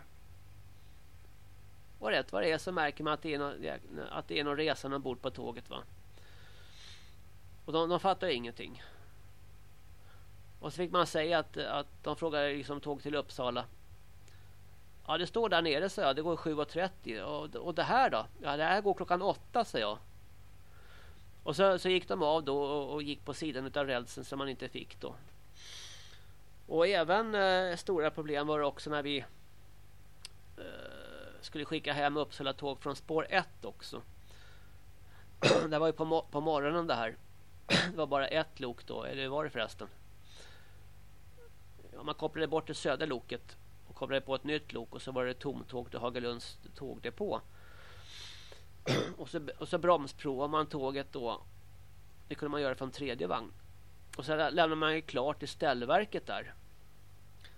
Och rätt vad det är så märker man att det är någon, att det är någon resande ombord på tåget va. Och de, de fattar ingenting. Och så fick man säga att, att de frågade liksom tåg till Uppsala. Ja det står där nere så jag. Det går 7.30. Och, och det här då? Ja det här går klockan 8 säger jag. Och så, så gick de av då och, och gick på sidan av rälsen som man inte fick då. Och även eh, stora problem var det också när vi eh, skulle skicka hem Uppsala tåg från spår 1 också. [CLEARS THROAT] det var ju på, på morgonen det här. [CLEARS THROAT] det var bara ett lok då, eller var det förresten? Ja, man kopplade bort det södra loket och kopplade på ett nytt lok och så var det tomtåg till Hagalunds tågdepå. [CLEARS THROAT] och, så, och så bromsprovade man tåget då. Det kunde man göra från tredje vagn. Och sen lämnade man klart till ställverket där.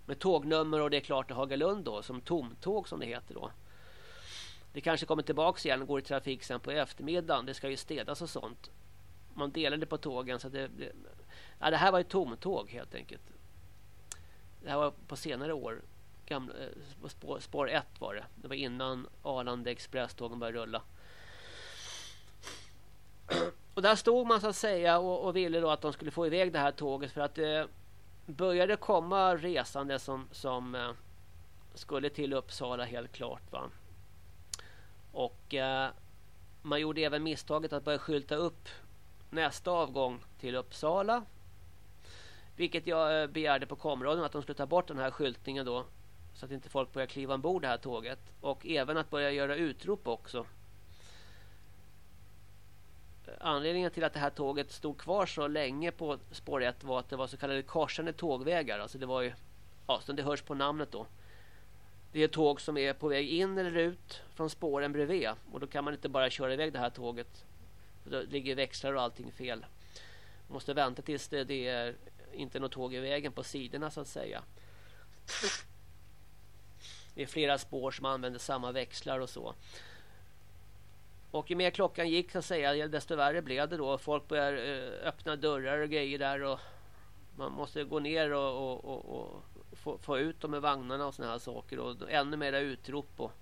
Med tågnummer och det är klart i Hagalund då. Som tomtåg som det heter då. Det kanske kommer tillbaka igen och går i trafik sen på eftermiddagen. Det ska ju städas och sånt man delade på tågen så det, det, ja, det här var ju tomtåg helt enkelt. Det här var på senare år. Gamla, eh, spår, spår 1 var det. Det var innan Arlanda Express-tågen började rulla. Och där stod man så att säga och, och, ville då att de skulle få iväg det här tåget för att eh, började komma resande som, som eh, skulle till Uppsala helt klart. Va? Och eh, man gjorde även misstaget att börja skylta upp nästa avgång till Uppsala. Vilket jag eh, begärde på komradion att de skulle ta bort den här skyltningen då. Så att inte folk börjar kliva ombord det här tåget. Och även att börja göra utrop också. Anledningen till att det här tåget stod kvar så länge på spår 1 var att det var så kallade korsande tågvägar. Alltså det var ju, ja som det hörs på namnet då. Det är tåg som är på väg in eller ut från spåren bredvid. Och då kan man inte bara köra iväg det här tåget då ligger växlar och allting fel. Man måste vänta tills det, det är inte något tåg i vägen på sidorna så att säga. Det är flera spår som använder samma växlar och så. Och ju mer klockan gick så att säga desto värre blev det då. Folk börjar eh, öppna dörrar och grejer där och man måste gå ner och, och, och, och få, få, ut dem med vagnarna och såna här saker och ännu mera utrop och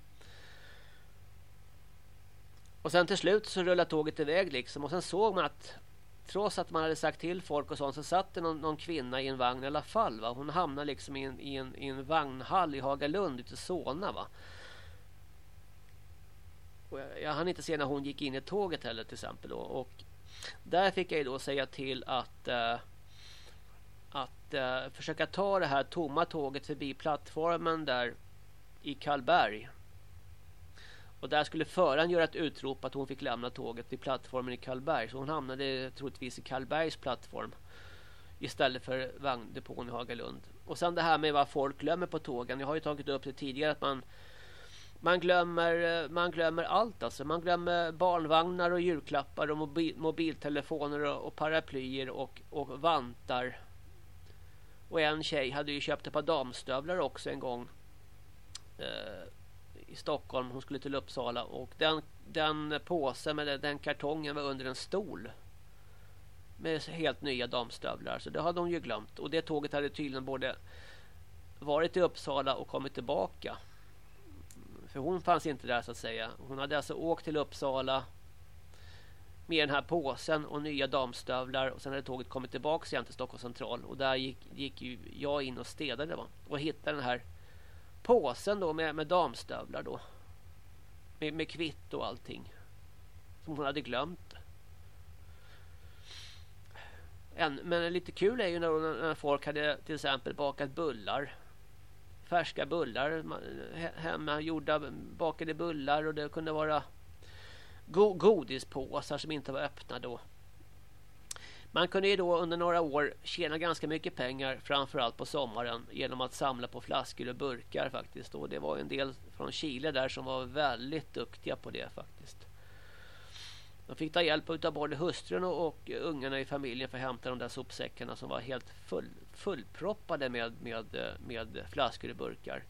och sen till slut så rullade tåget iväg liksom. Och sen såg man att trots att man hade sagt till folk och sånt så satt det någon, någon kvinna i en vagn i alla fall. Va? Hon hamnade liksom i en, i en, i en vagnhall i Hagalund ute i Solna. Va? Jag, hann inte se när hon gick in i tåget heller till exempel. Då. Och där fick jag då säga till att eh, att eh, försöka ta det här tomma tåget förbi plattformen där i Karlberg och där skulle föraren göra ett utrop att hon fick lämna tåget vid plattformen i Karlberg. Så hon hamnade troligtvis i Karlbergs plattform. Istället för vagndepån i Hagalund. Och sen det här med vad folk glömmer på tågen. Jag har ju tagit upp det tidigare att man man glömmer, eh, man glömmer allt alltså. Man glömmer barnvagnar och julklappar och mobil, mobiltelefoner och, och paraplyer och, och vantar. Och en tjej hade ju köpt ett par damstövlar också en gång. Eh, i Stockholm. Hon skulle till Uppsala och den, den påsen med den kartongen var under en stol. Med helt nya damstövlar. Så det hade hon ju glömt. Och det tåget hade tydligen både varit i Uppsala och kommit tillbaka. För hon fanns inte där så att säga. Hon hade alltså åkt till Uppsala. med den här påsen och nya damstövlar och sen hade tåget kommit tillbaka igen till Stockholms central och där gick, gick ju jag in och städade va? och hittade den här påsen då med, med damstövlar då med, med kvitt och allting som hon hade glömt en, men lite kul är ju när, när folk hade till exempel bakat bullar färska bullar hemma gjorda bakade bullar och det kunde vara go godispåsar som inte var öppna då. Man kunde ju då under några år tjäna ganska mycket pengar framförallt på sommaren genom att samla på flaskor och burkar faktiskt. Och det var en del från Chile där som var väldigt duktiga på det faktiskt. De fick ta hjälp av både hustrun och ungarna i familjen för att hämta de där sopsäckarna som var helt full, fullproppade med, med, med flaskor och burkar.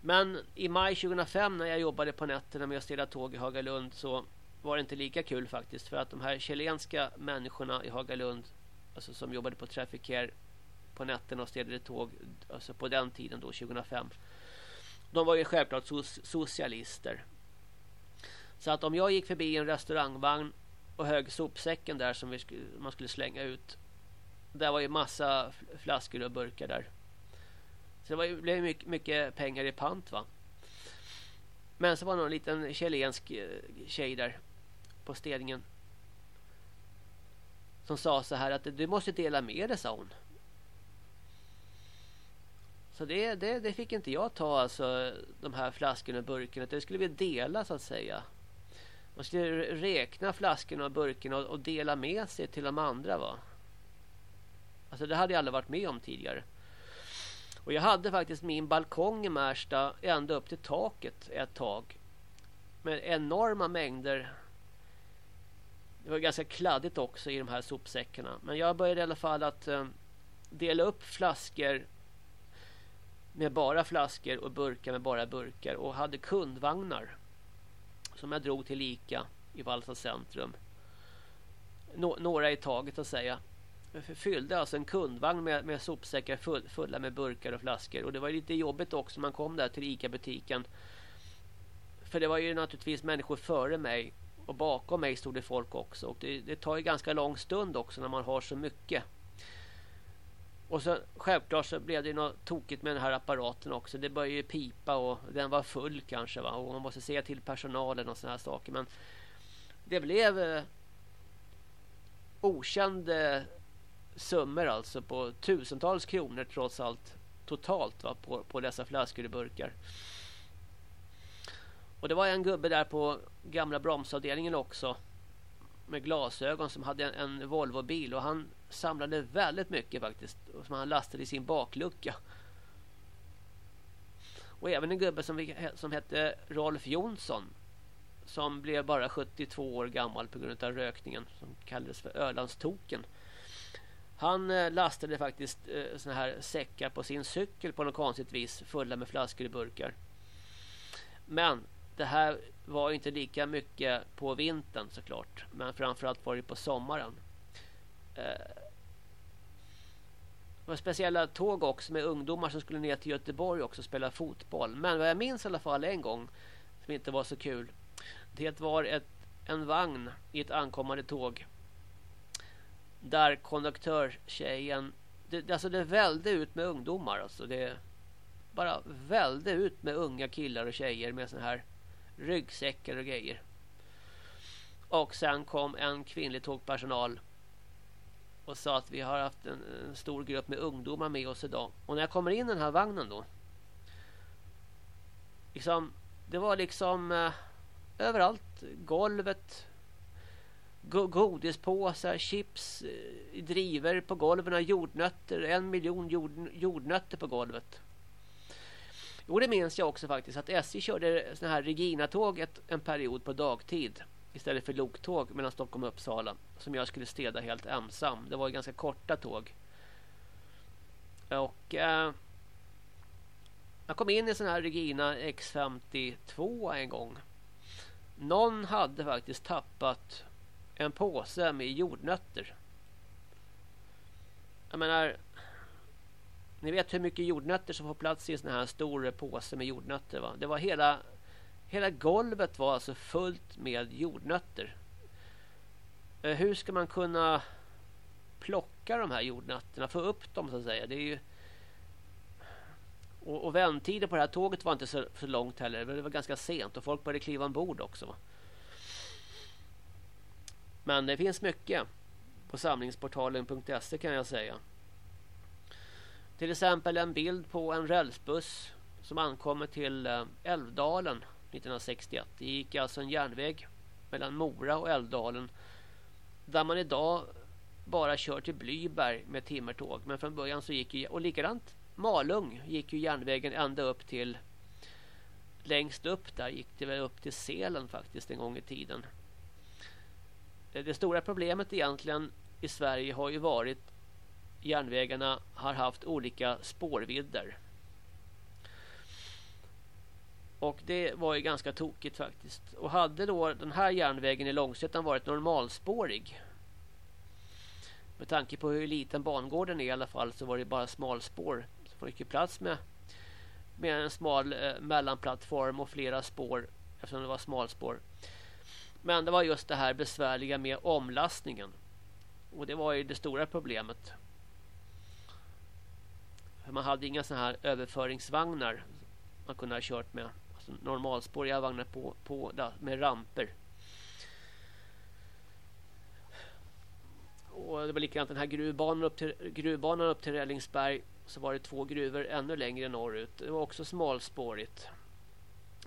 Men i maj 2005 när jag jobbade på nätterna med att ställa tåg i Hagalund så var det inte lika kul faktiskt för att de här chilenska människorna i Hagalund alltså som jobbade på Trafficare på nätterna och städade tåg alltså på den tiden då 2005 de var ju självklart socialister så att om jag gick förbi en restaurangvagn och hög sopsäcken där som man skulle slänga ut. Där var ju massa flaskor och burkar där. Så det var ju, blev mycket, mycket pengar i pant va. Men så var det någon liten chilensk eh, tjej där på städningen. Som sa så här att du måste dela med dig sa hon. Så det, det, det fick inte jag ta alltså de här flaskorna och burkarna. Det skulle vi dela så att säga. Man skulle räkna flaskorna och burkarna och dela med sig till de andra va. Alltså det hade jag aldrig varit med om tidigare. Och jag hade faktiskt min balkong i Märsta ända upp till taket ett tag. Med enorma mängder. Det var ganska kladdigt också i de här sopsäckarna. Men jag började i alla fall att eh, dela upp flaskor med bara flaskor och burkar med bara burkar och hade kundvagnar som jag drog till Ica i Valsta centrum. Några i taget att säga. Fyllde alltså en kundvagn med, med sopsäckar full, fulla med burkar och flaskor. Och det var lite jobbigt också när man kom där till Ica-butiken. För det var ju naturligtvis människor före mig. Och bakom mig stod det folk också. Och det, det tar ju ganska lång stund också när man har så mycket. Och så självklart så blev det något tokigt med den här apparaten också. Det började ju pipa och den var full kanske va. Och man måste se till personalen och sådana här saker. Men det blev eh, okända eh, summor alltså på tusentals kronor trots allt totalt va, på, på dessa flaskor och burkar. Och det var en gubbe där på gamla bromsavdelningen också med glasögon som hade en, en Volvo-bil och han samlade väldigt mycket faktiskt som han lastade i sin baklucka. Och även en gubbe som, som hette Rolf Jonsson som blev bara 72 år gammal på grund av rökningen som kallades för Ölandstoken. Han eh, lastade faktiskt eh, såna här säckar på sin cykel på något konstigt vis fulla med flaskor och burkar. Men det här var inte lika mycket på vintern såklart. Men framförallt var det på sommaren. Eh, det var speciella tåg också med ungdomar som skulle ner till Göteborg också och spela fotboll. Men vad jag minns i alla fall en gång som inte var så kul. Det var ett, en vagn i ett ankommande tåg. Där konduktörstjejen... Det, alltså det välde ut med ungdomar. Alltså det bara välde ut med unga killar och tjejer med såna här ryggsäckar och grejer. Och sen kom en kvinnlig tågpersonal och sa att vi har haft en, en, stor grupp med ungdomar med oss idag. Och när jag kommer in i den här vagnen då. Liksom, det var liksom eh, överallt. Golvet. Godispåsar, chips, eh, driver på golven, jordnötter. En miljon jord, jordnötter på golvet. Jo, det minns jag också faktiskt att SJ körde såna här Regina-tåg en period på dagtid istället för loktåg mellan Stockholm och Uppsala som jag skulle städa helt ensam. Det var ganska korta tåg. Och eh, jag kom in i sån här Regina X52 en gång. Någon hade faktiskt tappat en påse med jordnötter. Jag menar ni vet hur mycket jordnötter som får plats i en sån här stor påse med jordnötter va? Det var hela Hela golvet var alltså fullt med jordnötter. Eh, hur ska man kunna plocka de här jordnötterna, få upp dem så att säga? Det är ju och, och vänttiden på det här tåget var inte så, så långt heller. Det var ganska sent och folk började kliva ombord också. Men det finns mycket på samlingsportalen.se kan jag säga. Till exempel en bild på en rälsbuss som ankommer till eh, Älvdalen 1961. Det gick alltså en järnväg mellan Mora och Älvdalen där man idag bara kör till Blyberg med timmertåg. Men från början så gick ju, och likadant Malung gick ju järnvägen ända upp till längst upp där gick det väl upp till Selen faktiskt en gång i tiden. Eh, det stora problemet egentligen i Sverige har ju varit järnvägarna har haft olika spårvidder. Och det var ju ganska tokigt faktiskt. Och hade då den här järnvägen i Långsötan varit normalspårig med tanke på hur liten bangården är i alla fall så var det bara smalspår. Så får mycket plats med, med en smal eh, mellanplattform och flera spår eftersom det var smalspår. Men det var just det här besvärliga med omlastningen. Och det var ju det stora problemet. Man hade inga sådana här överföringsvagnar man kunde ha kört med. Alltså normalspåriga vagnar på, på, med ramper. Och det var likadant den här gruvbanan upp till, gruvbanan upp till Rällingsberg. Så var det två gruvor ännu längre norrut. Det var också smalspårigt.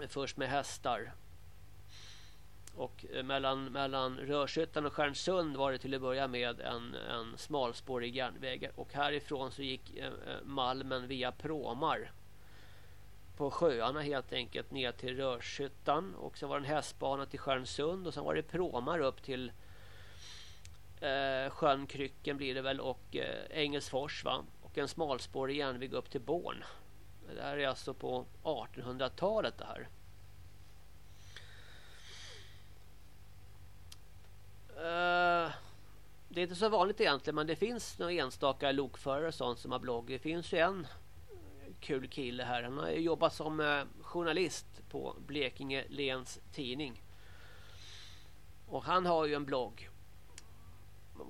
Först med hästar. Och eh, mellan, mellan Rörshyttan och Stjärnsund var det till att börja med en, en smalspårig järnväg. Och härifrån så gick eh, eh malmen via pråmar. På sjöarna helt enkelt ner till Rörshyttan. Och sen var det en hästbana till Stjärnsund. Och sen var det pråmar upp till eh, sjön Krycken blir det väl. Och eh, Engelsfors va. Och en smalspårig järnväg upp till Born. Det här är alltså på 1800-talet det här. Uh, det är inte så vanligt egentligen men det finns några enstaka lokförare och sånt som har blogg. Det finns ju en kul kille här. Han har jobbat som eh, journalist på Blekinge Lens tidning. Och han har ju en blogg.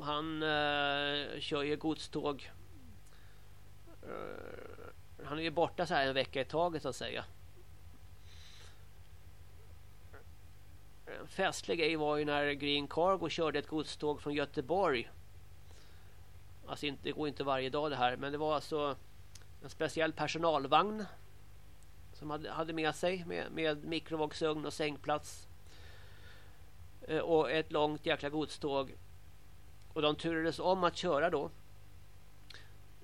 Han uh, kör ju godståg. han är ju borta så här en vecka i taget så att säga. En festlig grej var ju när Green Cargo körde ett godståg från Göteborg. Alltså inte, det går inte varje dag det här. Men det var alltså en speciell personalvagn. Som hade, hade med sig med, med mikrovågsugn och sängplats. Eh, och ett långt jäkla godståg. Och de turades om att köra då.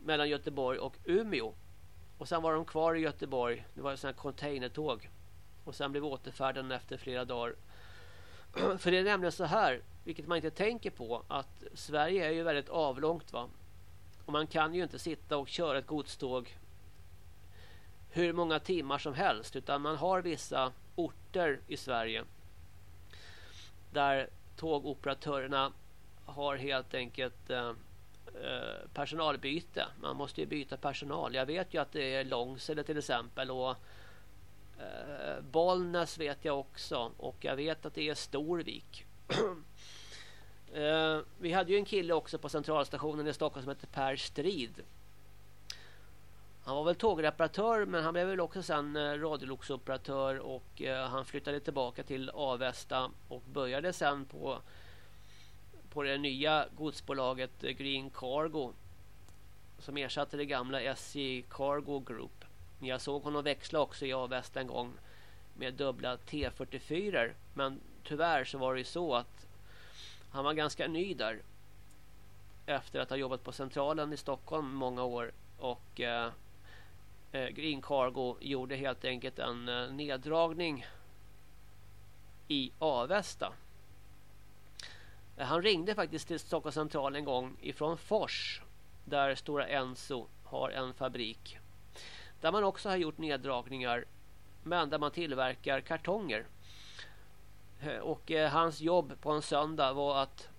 Mellan Göteborg och Umeå. Och sen var de kvar i Göteborg. Det var ett sånt här containertåg. Och sen blev återfärden efter flera dagar [CLEARS THROAT] För det är nämligen så här, vilket man inte tänker på, att Sverige är ju väldigt avlångt va. Och man kan ju inte sitta och köra ett godståg hur många timmar som helst utan man har vissa orter i Sverige där tågoperatörerna har helt enkelt eh, eh personalbyte. Man måste ju byta personal. Jag vet ju att det är Långsele till exempel och Eh, Bollnäs vet jag också och jag vet att det är Storvik. [CLEARS THROAT] eh, vi hade ju en kille också på centralstationen i Stockholm som hette Per Strid. Han var väl tågreparatör men han blev väl också sen eh, radioloksoperatör och eh, han flyttade tillbaka till Avesta och började sen på på det nya godsbolaget Green Cargo som ersatte det gamla SJ Cargo Group. Jag såg honom växla också i Avesta en gång med dubbla T44 men tyvärr så var det ju så att han var ganska ny där efter att ha jobbat på centralen i Stockholm många år. Och eh, eh, Green Cargo gjorde helt enkelt en eh, neddragning i Avesta. Han ringde faktiskt till Stockholms central en gång ifrån Fors där Stora Enso har en fabrik där man också har gjort neddragningar men där man tillverkar kartonger. Eh, och eh, hans jobb på en söndag var att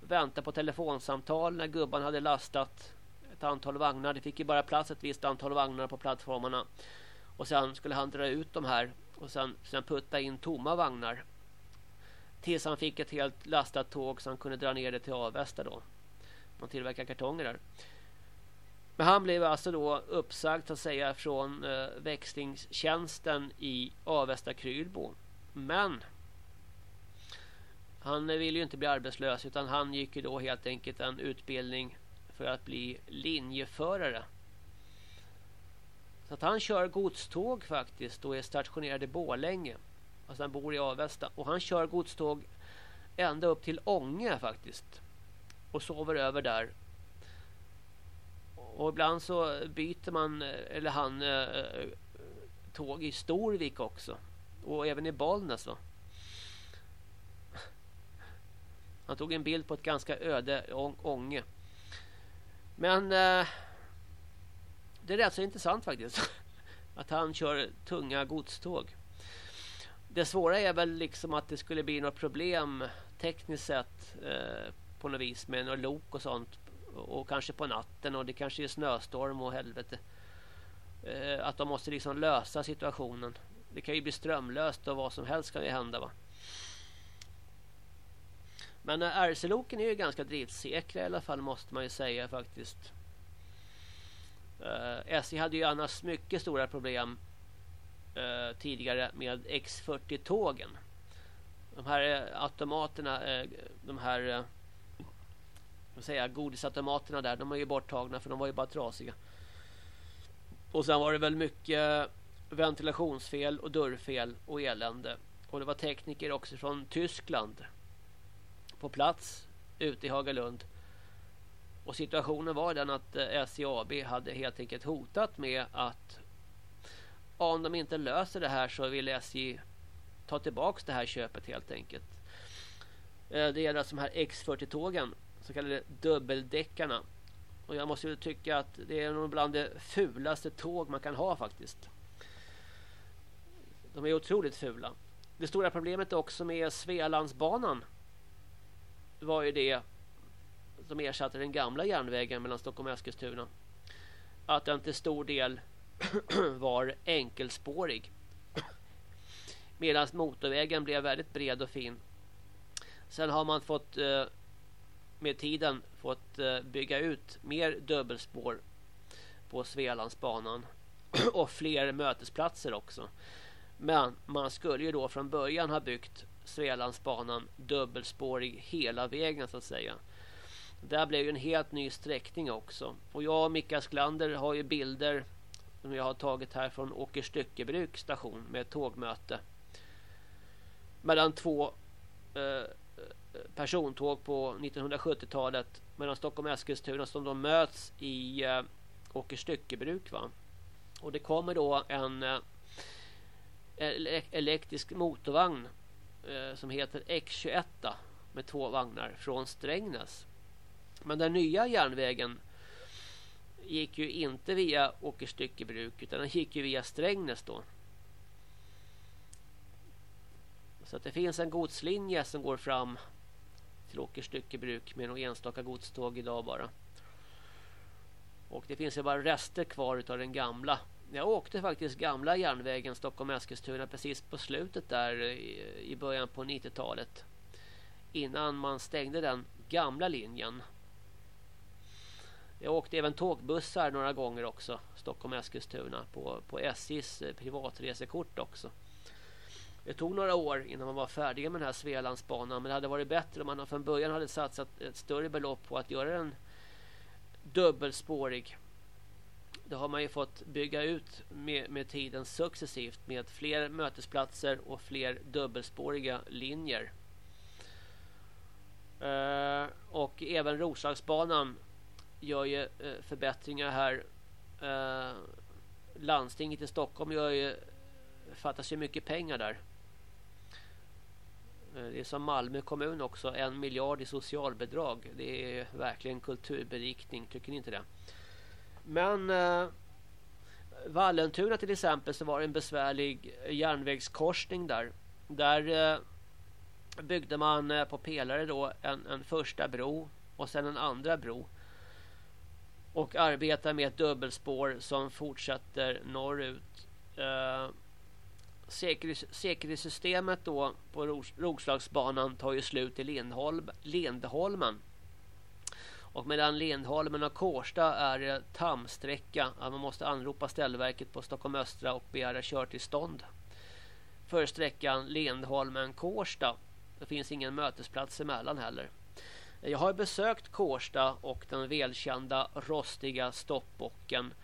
vänta på telefonsamtal när gubban hade lastat ett antal vagnar. Det fick ju bara plats ett visst antal vagnar på plattformarna. Och sen skulle han dra ut de här Och sen, sen putta in tomma vagnar. Tills han fick ett helt lastat tåg så han kunde dra ner det till Avesta då. Man tillverkar kartonger där. Men han blev alltså då uppsagd så att säga från eh, växlingstjänsten i Avesta Krylbo. Men han ville ju inte bli arbetslös utan han gick ju då helt enkelt en utbildning för att bli linjeförare. Så att han kör godståg faktiskt och är stationerad i Bålänge. Alltså han bor i Avesta. Och han kör godståg ända upp till Ånge faktiskt. Och sover över där. Och ibland så byter man, eh, eller han, eh, eh, tåg i Storvik också. Och även i Bollnäs va. Han tog en bild på ett ganska öde Ånge. Men eh, det är rätt så intressant faktiskt. [LAUGHS] Att han kör tunga godståg. Det svåra är väl liksom att det skulle bli några problem tekniskt sett eh, på något vis med några lok och sånt. Och kanske på natten och det kanske är snöstorm och helvete. Eh, att de måste liksom lösa situationen. Det kan ju bli strömlöst och vad som helst kan ju hända va. Men eh, RC-loken är ju ganska driftsäkra i alla fall måste man ju säga faktiskt. Eh, SJ hade ju annars mycket stora problem eh, tidigare med X40-tågen. De här automaterna, de här vad säga, godisautomaterna där, de är ju borttagna för de var ju bara trasiga. Och sen var det väl mycket ventilationsfel och dörrfel och elände. Och det var tekniker också från Tyskland på plats ute i Hagalund. Och situationen var den att eh, SCAB hade helt enkelt hotat med att om de inte löser det här så vill SJ ta tillbaks det här köpet helt enkelt. Eh, det gäller alltså de här X40-tågen, så kallade dubbeldäckarna. Och jag måste ju tycka att det är nog bland det fulaste tåg man kan ha faktiskt. De är otroligt fula. Det stora problemet också med Svealandsbanan var ju det som ersatte den gamla järnvägen mellan Stockholm och Eskilstuna. Att den till stor del [CLEARS THROAT] var enkelspårig. Medan motorvägen blev väldigt bred och fin. Sen har man fått eh, med tiden fått eh, bygga ut mer dubbelspår på Svealandsbanan [CLEARS THROAT] och fler mötesplatser också. Men man skulle ju då från början ha byggt Svealandsbanan dubbelspårig hela vägen så att säga. Där blev ju en helt ny sträckning också. Och jag och Mikael Sklander har ju bilder som jag har tagit här från Åker Styckebruk station med ett tågmöte. Mellan två eh, persontåg på 1970-talet mellan Stockholm och Eskilstuna som de möts i eh, Åker Styckebruk va. Och det kommer då en eh, elektrisk motorvagn eh, som heter X21 med två vagnar från Strängnäs. Men den nya järnvägen gick ju inte via Åkerstyckebruk utan den gick ju via Strängnäs då. Så att det finns en godslinje som går fram till Åkerstyckebruk med några enstaka godståg idag bara. Och det finns ju bara rester kvar utav den gamla. Jag åkte faktiskt gamla järnvägen Stockholm-Eskilstuna precis på slutet där eh, i början på 90-talet. Innan man stängde den gamla linjen. Jag åkte även tågbussar några gånger också. Stockholm-Eskilstuna på, på SJs eh, privatresekort också. Det tog några år innan man var färdig med den här Svealandsbanan. Men det hade varit bättre om man från början hade satsat ett större belopp på att göra den dubbelspårig. Det har man ju fått bygga ut med, med tiden successivt med fler mötesplatser och fler dubbelspåriga linjer. Uh, och även Roslagsbanan gör ju uh, förbättringar här. Uh, landstinget i Stockholm gör ju fattas ju mycket pengar där. Eh, det är som Malmö kommun också, en miljard i socialbidrag. Det är verkligen kulturberikning, tycker ni inte det? Men eh, Vallentuna till exempel så var det en besvärlig järnvägskorsning där. Där eh, byggde man eh, på pelare då en, en första bro och sen en andra bro. Och arbetar med ett dubbelspår som fortsätter norrut. Eh, säkerhets, säkerhetssystemet då på Roslagsbanan tar ju slut i Lindholm, Lindholmen. Och mellan Lindholmen och Kårsta är det tamsträcka. man måste anropa ställverket på Stockholm Östra och begära körtillstånd. För sträckan Lindholmen-Kårsta. Det finns ingen mötesplats emellan heller. Jag har besökt Kårsta och den välkända rostiga stoppbocken.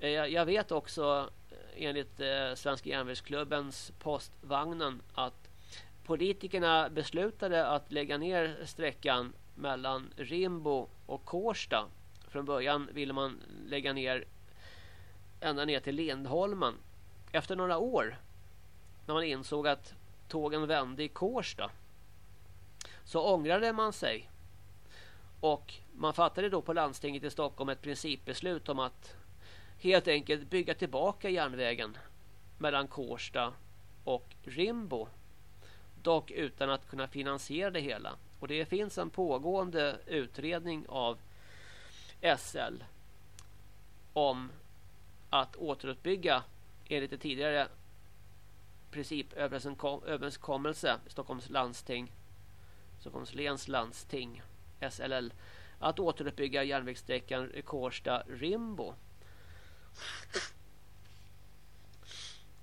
Eh, jag vet också enligt eh, Svenska järnvägsklubbens postvagnen att politikerna beslutade att lägga ner sträckan mellan Rimbo och Kårsta. Från början ville man lägga ner ända ner till Lindholmen. Efter några år när man insåg att tågen vände i Kårsta så ångrade man sig. Och man fattade då på landstinget i Stockholm ett principbeslut om att helt enkelt bygga tillbaka järnvägen mellan Kårsta och Rimbo. Dock utan att kunna finansiera det hela. Och det finns en pågående utredning av SL om att återuppbygga enligt det tidigare principöverenskommelse Stockholms landsting Stockholms läns landsting SLL att återuppbygga järnvägssträckan Kårsta-Rimbo.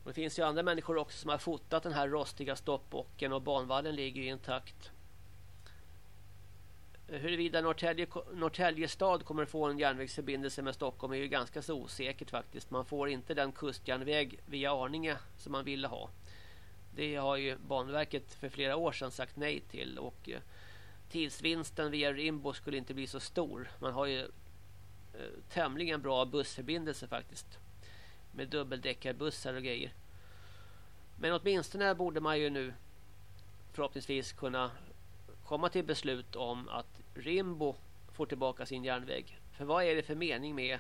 Det finns ju andra människor också som har fotat den här rostiga stoppbocken och banvallen ligger intakt. Huruvida Norrtälje, Norrtälje stad kommer att få en järnvägsförbindelse med Stockholm är ju ganska så osäkert faktiskt. Man får inte den kustjärnväg via Arninge som man ville ha. Det har ju Banverket för flera år sedan sagt nej till och eh, tidsvinsten via Rimbo skulle inte bli så stor. Man har ju Eh, tämligen bra bussförbindelse faktiskt. Med dubbeldäckarbussar och grejer. Men åtminstone borde man ju nu förhoppningsvis kunna komma till beslut om att Rimbo får tillbaka sin järnväg. För vad är det för mening med,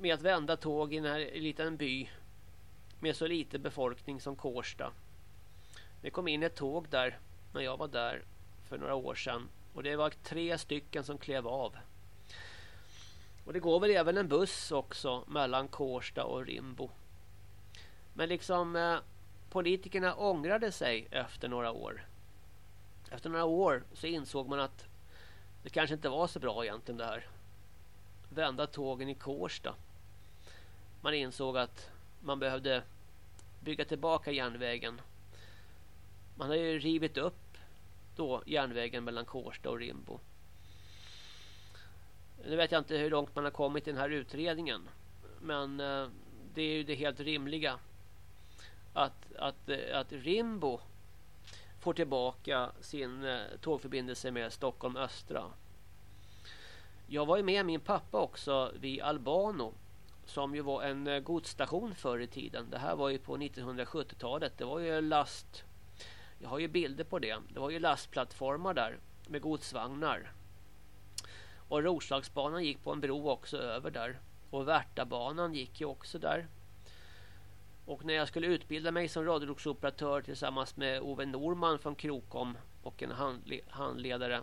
med att vända tåg i en här liten by med så lite befolkning som Kårsta. Det kom in ett tåg där när jag var där för några år sedan och det var tre stycken som klev av. Och det går väl även en buss också mellan Kårsta och Rimbo. Men liksom eh, politikerna ångrade sig efter några år. Efter några år så insåg man att det kanske inte var så bra egentligen det här. Vända tågen i Kårsta. Man insåg att man behövde bygga tillbaka järnvägen. Man har ju rivit upp då järnvägen mellan Kårsta och Rimbo. Nu vet jag inte hur långt man har kommit i den här utredningen. Men eh, det är ju det helt rimliga. Att, att, eh, att Rimbo får tillbaka sin eh, tågförbindelse med Stockholm Östra. Jag var ju med min pappa också vid Albano som ju var en godsstation förr i tiden. Det här var ju på 1970-talet. Det var ju last... Jag har ju bilder på det. Det var ju lastplattformar där med godsvagnar. Och Roslagsbanan gick på en bro också över där. Och Värtabanan gick ju också där. Och när jag skulle utbilda mig som radioloksoperatör tillsammans med Ove Norman från Krokom och en handledare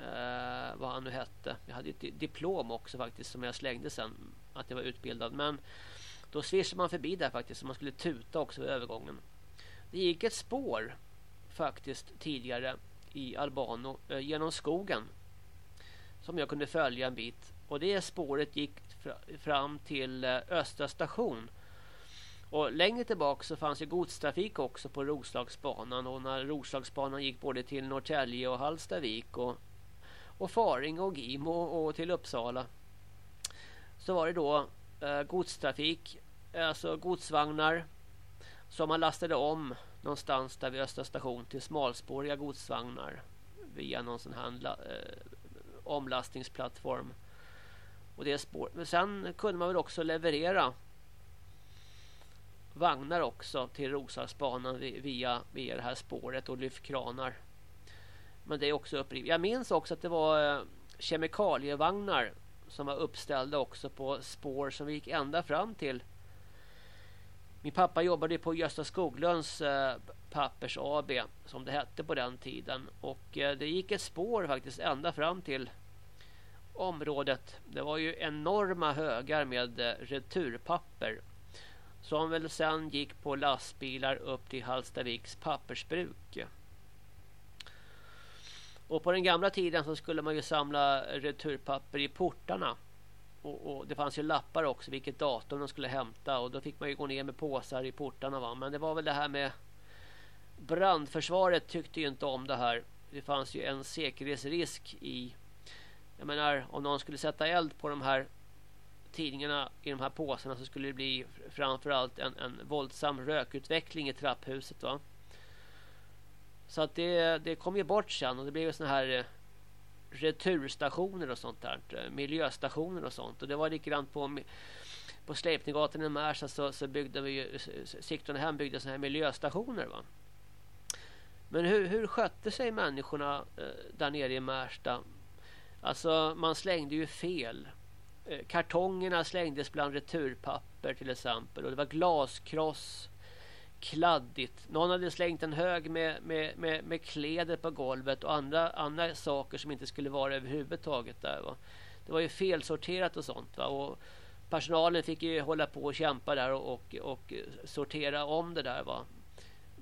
eh, vad han nu hette. Jag hade ett diplom också faktiskt som jag slängde sen att jag var utbildad. Men då svischade man förbi där faktiskt så man skulle tuta också vid övergången. Det gick ett spår faktiskt tidigare i Albano eh, genom skogen som jag kunde följa en bit. Och det spåret gick fram till eh, Östra station. Och längre tillbaka så fanns ju godstrafik också på Roslagsbanan och när Roslagsbanan gick både till Norrtälje och Hallstavik och och Faring och Gimo och till Uppsala. Så var det då eh, godstrafik, alltså godsvagnar som man lastade om någonstans där vid Östra station till smalspåriga godsvagnar via någon sån här eh, omlastningsplattform. Och det spår. Men sen kunde man väl också leverera vagnar också till Roslagsbanan via, via det här spåret och lyftkranar. Men det är också upprivet. Jag minns också att det var eh, kemikalievagnar som var uppställda också på spår som vi gick ända fram till min pappa jobbade på Gösta Skoglunds eh, Pappers AB som det hette på den tiden och eh, det gick ett spår faktiskt ända fram till området. Det var ju enorma högar med eh, returpapper Som väl sen gick på lastbilar upp till Hallstaviks pappersbruk. Och på den gamla tiden så skulle man ju samla eh, returpapper i portarna. Och, och, det fanns ju lappar också vilket datum de skulle hämta och då fick man ju gå ner med påsar i portarna va. Men det var väl det här med brandförsvaret tyckte ju inte om det här. Det fanns ju en säkerhetsrisk i jag menar om någon skulle sätta eld på de här tidningarna i de här påsarna så skulle det bli framförallt en, en våldsam rökutveckling i trapphuset va. Så att det, det kom ju bort sen och det blev ju såna här eh, returstationer och sånt där. Eh, miljöstationer och sånt. Och det var likadant på, på Sleipninggatan i Märsta så, så byggde vi ju, Sigtunahem byggde såna här miljöstationer va. Men hur, hur skötte sig människorna eh, där nere i Märsta? Alltså man slängde ju fel. Eh, kartongerna slängdes bland returpapper till exempel. Och det var glaskross. Kladdigt. Någon hade slängt en hög med, med, med, med kläder på golvet och andra, andra saker som inte skulle vara överhuvudtaget där. Va? Det var ju felsorterat och sånt. Va? Och personalen fick ju hålla på och kämpa där och, och, och sortera om det där. Va?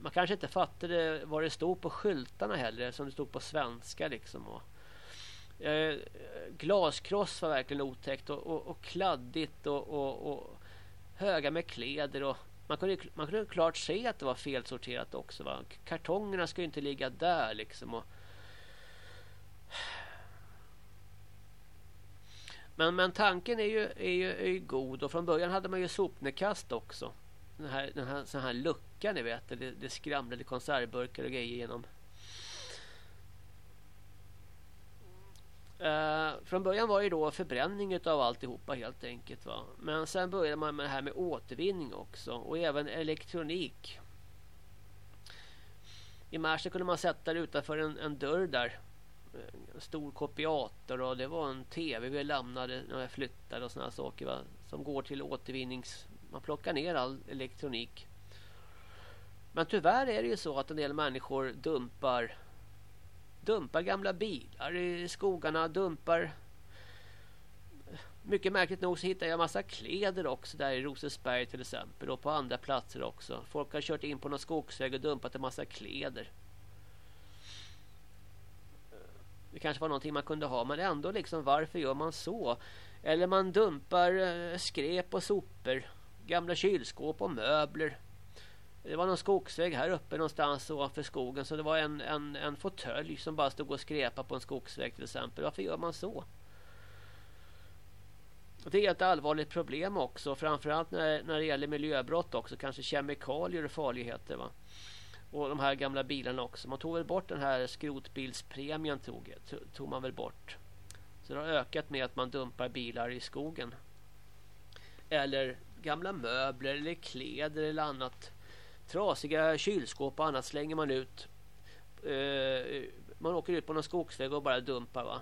Man kanske inte fattade vad det stod på skyltarna heller som det stod på svenska liksom. Och, Eh, glaskross var verkligen otäckt och, och, och kladdigt och, och, och, höga med kläder och man kunde, man kunde klart se att det var felsorterat också. Va? Kartongerna ska ju inte ligga där liksom. Och... [SIGHS] Men, men tanken är ju, är, ju, är ju god och från början hade man ju sopnedkast också. Den här, den här, sån här lucka ni vet, det, det skramlade konservburkar och grejer genom Uh, från början var det då förbränning av alltihopa helt enkelt. Va? Men sen började man med det här med återvinning också. Och även elektronik. I mars kunde man sätta det utanför en, en dörr där. En stor kopiator och det var en tv vi lämnade när jag flyttade och såna saker. Va? Som går till återvinnings... Man plockar ner all elektronik. Men tyvärr är det ju så att en del människor dumpar dumpar gamla bilar i skogarna, dumpar mycket märkligt nog så hittar jag massa kläder också där i Rosersberg till exempel och på andra platser också. Folk har kört in på någon skogsväg och dumpat en massa kläder. Det kanske var någonting man kunde ha men ändå liksom varför gör man så? Eller man dumpar eh, skräp och sopor, gamla kylskåp och möbler. Det var någon skogsväg här uppe någonstans ovanför skogen. Så det var en, en, en fåtölj som bara stod och skrepa på en skogsväg till exempel. Varför gör man så? Det är ett allvarligt problem också. Framförallt när, när det gäller miljöbrott också. Kanske kemikalier och farligheter. Va? Och de här gamla bilarna också. Man tog väl bort den här skrotbilspremien. Tog, tog man väl bort. Så det har ökat med att man dumpar bilar i skogen. Eller gamla möbler eller kläder eller annat Trasiga kylskåp och annat slänger man ut. Eh, man åker ut på någon skogsväg och bara dumpar va.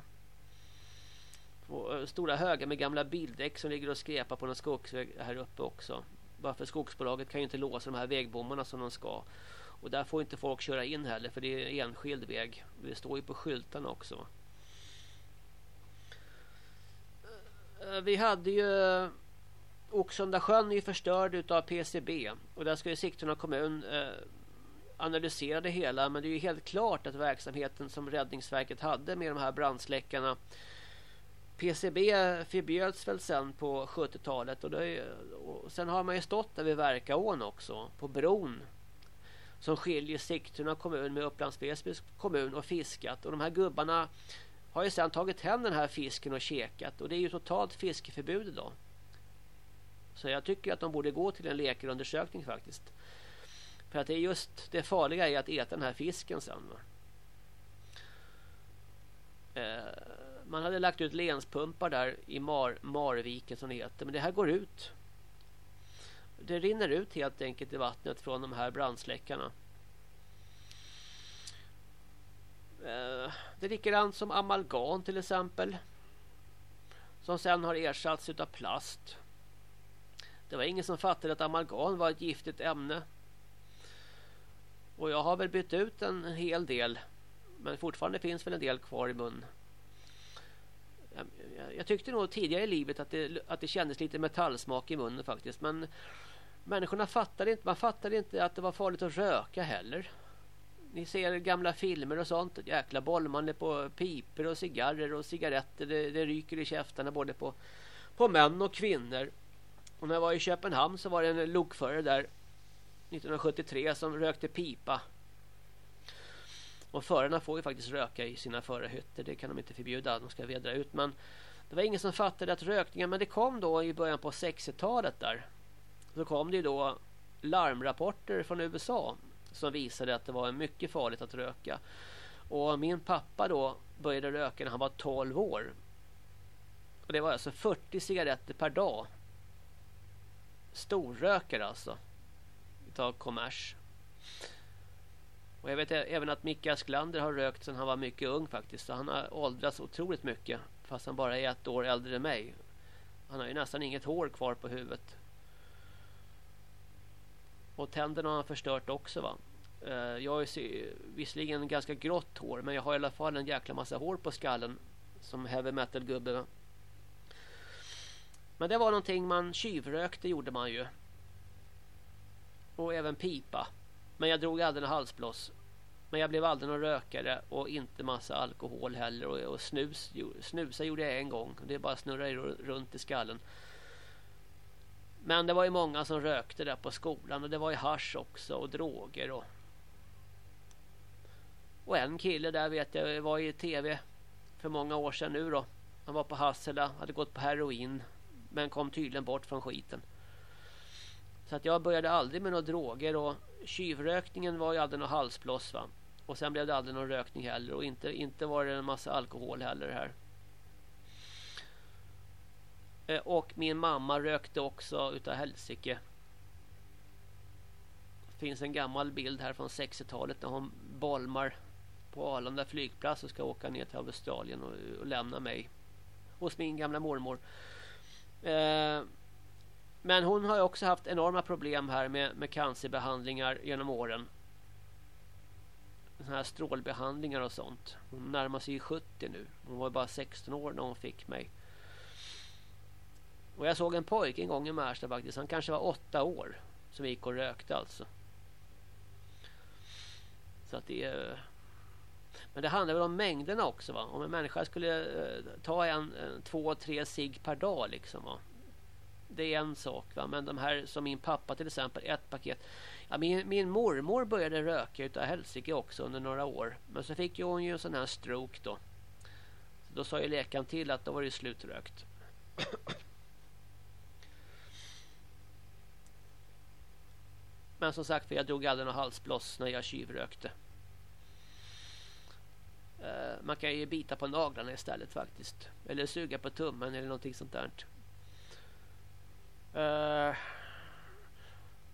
Och eh, stora högar med gamla bildäck som ligger och skräpar på någon skogsväg här uppe också. Varför skogsbolaget kan ju inte låsa de här vägbommarna som de ska. Och där får inte folk köra in heller för det är enskild väg. Det står ju på skyltarna också. Eh, vi hade ju Oxunda sjön är ju förstörd utav PCB och där ska ju Sigtuna kommun eh, analysera det hela. Men det är ju helt klart att verksamheten som Räddningsverket hade med de här brandsläckarna PCB förbjöds väl sen på 70-talet och, och sen har man ju stått där vid Verkaån också på bron som skiljer Sigtuna kommun med Upplands Väsby kommun och fiskat. Och de här gubbarna har ju sen tagit hem den här fisken och käkat. Och det är ju totalt fiskeförbud idag. Så jag tycker att de borde gå till en läkarundersökning faktiskt. För att det är just det farliga är att äta den här fisken sen. Eh, man hade lagt ut lenspumpar där i Mar Marviken som det heter. Men det här går ut. Det rinner ut helt enkelt i vattnet från de här brandsläckarna. Eh, det är likadant som amalgam till exempel. Som sen har ersatts utav plast. Det var ingen som fattade att amalgam var ett giftigt ämne. Och jag har väl bytt ut en hel del. Men fortfarande finns väl en del kvar i mun. Jag, jag tyckte nog tidigare i livet att det, att det kändes lite metallsmak i munnen faktiskt. Men Människorna fattade inte, man fattade inte att det var farligt att röka heller. Ni ser gamla filmer och sånt. Jäkla bollmande på piper och cigarrer och cigaretter. Det, det ryker i käftarna både på, på män och kvinnor. Och när jag var i Köpenhamn så var det en lokförare där 1973 som rökte pipa. Och förarna får ju faktiskt röka i sina förarhytter. Det kan de inte förbjuda. De ska vedra ut. Men det var ingen som fattade att rökningen. Men det kom då i början på 60-talet där. Så kom det ju då larmrapporter från USA. Som visade att det var mycket farligt att röka. Och min pappa då började röka när han var 12 år. Och det var alltså 40 cigaretter per dag. Storrökare alltså. Utav kommers. Och jag vet även att Micke Asklander har rökt sedan han var mycket ung faktiskt. Så han har åldrats otroligt mycket. Fast han bara är ett år äldre än mig. Han har ju nästan inget hår kvar på huvudet. Och tänderna har han förstört också va. Jag har ju visserligen ganska grått hår. Men jag har i alla fall en jäkla massa hår på skallen. Som heavy metal gubbe. Men det var någonting man tjuvrökte gjorde man ju. Och även pipa. Men jag drog aldrig en halsblås. Men jag blev aldrig någon rökare och inte massa alkohol heller. Och, och snus, snusa gjorde jag en gång. Det bara snurrade runt i skallen. Men det var ju många som rökte där på skolan. Och det var ju hash också och droger. Och, och en kille där vet jag var i tv för många år sedan nu då. Han var på Hassela, hade gått på heroin. Men kom tydligen bort från skiten. Så att jag började aldrig med några droger och tjuvrökningen var ju aldrig någon halsblås va. Och sen blev det aldrig någon rökning heller och inte, inte var det en massa alkohol heller här. Eh, och min mamma rökte också utav helsike. Det finns en gammal bild här från 60-talet när hon bolmar på Arlanda flygplats och ska åka ner till Australien och, och lämna mig hos min gamla mormor. Eh, men hon har också haft enorma problem här med, med cancerbehandlingar genom åren. Såna här strålbehandlingar och sånt. Hon närmar sig 70 nu. Hon var bara 16 år när hon fick mig. Och jag såg en pojke en gång i Märsta faktiskt. Han kanske var åtta år. Som gick och rökte alltså. Så att det är... Men det handlar väl om mängderna också va. Om en människa skulle eh, ta en, en två, tre cigg per dag liksom va det är en sak. Va? Men de här som min pappa till exempel, ett paket. Ja, min, min mormor började röka utav helsike också under några år. Men så fick ju hon ju en sån här stroke då. Så då sa ju läkaren till att då var det slutrökt. Men som sagt, för jag drog aldrig någon halsbloss när jag tjuvrökte. Eh, man kan ju bita på naglarna istället faktiskt. Eller suga på tummen eller någonting sånt där. Eh,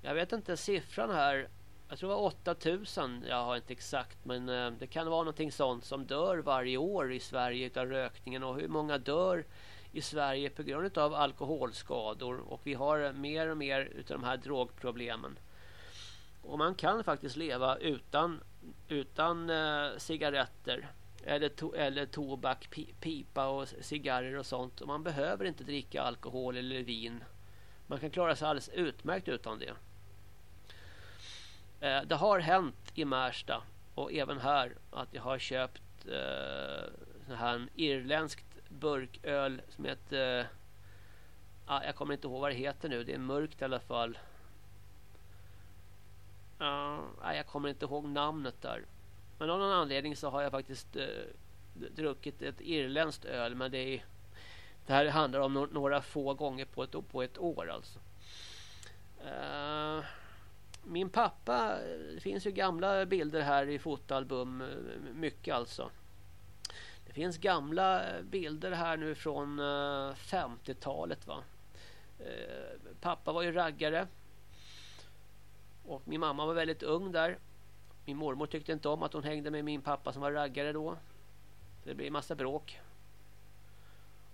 jag vet inte siffran här. Jag tror det var 8000. Jag har inte exakt. Men eh, det kan vara någonting sånt som dör varje år i Sverige av rökningen. Och hur många dör i Sverige på grund av alkoholskador. Och vi har mer och mer utav de här drogproblemen. Och man kan faktiskt leva utan, utan eh, cigaretter. Eller, to eller tobak, pipa och cigarrer och sånt. Och man behöver inte dricka alkohol eller vin. Man kan klara sig alldeles utmärkt utan det. Eh, det har hänt i Märsta och även här att jag har köpt eh, här irländskt burköl som heter jag kommer inte ihåg vad det heter nu. Det är mörkt i alla fall. Jag kommer inte ihåg namnet där. Men av någon anledning så har jag faktiskt eh, druckit ett irländskt öl. Men det är det här handlar om no några få gånger på ett, på ett år alltså. Uh, min pappa, det finns ju gamla bilder här i fotoalbum, eh, mycket alltså. Det finns gamla bilder här nu från eh, uh, 50-talet va. Uh, pappa var ju raggare. Och min mamma var väldigt ung där. Min mormor tyckte inte om att hon hängde med min pappa som var raggare då. Det blev massa bråk.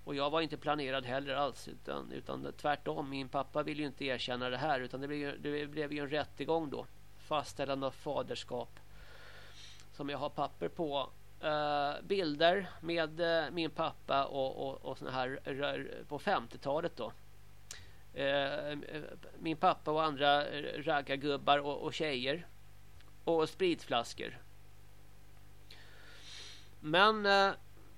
Och jag var inte planerad heller alls utan, utan tvärtom. Min pappa ville ju inte erkänna det här utan det blev, det blev ju en rättegång då. Fastställande av faderskap. Som jag har papper på. Uh, bilder med uh, min pappa och, och, och såna här på 50-talet då. Eh, min pappa och andra raggargubbar och, och tjejer. Och spritflaskor. Men eh,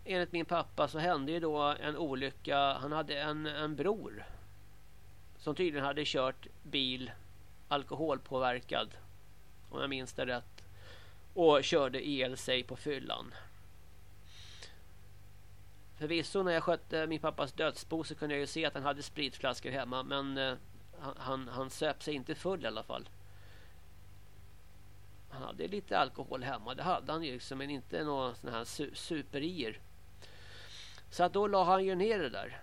enligt min pappa så hände ju då en olycka. Han hade en, en bror. Som tydligen hade kört bil alkoholpåverkad. Om jag minns det rätt. Och körde ihjäl sig på fyllan. Förvisso när jag skötte min pappas dödsbo så kunde jag ju se att han hade spritflaskor hemma. Men eh, han, han söp sig inte full i alla fall. Han hade lite alkohol hemma. Det hade han ju liksom. Men inte några sådana här su superier. Så att då la han ju ner det där.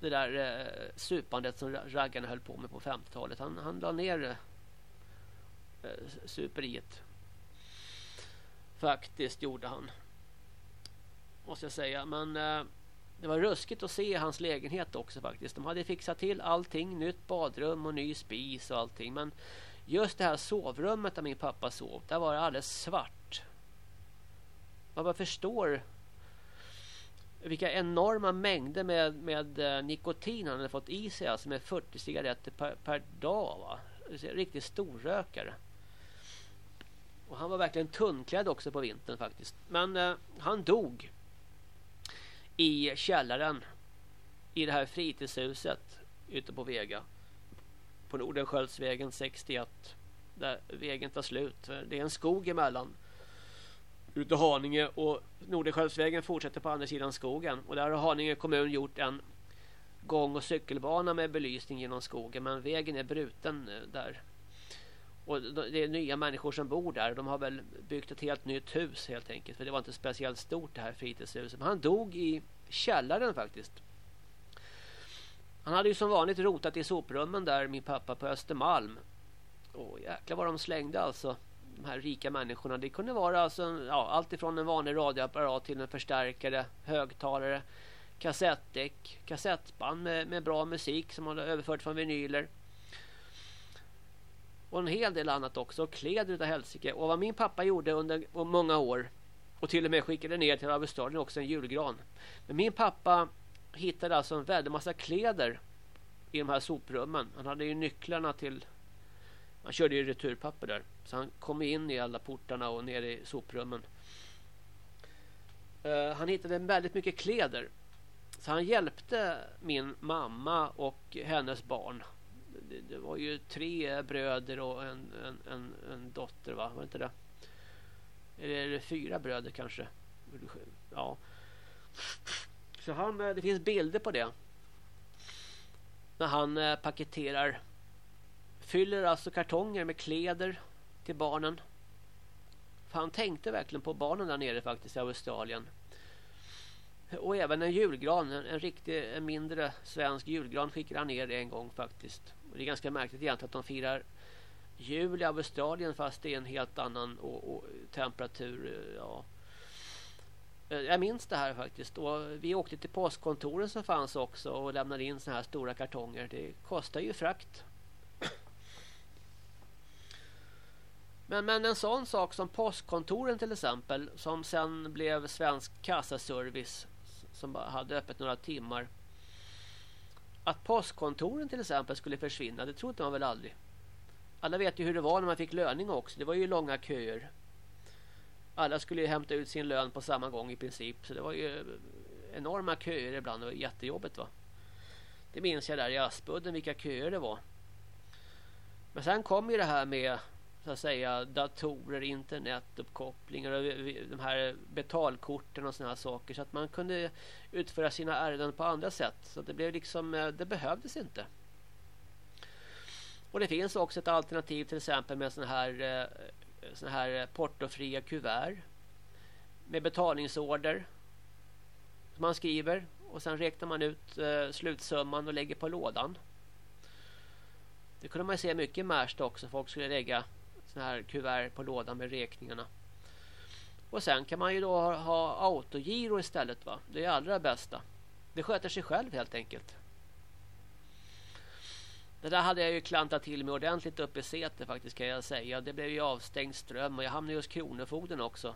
Det där eh, supandet som raggarna höll på med på 50-talet. Han, han la ner eh, eh, superiet. Faktiskt gjorde han. Måste jag säga. Men eh, det var ruskigt att se hans lägenhet också faktiskt. De hade fixat till allting. Nytt badrum och ny spis och allting. Men just det här sovrummet där min pappa sov. Där var det alldeles svart. Man bara förstår vilka enorma mängder med, med eh, nikotin han hade fått i sig. Alltså med 40 cigaretter per, per dag. Va? Riktigt storrökare. Och han var verkligen tunnklädd också på vintern faktiskt. Men eh, han dog i källaren i det här fritidshuset ute på Vega. På Nordensköldsvägen 61. Där vägen tar slut. Det är en skog emellan. Ute i Haninge och Nordensköldsvägen fortsätter på andra sidan skogen. Och där har Haninge kommun gjort en gång- och cykelbana med belysning genom skogen. Men vägen är bruten eh, där. Och det är nya människor som bor där. De har väl byggt ett helt nytt hus helt enkelt. För det var inte speciellt stort det här fritidshuset. Men han dog i källaren faktiskt. Han hade ju som vanligt rotat i soprummen där min pappa på Östermalm. Åh jäklar vad de slängde alltså. De här rika människorna. Det kunde vara alltså, ja, allt ifrån en vanlig radioapparat till en förstärkare, högtalare, kassettdäck, kassettband med, med bra musik som man hade överfört från vinyler. Och en hel del annat också. Och kläder utav helsike. Och vad min pappa gjorde under många år. Och till och med skickade ner till Australien också en julgran. Men min pappa hittade alltså en väldig massa kläder i de här soprummen. Han hade ju nycklarna till... Han körde ju returpapper där. Så han kom in i alla portarna och ner i soprummen. Uh, han hittade väldigt mycket kläder. Så han hjälpte min mamma och hennes barn det, det, var ju tre bröder och en, en, en, en dotter va? Var det inte det? Eller är det fyra bröder kanske? Ja. Så han, eh, det finns bilder på det. När han eh, paketerar. Fyller alltså kartonger med kläder till barnen. För han tänkte verkligen på barnen där nere faktiskt i Australien. Och även en julgran, en, en riktig en mindre svensk julgran skickade han ner en gång faktiskt. Och det är ganska märkligt egentligen att de firar jul i Australien fast det är en helt annan och, och temperatur. Eh, ja. Eh, jag minns det här faktiskt. Och vi åkte till postkontoren som fanns också och lämnade in såna här stora kartonger. Det kostar ju frakt. Men, men en sån sak som postkontoren till exempel som sen blev svensk kassaservice som hade öppet några timmar att postkontoren till exempel skulle försvinna, det trodde man väl aldrig. Alla vet ju hur det var när man fick löning också. Det var ju långa köer. Alla skulle ju hämta ut sin lön på samma gång i princip. Så det var ju enorma köer ibland och jättejobbigt va. Det minns jag där i Aspudden vilka köer det var. Men sen kom ju det här med så att säga datorer, internetuppkopplingar och de här betalkorten och såna här saker så att man kunde utföra sina ärenden på andra sätt så det blev liksom eh, det behövdes inte. Och det finns också ett alternativ till exempel med såna här eh, såna här eh, portofria kuvert med betalningsorder som man skriver och sen räknar man ut eh, slutsumman och lägger på lådan. Det kunde man se mycket i Märsta också. Folk skulle lägga såna här kuvert på lådan med räkningarna. Och sen kan man ju då ha, ha autogiro istället va. Det är allra bästa. Det sköter sig själv helt enkelt. Det där hade jag ju klantat till mig ordentligt uppe i Säter faktiskt kan jag säga. Det blev ju avstängd ström och jag hamnade hos Kronofogden också.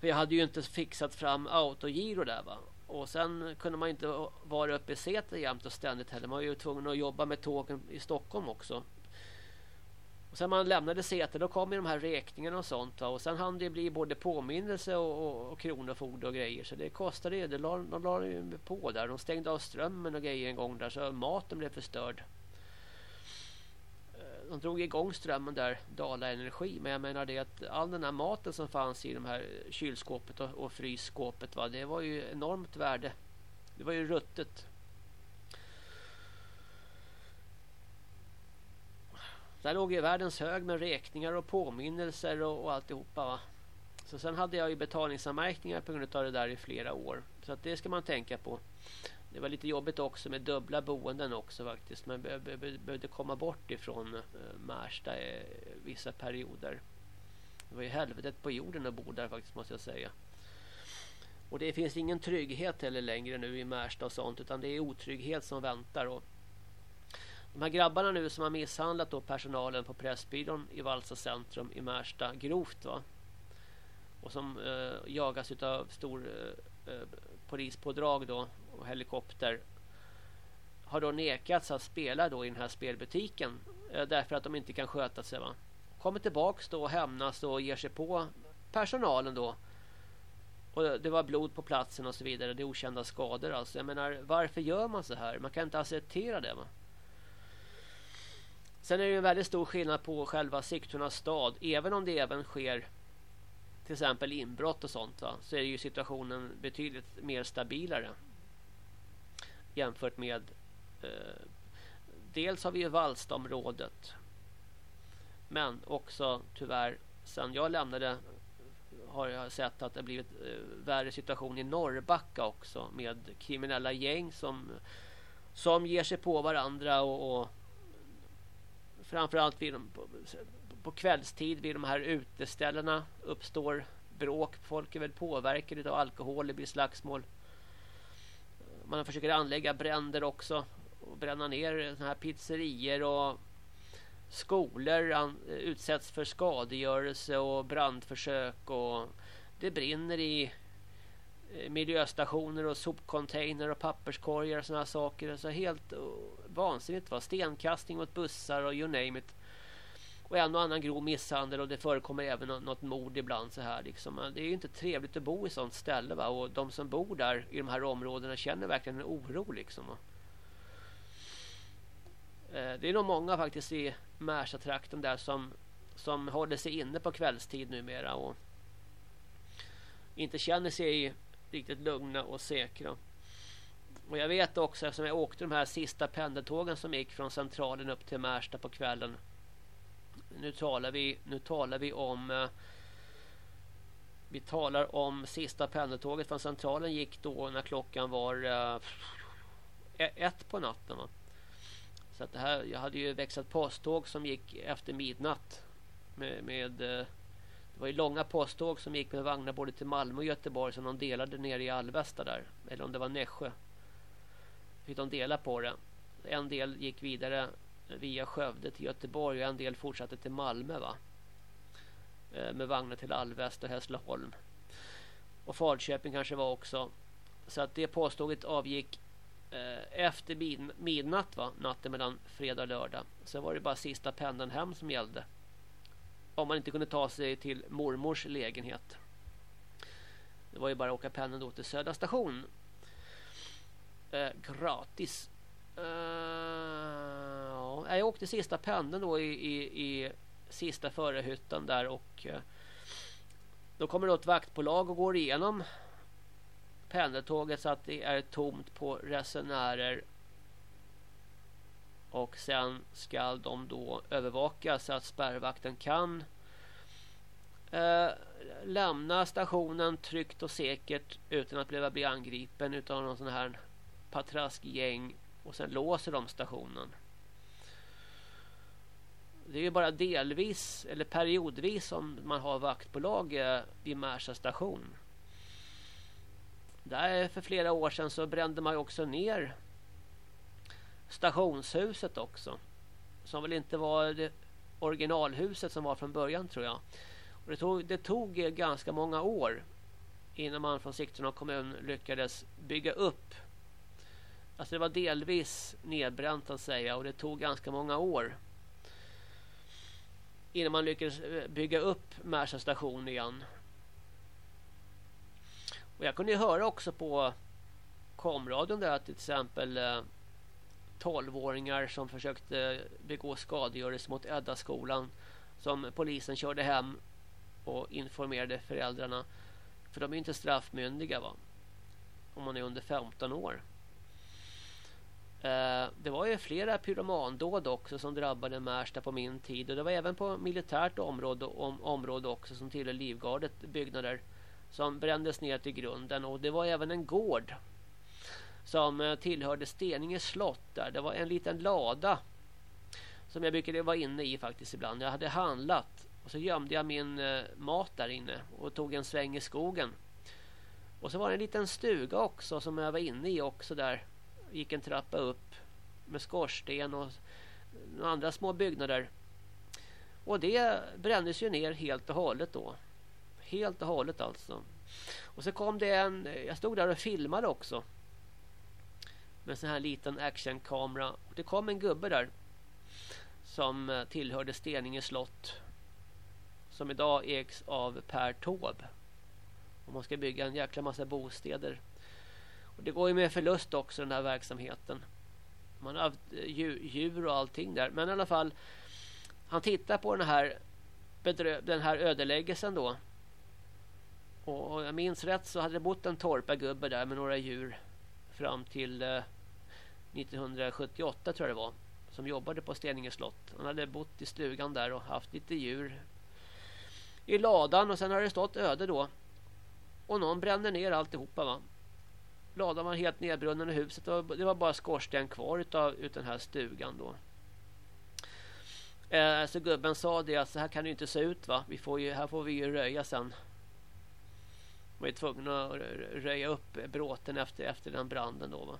För jag hade ju inte fixat fram autogiro där va. Och sen kunde man inte vara uppe i Säter jämt och ständigt heller. Man var ju tvungen att jobba med tågen i Stockholm också. Och sen man lämnade Säter då kom ju de här räkningarna och sånt. Va? Och sen hann det bli både påminnelse och, och, och kronofogde och grejer. Så det kostade ju. De la, de la ju på där. De stängde av strömmen och grejer en gång där. Så maten blev förstörd. Eh, de drog igång strömmen där, Dala Energi. Men jag menar det att all den här maten som fanns i de här kylskåpet och, och frysskåpet. Va? Det var ju enormt värde. Det var ju ruttet. Där låg ju världens hög med räkningar och påminnelser och, och alltihopa va. Så sen hade jag ju betalningsanmärkningar på grund av det där i flera år. Så att det ska man tänka på. Det var lite jobbigt också med dubbla boenden också faktiskt. Man be be behövde komma bort ifrån eh, Märsta i eh, vissa perioder. Det var ju helvetet på jorden att bo där faktiskt måste jag säga. Och det finns ingen trygghet heller längre nu i Märsta och sånt utan det är otrygghet som väntar. Och de här grabbarna nu som har misshandlat då personalen på Pressbyrån i Valsa centrum i Märsta grovt va. Och som eh, jagas utav stor eh, eh, polispådrag då och helikopter har då nekats att spela då i den här spelbutiken eh, därför att de inte kan sköta sig va. Kommer tillbaks då och hämnas och ger sig på personalen då. Och det var blod på platsen och så vidare. Det är okända skador alltså. Jag menar, varför gör man så här? Man kan inte acceptera det va. Sen är det en väldigt stor skillnad på själva Sigtuna stad. Även om det även sker till exempel inbrott och sånt va, så är ju situationen betydligt mer stabilare. Jämfört med eh, dels har vi ju Vallstområdet. Men också tyvärr sen jag lämnade har jag sett att det blivit eh, värre situation i Norrbacka också med kriminella gäng som som ger sig på varandra och, och framförallt vid de, på, på kvällstid vid de här uteställena uppstår bråk. Folk är väl påverkade av alkohol, det blir slagsmål. Man försöker anlägga bränder också och bränna ner såna här pizzerier och skolor an, utsätts för skadegörelse och brandförsök och det brinner i eh, miljöstationer och sopcontainer och papperskorgar och sådana saker. Alltså helt vansinnigt. Va? Stenkastning mot bussar och you name it. Och en och annan grov misshandel och det förekommer även något mord ibland så här liksom. Det är ju inte trevligt att bo i sånt ställe va? och de som bor där i de här områdena känner verkligen en oro liksom. Eh, det är nog många faktiskt i Märsta-trakten där som, som håller sig inne på kvällstid numera och inte känner sig riktigt lugna och säkra. Och jag vet också eftersom jag åkte de här sista pendeltågen som gick från centralen upp till Märsta på kvällen. Nu talar vi, nu talar vi om eh, vi talar om sista pendeltåget från centralen gick då när klockan var eh, e-, ett på natten. Va? Så att det här, jag hade ju växlat posttåg som gick efter midnatt. Med, med, eh, det var ju långa posttåg som gick med vagnar både till Malmö och Göteborg som de delade nere i Alvesta där. Eller om det var Nässjö fick de dela på det. En del gick vidare via Skövde till Göteborg och en del fortsatte till Malmö va. Eh, med vagnar till Alvesta och Hässleholm. Och Falköping kanske var också. Så att det påståget avgick eh, efter midnatt va. Natten mellan fredag och lördag. Sen var det bara sista pendeln hem som gällde. Om man inte kunde ta sig till mormors lägenhet. Det var ju bara att åka pendeln då till Södra station eh, gratis. Uh, ja. Jag åkte sista pendeln då i, i, i sista förehytten där och eh, då kommer då ett vaktbolag och går igenom pendeltåget så att det är tomt på resenärer och sen ska de då övervaka så att spärrvakten kan eh, lämna stationen tryggt och säkert utan att behöva bli angripen utan någon sån här patraskgäng och sen låser de stationen. Det är ju bara delvis eller periodvis som man har vaktbolag eh, vid Märsta station. Där eh, för flera år sedan så brände man ju också ner stationshuset också. Som väl inte var det originalhuset som var från början tror jag. Och det, tog, det tog eh, ganska många år innan man från Sigtuna kommun lyckades bygga upp. Alltså det var delvis nedbränt att säga och det tog ganska många år innan man lyckades eh, bygga upp Märsta station igen. Och jag kunde ju höra också på komradion där att till exempel eh, 12-åringar som försökte eh, begå skadegörelse mot Edda-skolan som polisen körde hem och informerade föräldrarna. För de är inte straffmyndiga va? Om man är under 15 år. Eh, det var ju flera pyromandåd också som drabbade Märsta på min tid. Och det var även på militärt område, om, område också som tillhör Livgardet byggnader som brändes ner till grunden. Och det var även en gård som eh, tillhörde Steninge slott där. Det var en liten lada som jag brukade vara inne i faktiskt ibland. Jag hade handlat och så gömde jag min eh, mat där inne och tog en sväng i skogen. Och så var det en liten stuga också som jag var inne i också där. Gick en trappa upp med skorsten och andra små byggnader. Och det brändes ju ner helt och hållet då. Helt och hållet alltså. Och så kom det en... Jag stod där och filmade också. Med en sån här liten actionkamera. Och det kom en gubbe där. Som eh, tillhörde Steninge slott. Som idag ägs av Per Taube. Och man ska bygga en jäkla massa bostäder. Och det går ju med förlust också den här verksamheten. Man har haft eh, djur och allting där. Men i alla fall. Han tittar på den här den här ödeläggelsen då. Och jag minns rätt så hade det bott en torpargubbe där med några djur fram till eh, 1978 tror jag det var. Som jobbade på Steninge slott. Han hade bott i stugan där och haft lite djur i ladan och sen har det stått öde då. Och någon brände ner alltihopa va. Ladan var helt nedbrunnen i huset och det var bara skorsten kvar utav ut den här stugan då. Eh, så gubben sa det att så här kan det ju inte se ut va. Vi får ju, här får vi ju röja sen var är tvungna att röja upp bråten efter, efter den branden då va.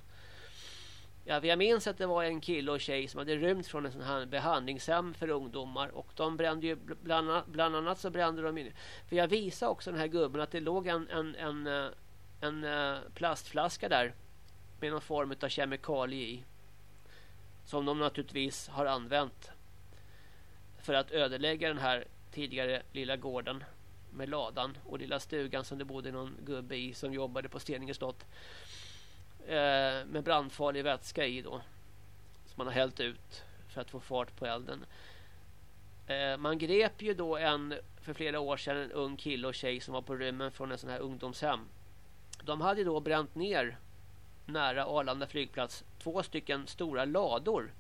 Ja, jag minns att det var en kille och tjej som hade rymt från en sån här behandlingshem för ungdomar och de brände ju bland annat, bland annat så brände de in. För jag visade också den här gubben att det låg en, en, en, eh, en, eh, plastflaska där med någon form av kemikalie i. Som de naturligtvis har använt för att ödelägga den här tidigare lilla gården med ladan och lilla stugan som det bodde någon gubbe i som jobbade på Steninge slott. Eh, med brandfarlig vätska i då. Som man har hällt ut för att få fart på elden. Eh, man grep ju då en för flera år sedan en ung kille och tjej som var på rymmen från en sån här ungdomshem. De hade då bränt ner nära Arlanda flygplats två stycken stora lador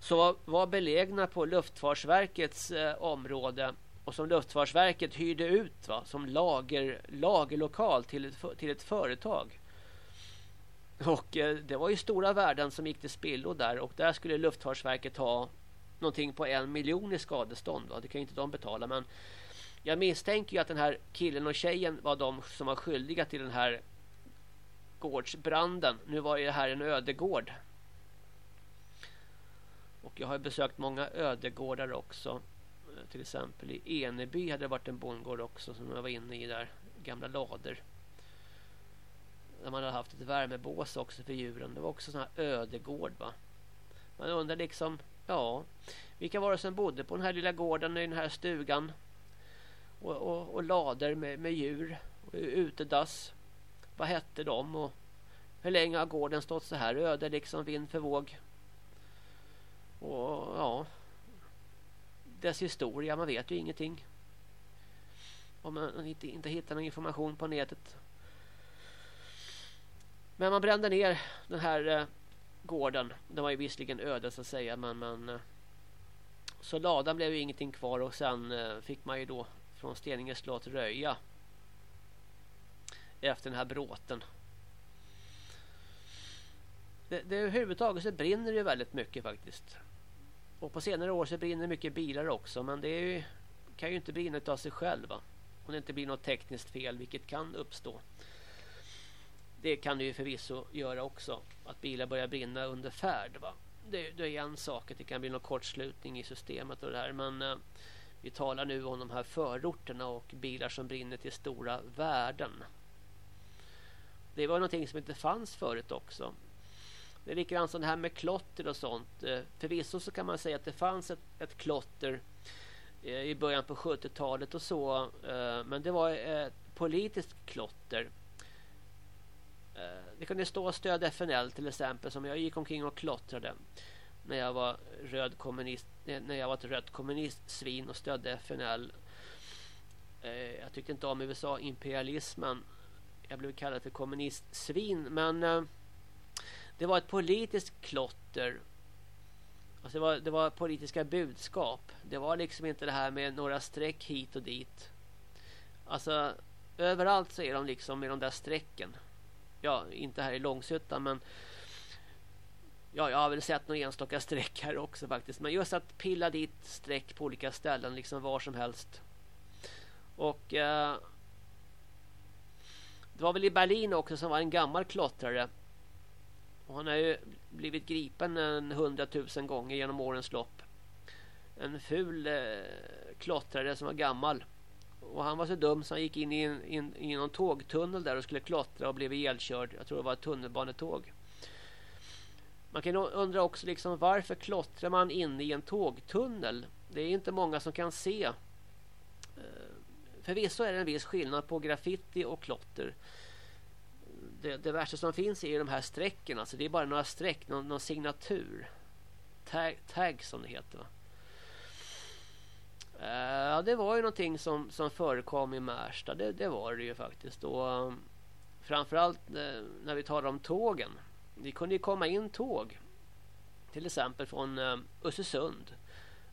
som var belägna på Luftfartsverkets eh, område och som Luftfartsverket hyrde ut va, som lager, lagerlokal till ett, till ett företag. Och eh, det var ju stora värden som gick till spillo där och där skulle Luftfartsverket ha någonting på en miljon i skadestånd. Va? Det kan ju inte de betala men jag misstänker ju att den här killen och tjejen var de som var skyldiga till den här gårdsbranden. Nu var ju det här en ödegård. Och jag har besökt många ödegårdar också. Eh, till exempel i Eneby hade det varit en bondgård också som jag var inne i där. Gamla lader. Där man hade haft ett värmebås också för djuren. Det var också sån här ödegård va. Man undrar liksom, ja, vilka var det som bodde på den här lilla gården i den här stugan? Och, och, och lader med, med djur och utedass. Vad hette de och hur länge har gården stått så här öde liksom vind för våg? Och ja, dess historia. Man vet ju ingenting. Om man inte, inte hittar någon information på nätet. Men man brände ner den här eh, gården. Den var ju visserligen öde så att säga. Men, men eh, så ladan blev ju ingenting kvar. Och sen eh, fick man ju då från Steninge slott röja. Efter den här bråten. Det, det överhuvudtaget så brinner det väldigt mycket faktiskt. Och på senare år så brinner mycket bilar också. Men det ju, kan ju inte brinna av sig själva. Om det inte blir något tekniskt fel, vilket kan uppstå. Det kan det ju förvisso göra också. Att bilar börjar brinna under färd. Va? Det, det är en sak att det kan bli någon kortslutning i systemet och det här. Men eh, vi talar nu om de här förorterna och bilar som brinner till stora värden. Det var någonting som inte fanns förut också. Det är likadant som det här med klotter och sånt. Eh, förvisso så kan man säga att det fanns ett, ett klotter eh, i början på 70-talet och så. Eh, men det var ett politiskt klotter. Det kunde stå stöd FNL till exempel som jag gick omkring och klottrade när jag var röd kommunist när jag var ett rött kommunistsvin och stödde FNL. Eh, jag tyckte inte om USA-imperialismen. Jag blev kallad för kommunistsvin men eh, det var ett politiskt klotter. Alltså det, var, det var politiska budskap. Det var liksom inte det här med några streck hit och dit. Alltså överallt så är de liksom med de där strecken. Ja, inte här i Långsuttan men Ja, jag har väl sett några enstaka streck här också faktiskt. Men just att pilla dit streck på olika ställen liksom var som helst. Och eh, det var väl i Berlin också som var en gammal klottrare och han har ju blivit gripen en hundratusen gånger genom årens lopp. En ful eh, klottrare som var gammal. Och han var så dum så han gick in i, en, in, i någon tågtunnel där och skulle klottra och blev ihjälkörd. Jag tror det var ett tunnelbanetåg. Man kan undra också liksom varför klottrar man inne i en tågtunnel? Det är inte många som kan se. Eh, förvisso är det en viss skillnad på graffiti och klotter det, det värsta som finns är de här strecken. Alltså det är bara några streck, någon, någon signatur. Tag, tag som det heter va? Eh, ja, det var ju någonting som, som förekom i Märsta. Det, det var det ju faktiskt. Och, eh, framförallt när vi talar om tågen. Det kunde ju komma in tåg. Till exempel från eh, Östersund.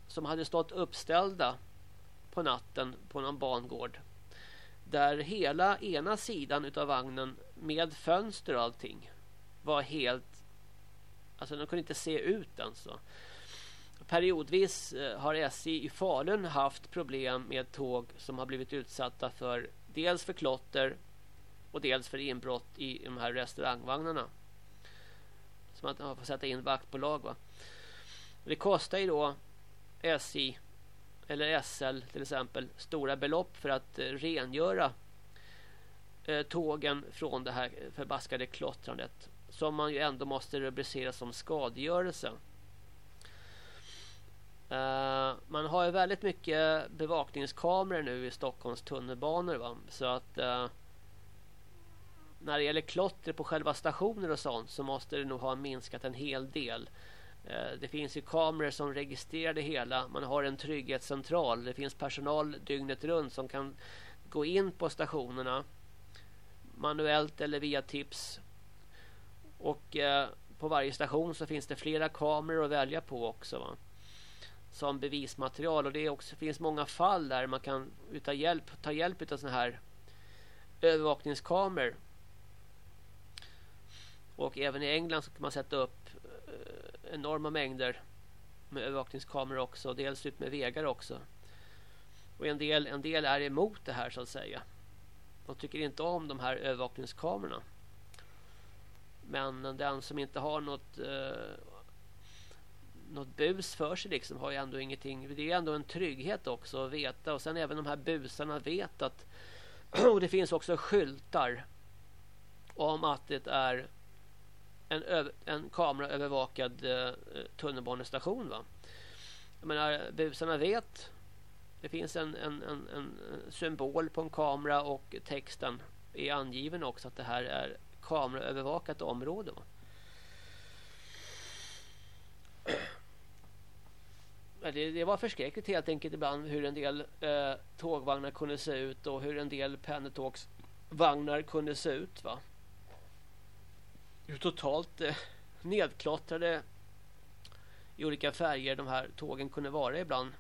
Som hade stått uppställda på natten på någon bangård. Där hela ena sidan utav vagnen med fönster och allting var helt... Alltså de kunde inte se ut alltså. Periodvis eh, har SJ i Falun haft problem med tåg som har blivit utsatta för dels för klotter och dels för inbrott i de här restaurangvagnarna. Så man får sätta in vaktbolag. Va? Det kostar ju då SJ eller SL till exempel stora belopp för att eh, rengöra eh, tågen från det här förbaskade klottrandet som man ju ändå måste rubricera som skadegörelse. Eh, man har ju väldigt mycket bevakningskameror nu i Stockholms tunnelbanor va? så att eh, när det gäller klotter på själva stationer och sånt så måste det nog ha minskat en hel del. Eh, det finns ju kameror som registrerar det hela. Man har en trygghetscentral. Det finns personal dygnet runt som kan gå in på stationerna manuellt eller via tips. Och eh, på varje station så finns det flera kameror att välja på också va? Som bevismaterial och det också, finns många fall där man kan uta hjälp, ta hjälp av sådana här övervakningskameror. Och även i England så kan man sätta upp eh, enorma mängder med övervakningskameror också. Dels ut med vägar också. Och en del, en del är emot det här så att säga. De tycker inte om de här övervakningskamerorna. Men den som inte har något eh, något bus för sig liksom har ju ändå ingenting. Det är ändå en trygghet också att veta och sen även de här busarna vet att [CLEARS THROAT] och det finns också skyltar om att det är en, en kameraövervakad eh, tunnelbanestation va. Jag menar busarna vet det finns en, en, en, en, symbol på en kamera och texten är angiven också att det här är kameraövervakat område. Det, det, var förskräckligt helt enkelt ibland hur en del eh, tågvagnar kunde se ut och hur en del pendeltågsvagnar kunde se ut. va. Hur totalt eh, nedklottrade i olika färger de här tågen kunde vara ibland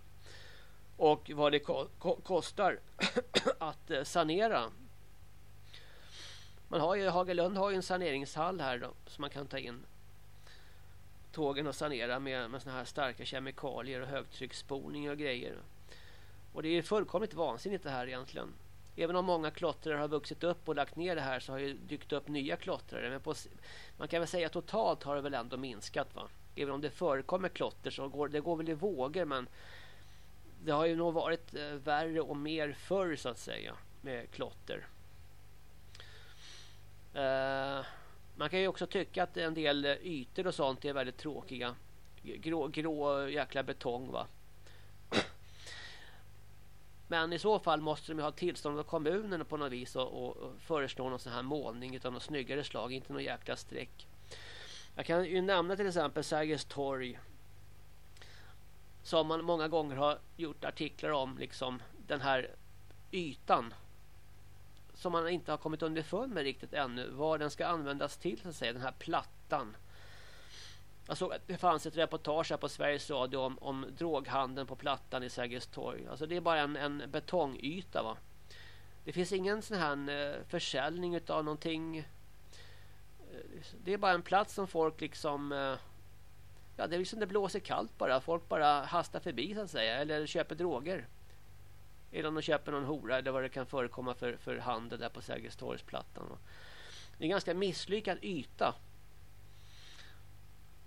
och vad det ko ko kostar [CLEARS THROAT] att eh, sanera. Man har ju, Hagelund har ju en saneringshall här då, som man kan ta in tågen och sanera med, med såna här starka kemikalier och högtrycksspolning och grejer. Och det är fullkomligt vansinnigt det här egentligen. Även om många klottrare har vuxit upp och lagt ner det här så har ju dykt upp nya klottrare. Men på, man kan väl säga att totalt har det väl ändå minskat va. Även om det förekommer klotter så går det går väl i vågor men det har ju nog varit eh, värre och mer förr så att säga med klotter. Uh, man kan ju också tycka att en del ytor och sånt är väldigt tråkiga. Grå, grå jäkla betong va. Men i så fall måste de ha tillstånd av kommunen på något vis och, och, och föreslå någon sån här målning utan något snyggare slag, inte någon jäkla streck. Jag kan ju nämna till exempel Sergels torg. Som man många gånger har gjort artiklar om liksom den här ytan. Som man inte har kommit underfund med riktigt ännu. Vad den ska användas till så att säga, den här plattan. Jag såg att det fanns ett reportage här på Sveriges Radio om, om droghandeln på Plattan i Sergels torg. Alltså det är bara en, en betongyta va. Det finns ingen sån här eh, försäljning av någonting. Eh, det är bara en plats som folk liksom... Eh, ja, det är liksom det blåser kallt bara. Folk bara hastar förbi så att säga. Eller köper droger. Eller om de köper någon hora eller vad det kan förekomma för, för handel där på Sergels torgsplattan. Det är en ganska misslyckad yta.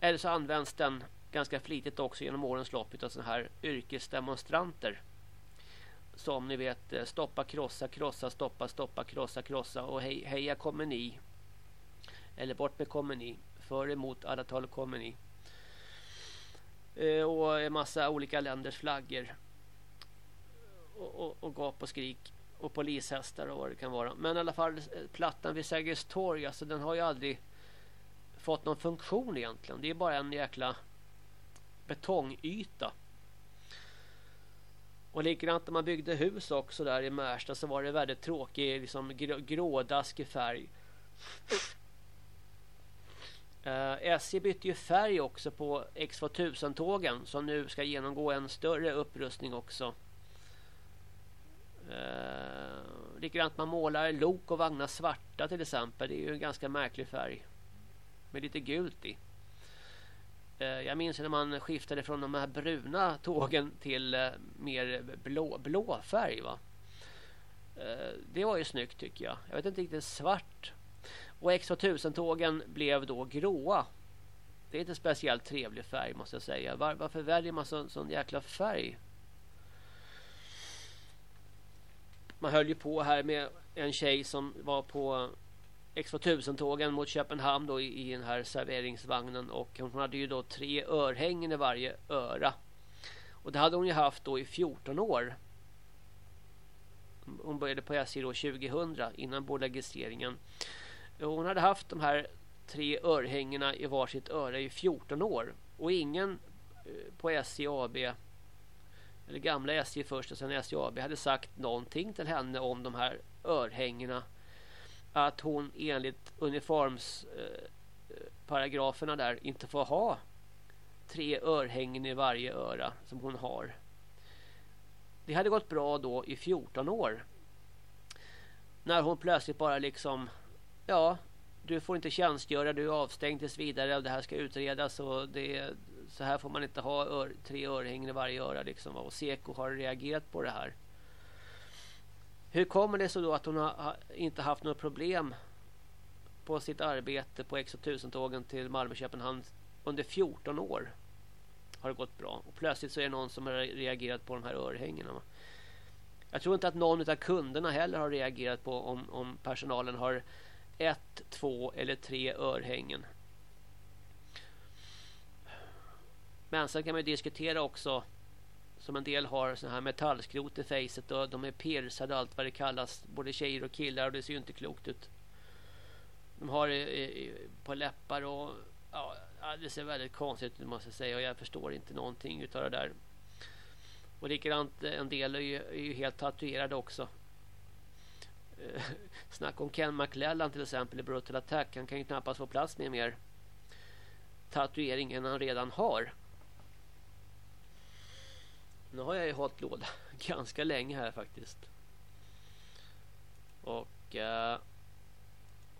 Eller så används den ganska flitigt också genom årens lopp av sådana här yrkesdemonstranter. Som ni vet eh, stoppa, krossa, krossa, stoppa, stoppa, krossa, krossa och hej, heja kommer ni. Eller bort med kommer ni. För emot alla tal kommer ni. Eh, och en massa olika länders flaggor. Och, och, och gap och skrik. Och polishästar och vad det kan vara. Men i alla fall eh, plattan vid Sergels torg. Alltså den har ju aldrig fått någon funktion egentligen. Det är bara en jäkla betongyta. Och likadant när man byggde hus också där i Märsta så var det väldigt tråkig liksom grå, grådaskig färg. Uh, eh, SJ bytte ju färg också på X2000-tågen som nu ska genomgå en större upprustning också. Uh, likadant man målar lok och vagnar svarta till exempel. Det är ju en ganska märklig färg med lite gult i. Eh, jag minns när man skiftade från de här bruna tågen till eh, mer blå, blå färg. Va? Eh, det var ju snyggt tycker jag. Jag vet inte riktigt svart. Och X2000-tågen blev då gråa. Det är inte speciellt trevlig färg måste jag säga. Var, varför väljer man sån, sån jäkla färg? Man höll ju på här med en tjej som var på X2000-tågen mot Köpenhamn då i, i den här serveringsvagnen och hon hade ju då tre örhängen i varje öra. Och det hade hon ju haft då i 14 år. Hon började på SJ då 2000 innan bolagiseringen. Hon hade haft de här tre örhängena i varsitt öra i 14 år och ingen eh, på SJ AB eller gamla SJ först och sen SJ AB hade sagt någonting till henne om de här örhängena att hon enligt uniformsparagraferna där inte får ha tre örhängen i varje öra som hon har. Det hade gått bra då i 14 år. När hon plötsligt bara liksom ja, du får inte tjänstgöra, du är avstängd tills vidare och det här ska utredas och det så här får man inte ha ör, tre örhängen i varje öra liksom och Seko har reagerat på det här. Hur kommer det sig då att hon har inte haft några problem på sitt arbete på X1000-tågen till Malmö-Köpenhamn under 14 år? Har det gått bra. Och plötsligt så är det någon som har reagerat på de här örhängena. Jag tror inte att någon av kunderna heller har reagerat på om, om personalen har ett, två eller tre örhängen. Men sen kan man diskutera också som en del har såna här metallskrot i facet och de är piercade allt vad det kallas. Både tjejer och killar och det ser ju inte klokt ut. De har det på läppar och ja, det ser väldigt konstigt ut måste jag säga och jag förstår inte någonting utav det där. Och likadant eh, en del är ju, är ju helt tatuerade också. Eh, [LAUGHS] Snacka om Ken McLellan till exempel i Brutal Attack. Han kan ju knappast få plats med mer tatuering än han redan har. Nu har jag ju hållit låda [LAUGHS] ganska länge här faktiskt. Och eh,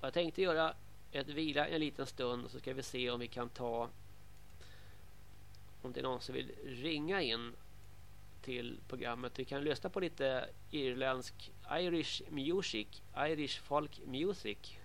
jag tänkte göra ett vila en liten stund så ska vi se om vi kan ta om det är någon som vill ringa in till programmet. Vi kan lyssna på lite irländsk Irish music, Irish folk music.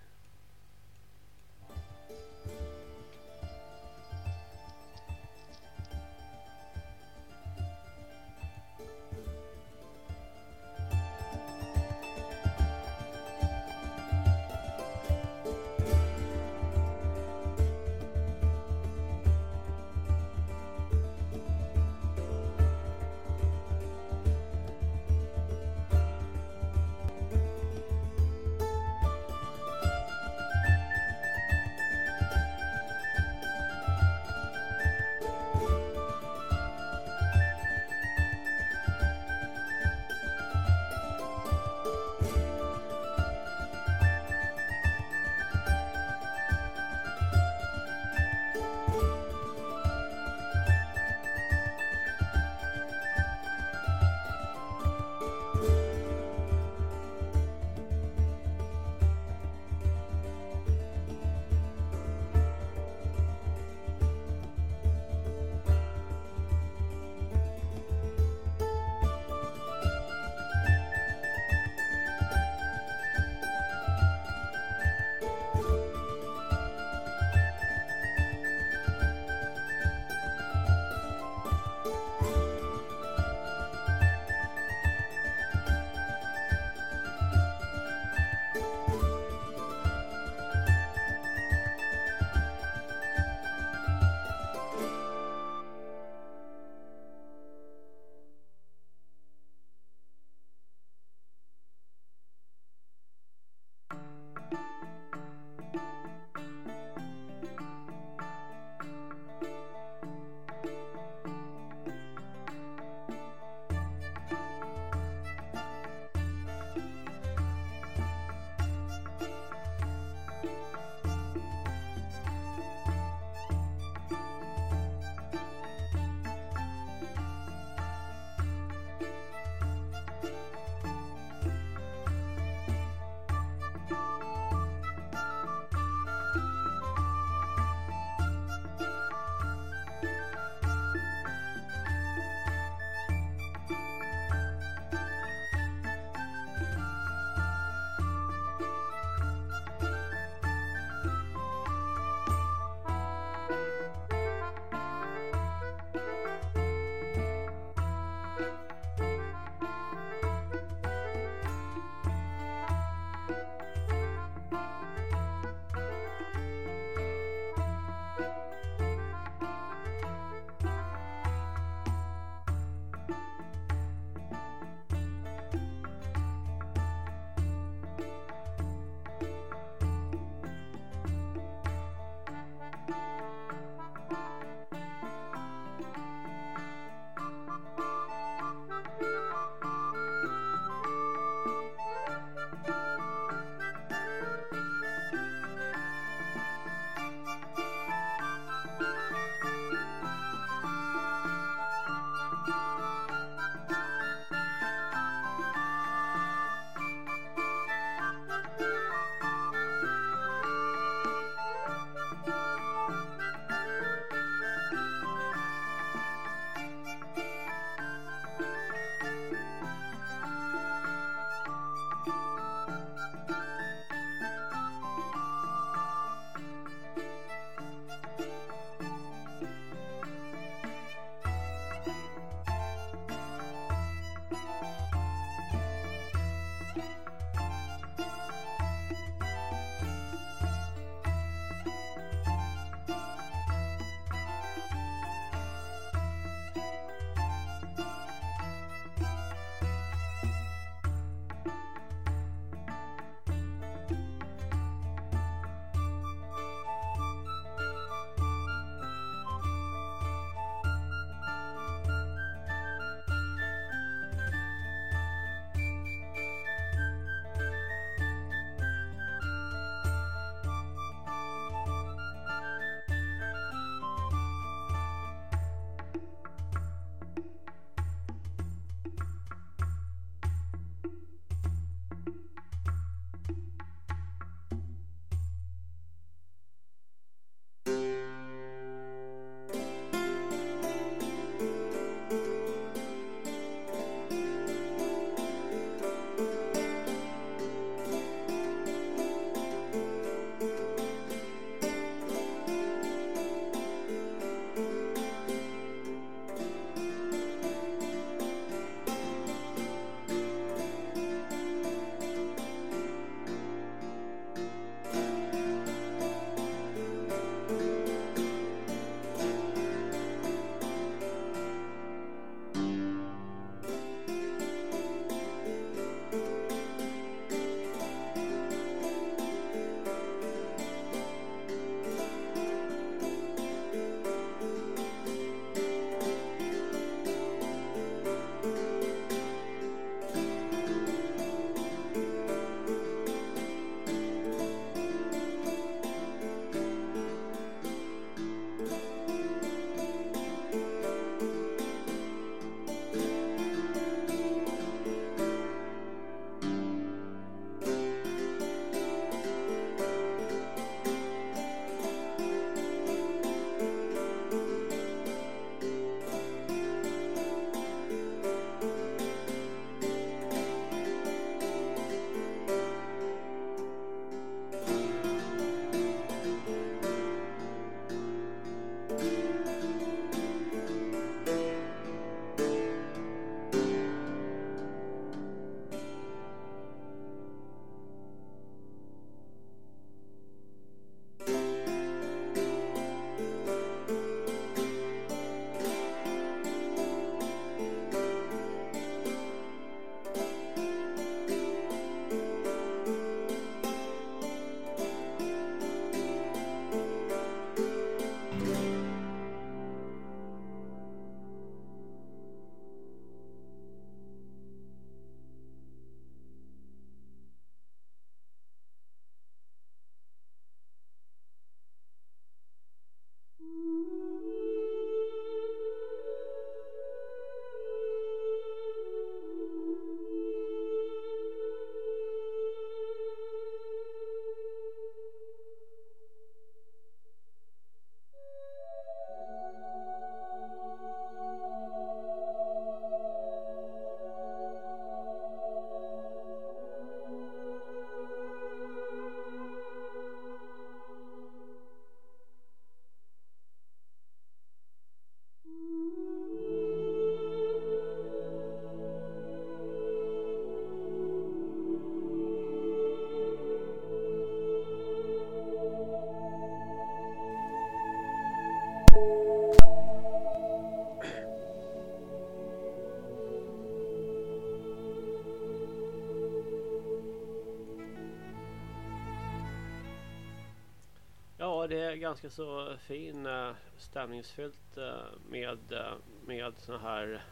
Ganska så fin eh, stämningsfyllt eh, med, eh, med sån här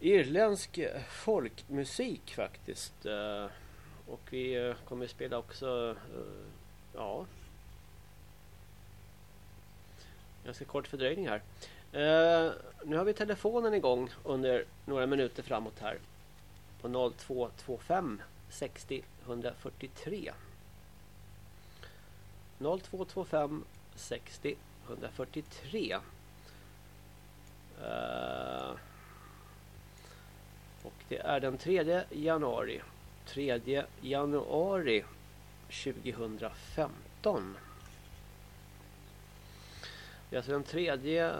irländsk folkmusik faktiskt. Och vi kommer spela också, ja, ganska kort fördröjning här. Nu har vi telefonen igång under några minuter framåt här. På 0225 60 143. 0225 60 143. Uh, och det är den 3 januari. 3 januari 2015. Det är alltså den 3,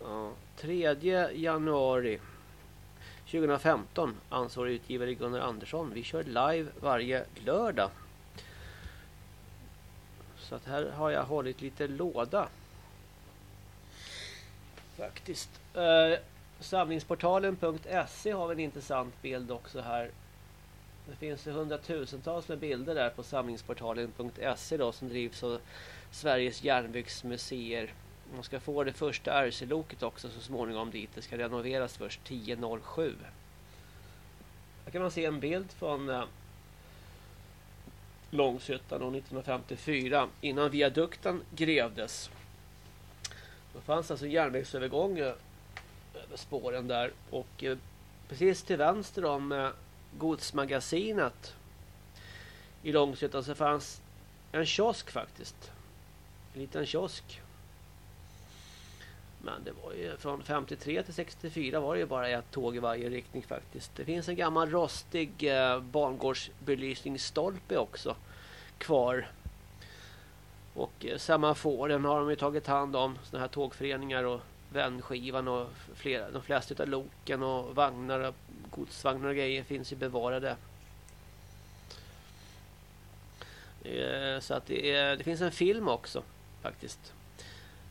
ja, 3 januari 2015 ansvarig utgivare Gunnar Andersson. Vi kör live varje lördag. Så att här har jag hållit lite låda. Faktiskt. Eh, samlingsportalen.se har vi en intressant bild också här. Det finns hundratusentals med bilder där på samlingsportalen.se då som drivs av Sveriges järnvägsmuseer. Man ska få det första RC-loket också så småningom dit. Det ska renoveras först 10.07. Här kan man se en bild från eh, Långshyttan år 1954 innan viadukten grävdes. Då fanns alltså järnvägsövergång över spåren där och eh, precis till vänster om eh, godsmagasinet i Långshyttan så fanns en kiosk faktiskt. En liten kiosk. Men det var ju från 53 till 64 var det ju bara ett tåg i varje riktning faktiskt. Det finns en gammal rostig eh, bangårdsbelysningsstolpe också kvar. Och eh, semaforen har de ju tagit hand om. Såna här tågföreningar och vändskivan och flera, de flesta av loken och vagnar och godsvagnar och grejer finns ju bevarade. Eh, så att det, är, det finns en film också faktiskt.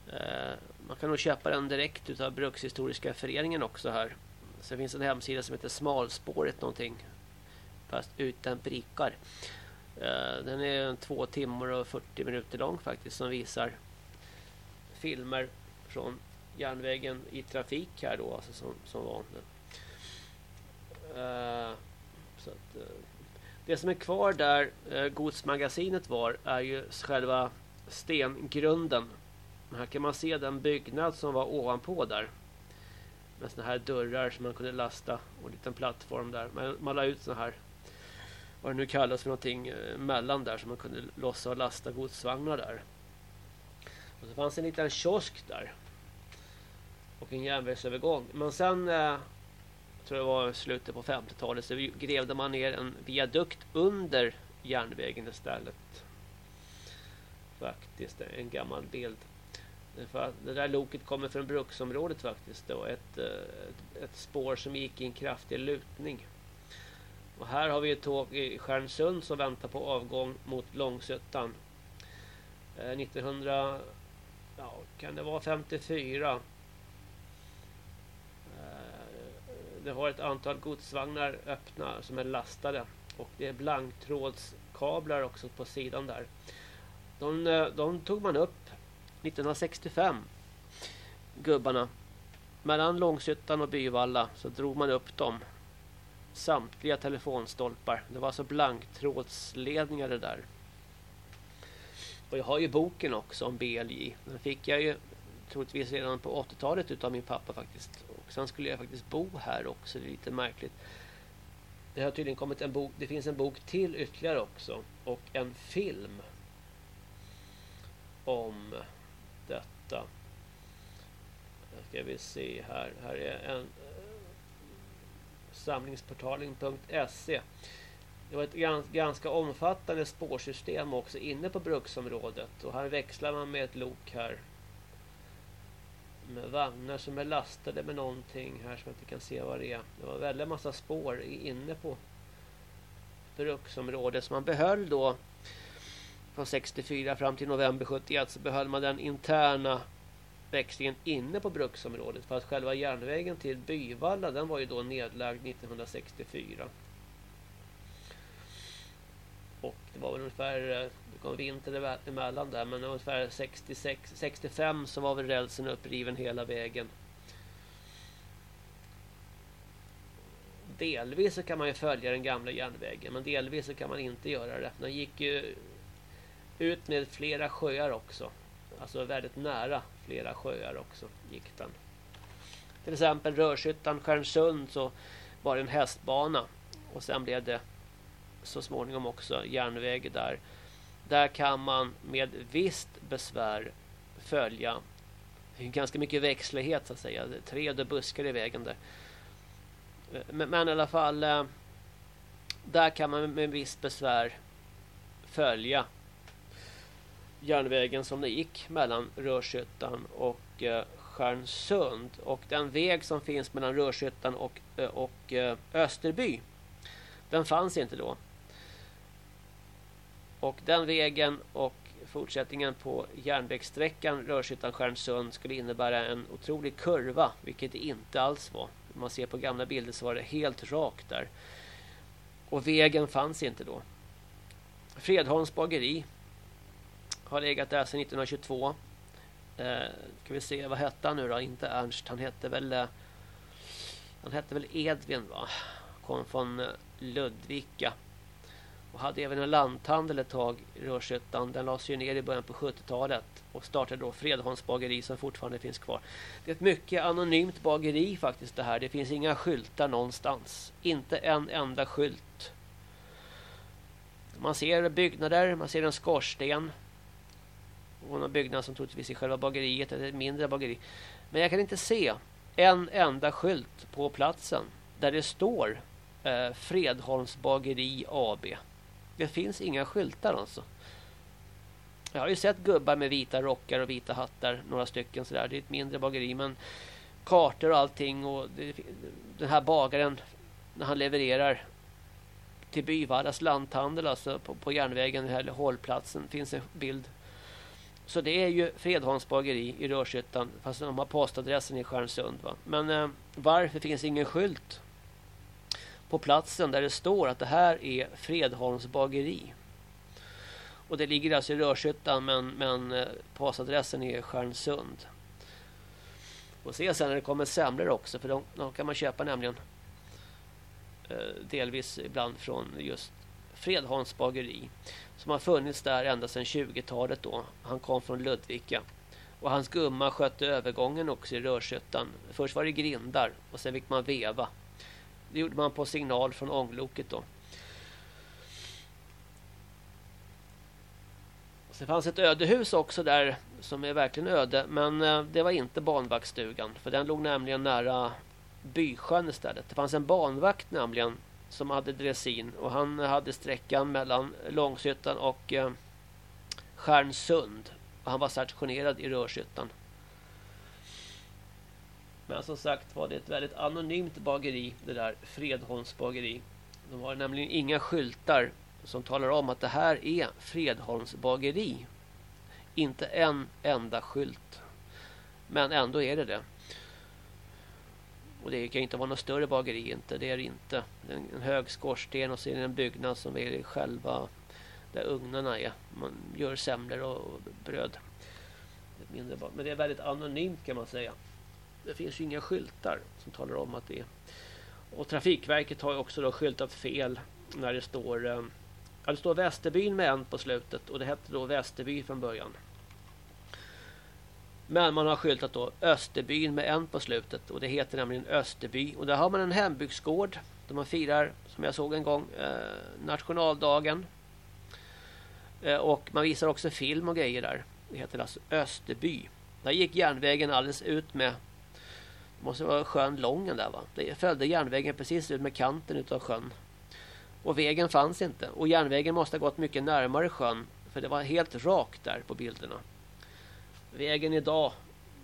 Eh, man kan nog köpa den direkt utav Brukshistoriska föreningen också här. Sen finns en hemsida som heter Smalspåret någonting. Fast utan prickar. Eh, den är två timmar och 40 minuter lång faktiskt som visar filmer från järnvägen i trafik här då alltså som, som var. Uh, eh, så att, uh, det som är kvar där uh, godsmagasinet var är ju själva stengrunden. Här kan man se den byggnad som var ovanpå där. Med såna här dörrar som man kunde lasta och en liten plattform där. Man, man la ut såna här vad det nu kallas för någonting eh, mellan där så man kunde lossa och lasta godsvagnar där. Och så fanns en liten kiosk där och en järnvägsövergång. Men sen eh, tror jag var slutet på 50-talet så grävde man ner en viadukt under järnvägen istället. Faktiskt en gammal bild. För det där loket kommer från bruksområdet faktiskt. då. ett, ett, ett spår som gick i en kraftig lutning. Och här har vi ett tåg i Stjärnsund som väntar på avgång mot Långsötan. Eh, 1900 ja, kan det vara 54 eh, det har ett antal godsvagnar öppna som är lastade. Och det är blanktrådskablar också på sidan där. De, eh, de tog man upp 1965. Gubbarna. Mellan Långshyttan och Byvalla så drog man upp dem. Samtliga telefonstolpar. Det var alltså blanktrådsledningar det där. Och jag har ju boken också om BLJ. Den fick jag ju troligtvis redan på 80-talet utav min pappa faktiskt. Sen skulle jag faktiskt bo här också. Det är lite märkligt. Det har tydligen kommit en bok. Det finns en bok till ytterligare också. Och en film. Om detta. Ska vi se här. Här är en eh, samlingsportalen.se Det var ett ganska omfattande spårsystem också inne på bruksområdet. Och här växlar man med ett lok här med vagnar som är lastade med någonting här som jag inte kan se vad det är. Det var väldigt massa spår inne på bruksområdet som man behöll då från 64 fram till november 71 så behöll man den interna växlingen inne på bruksområdet för att själva järnvägen till Byvalla den var ju då nedlagd 1964. Och det var väl ungefär, eh, det kom vinter emellan där, men ungefär 66, 65 så var väl rälsen uppriven hela vägen. Delvis så kan man ju följa den gamla järnvägen, men delvis så kan man inte göra det. Den gick ju ut med flera sjöar också. Alltså väldigt nära flera sjöar också gick den. Till exempel Rörshyttan, Stjärnsund så var det en hästbana. Och sen blev det så småningom också järnväg där. Där kan man med visst besvär följa ganska mycket växtlighet så att säga. Träd och buskar i vägen där. Men, men i alla fall eh, där kan man med visst besvär följa järnvägen som det gick mellan Rörshyttan och eh, Stjärnsund. Och den väg som finns mellan Rörshyttan och, eh, och eh, Österby den fanns inte då. Och den vägen och fortsättningen på järnvägssträckan Rörshyttan-Stjärnsund skulle innebära en otrolig kurva, vilket det inte alls var. Om man ser på gamla bilder så var det helt rakt där. Och vägen fanns inte då. Fredholms bageri har legat där sedan 1922. Eh, ska vi se, vad hette han nu då? Inte Ernst, han hette väl eh, han hette väl Edvin va? Kom från eh, Ludvika. Och hade även en lanthandel ett tag i Rörshyttan. Den lades ju ner i början på 70-talet. Och startade då Fredholms bageri som fortfarande finns kvar. Det är ett mycket anonymt bageri faktiskt det här. Det finns inga skyltar någonstans. Inte en enda skylt. Man ser byggnader, man ser en skorsten. Och någon byggnad som troligtvis är själva bageriet. Eller ett mindre bageri. Men jag kan inte se en enda skylt på platsen. Där det står eh, Fredholms bageri AB. Det finns inga skyltar alltså. Jag har ju sett gubbar med vita rockar och vita hattar. Några stycken sådär. Det är ett mindre bageri men kartor och allting. Och det, den här bagaren när han levererar till Byvallas lanthandel alltså på, på järnvägen eller hållplatsen finns en bild. Så det är ju Fredholms bageri i Rörshyttan fast de har postadressen i Stjärnsund va. Men eh, varför finns ingen skylt på platsen där det står att det här är Fredholms bageri. Och det ligger alltså i Rörshyttan men, men eh, postadressen är Stjärnsund. Och se sen när det kommer semlor också för de, de kan man köpa nämligen eh, delvis ibland från just Fredholms bageri som har funnits där ända sedan 20-talet då. Han kom från Ludvika. Och hans gumma skötte övergången också i Rörshyttan. Först var det grindar och sen fick man veva. Det gjorde man på signal från ångloket då. Det fanns ett ödehus också där som är verkligen öde. Men eh, det var inte barnvaktstugan För den låg nämligen nära Bysjön istället. Det fanns en banvakt nämligen som hade dressin. Och han hade sträckan mellan Långshyttan och eh, Stjärnsund. Och han var stationerad i Rörshyttan. Men som sagt var det ett väldigt anonymt bageri, det där Fredholms bageri. De har nämligen inga skyltar som talar om att det här är Fredholms bageri. Inte en enda skylt. Men ändå är det det. Och det kan inte vara något större bageri inte, det är det inte. Det är en hög skorsten och så är det en byggnad som är själva där ugnarna är. Man gör semlor och bröd. Men det är väldigt anonymt kan man säga. Det finns ju inga skyltar som talar om att det är. Och Trafikverket har ju också då skyltat fel när det står eh, ja, det står Västerbyn med en på slutet och det hette då Västerby från början. Men man har skyltat då Österbyn med en på slutet och det heter nämligen Österby och där har man en hembygdsgård där man firar som jag såg en gång eh, nationaldagen. Eh, och man visar också film och grejer där. Det heter alltså Österby. Där gick järnvägen alldeles ut med det måste vara sjön Lången där va. Det följde järnvägen precis ut med kanten utav sjön. Och vägen fanns inte. Och järnvägen måste ha gått mycket närmare sjön. För det var helt rakt där på bilderna. Vägen idag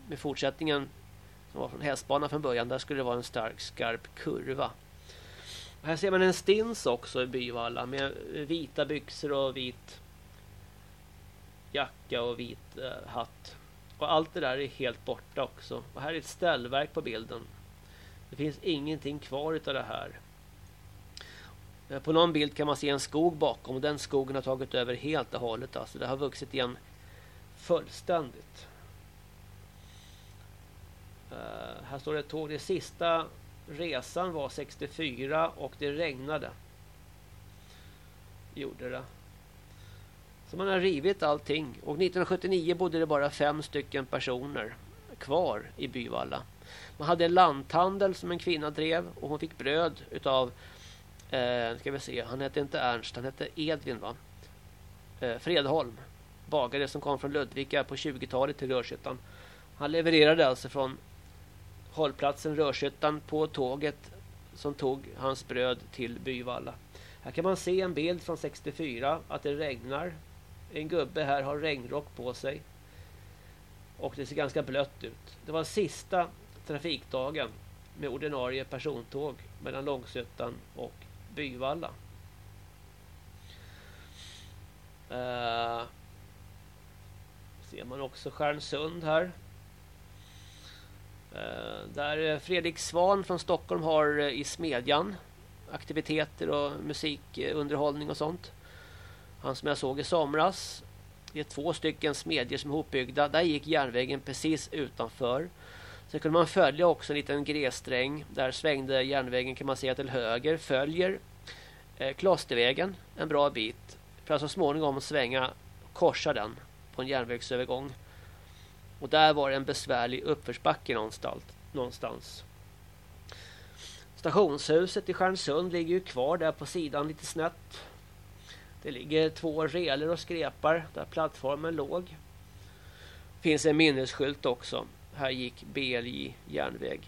med fortsättningen som var från hästbanan från början. Där skulle det vara en stark skarp kurva. Och här ser man en stins också i Byvalla med vita byxor och vit jacka och vit eh, hatt. Och allt det där är helt borta också. Och här är ett ställverk på bilden. Det finns ingenting kvar utav det här. Eh, på någon bild kan man se en skog bakom och den skogen har tagit över helt och hållet. Alltså det har vuxit igen fullständigt. Uh, här står det ett tåg. Det sista resan var 64 och det regnade. Gjorde det. Så man har rivit allting. Och 1979 bodde det bara fem stycken personer kvar i Byvalla. Man hade en lanthandel som en kvinna drev och hon fick bröd utav eh, ska vi se, han hette inte Ernst, han hette Edvin va? Eh, Fredholm. Bagare som kom från Ludvika på 20-talet till Rörshyttan. Han levererade alltså från hållplatsen Rörshyttan på tåget som tog hans bröd till Byvalla. Här kan man se en bild från 64 att det regnar. En gubbe här har regnrock på sig. Och det ser ganska blött ut. Det var sista trafikdagen med ordinarie persontåg mellan Långsötan och Byvalla. Uh, ser man också Stjärnsund här. Eh, där eh, Fredrik Svan från Stockholm har eh, i Smedjan aktiviteter och musikunderhållning och sånt. Han som jag såg i somras. Det är två stycken smedjor som är hopbyggda. Där gick järnvägen precis utanför. Sen kunde man följa också en liten grässträng. Där svängde järnvägen kan man se till höger. Följer eh, Klostervägen en bra bit. För att så småningom svänga korsa den på en järnvägsövergång. Och där var det en besvärlig uppförsbacke någonstans. Stationshuset i Stjärnsund ligger ju kvar där på sidan lite snett. Det ligger två reler och skrepar där plattformen låg. Det finns en minnesskylt också. Här gick BLJ järnväg.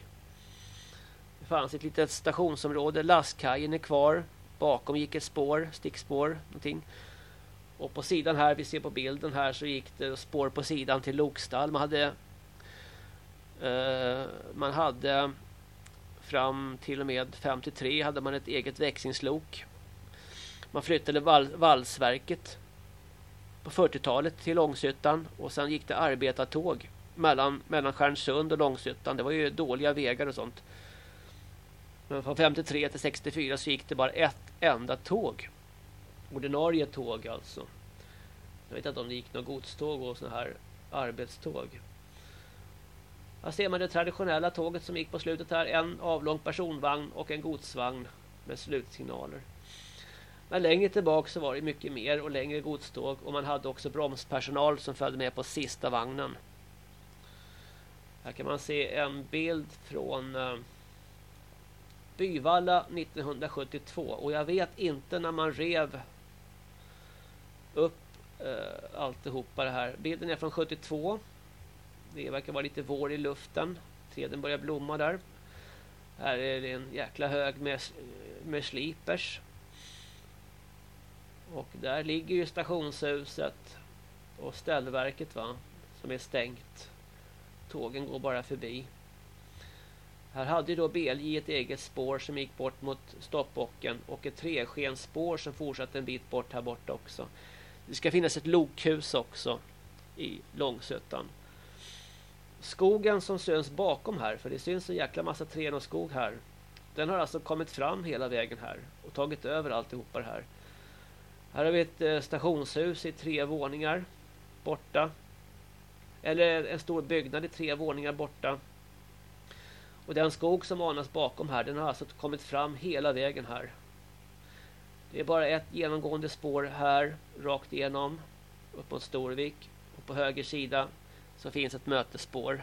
Det fanns ett litet stationsområde. Lastkajen är kvar. Bakom gick ett spår, stickspår, någonting. Och på sidan här, vi ser på bilden här, så gick det spår på sidan till Lokstall. Man hade eh, man hade fram till och med 53 hade man ett eget växlingslok. Man flyttade val valsverket på 40-talet till Långshyttan och sen gick det arbetartåg mellan, mellan Stjärnsund och Långshyttan. Det var ju dåliga vägar och sånt. Men från 53 till 64 så gick det bara ett enda tåg. Ordinarie tåg alltså. Jag vet inte om det gick något godståg och sådana här arbetståg. Här ser man det traditionella tåget som gick på slutet här. En avlång personvagn och en godsvagn med slutsignaler. Men längre tillbaka så var det mycket mer och längre godståg. Och man hade också bromspersonal som följde med på sista vagnen. Här kan man se en bild från eh, Byvalla 1972. Och jag vet inte när man rev upp eh, alltihopa det här. Bilden är från 72. Det verkar vara lite vår i luften. Träden börjar blomma där. Här är det en jäkla hög med, med slipers. Och där ligger ju stationshuset och ställverket va. Som är stängt. Tågen går bara förbi. Här hade ju då BLJ ett eget spår som gick bort mot stoppbocken och ett treskensspår som fortsatte en bit bort här borta också. Det ska finnas ett lokhus också i Långsötan skogen som syns bakom här, för det syns en jäkla massa träd och skog här. Den har alltså kommit fram hela vägen här och tagit över alltihopa det här. Här har vi ett eh, stationshus i tre våningar borta. Eller en stor byggnad i tre våningar borta. Och den skog som anas bakom här, den har alltså kommit fram hela vägen här. Det är bara ett genomgående spår här, rakt igenom, upp mot Storvik. Och på höger sida så finns ett mötesspår.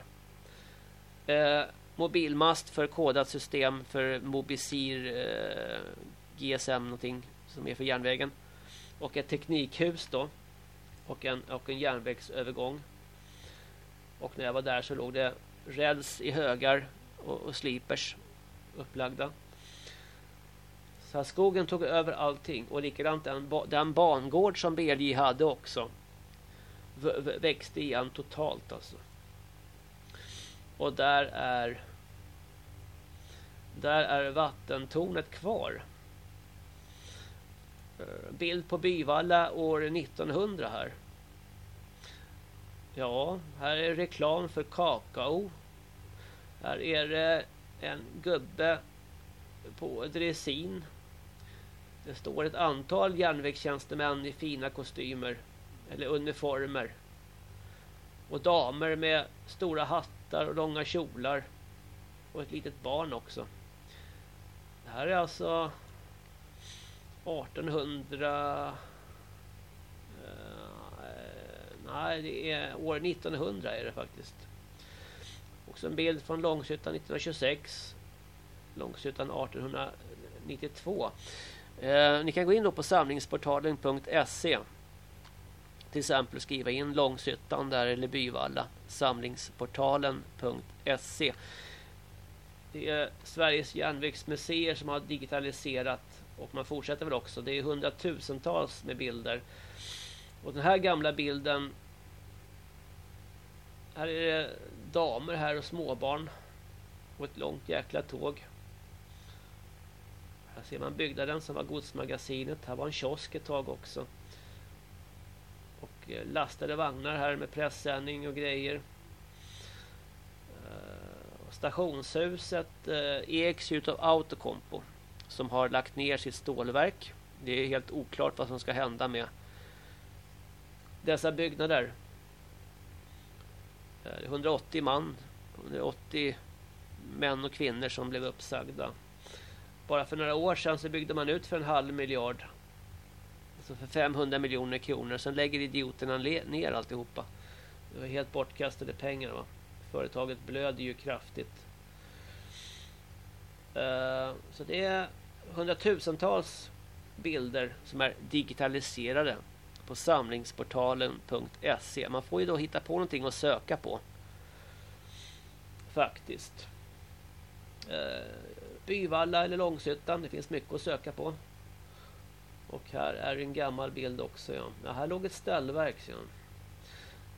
Eh, mobilmast för kodat system för Mobisir eh, GSM någonting som är för järnvägen. Och ett teknikhus då. Och en, och en järnvägsövergång. Och när jag var där så låg det räls i högar och, och slipers upplagda. Så skogen tog över allting. Och likadant den, den bangård som BLJ hade också växte igen totalt alltså. Och där är där är vattentornet kvar. Eh, bild på Byvalla år 1900 här. Ja, här är reklam för kakao. Här är det en gubbe på dressin. Det står ett antal järnvägstjänstemän i fina kostymer eller uniformer. Och damer med stora hattar och långa kjolar. Och ett litet barn också. Det här är alltså 1800... Eh, nej, det är år 1900 är det faktiskt. Också en bild från Långshyttan 1926. Långshyttan 1892. Eh, ni kan gå in då på samlingsportalen.se till exempel skriva in Långshyttan där eller Byvalla samlingsportalen.se Det är Sveriges järnvägsmuseer som har digitaliserat och man fortsätter väl också. Det är hundratusentals med bilder. Och den här gamla bilden här är det damer här och småbarn och ett långt jäkla tåg. Här ser man byggnaden som var godsmagasinet. Här var en kiosk ett tag också. Och eh, lastade vagnar här med pressändning och grejer. Eh, stationshuset eh, ägs ju av Autocompo som har lagt ner sitt stålverk. Det är helt oklart vad som ska hända med dessa byggnader. 180 man, 180 män och kvinnor som blev uppsagda. Bara för några år sedan så byggde man ut för en halv miljard. Alltså för 500 miljoner kronor. Sen lägger idioterna ner alltihopa. Det var helt bortkastade pengar. Va? Företaget blöder ju kraftigt. Eh, så det är hundratusentals bilder som är digitaliserade på samlingsportalen.se. Man får ju då hitta på någonting att söka på. Faktiskt. Eh, Byvalla eller Långshyttan. Det finns mycket att söka på. Och här är en gammal bild också. Ja. ja här låg ett ställverk. Ja.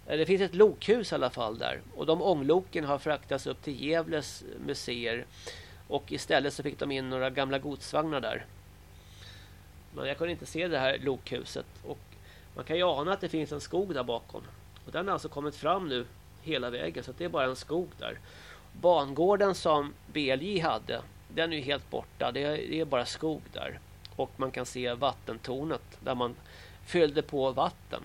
Eh, det finns ett lokhus i alla fall där. Och de ångloken har fraktats upp till Gävles museer. Och istället så fick de in några gamla godsvagnar där. Men jag kunde inte se det här lokhuset. Och man kan ju ana att det finns en skog där bakom. Och den har alltså kommit fram nu hela vägen. Så det är bara en skog där. Bangården som BLJ hade den är ju helt borta. Det är, det är, bara skog där. Och man kan se vattentornet där man fyllde på vatten.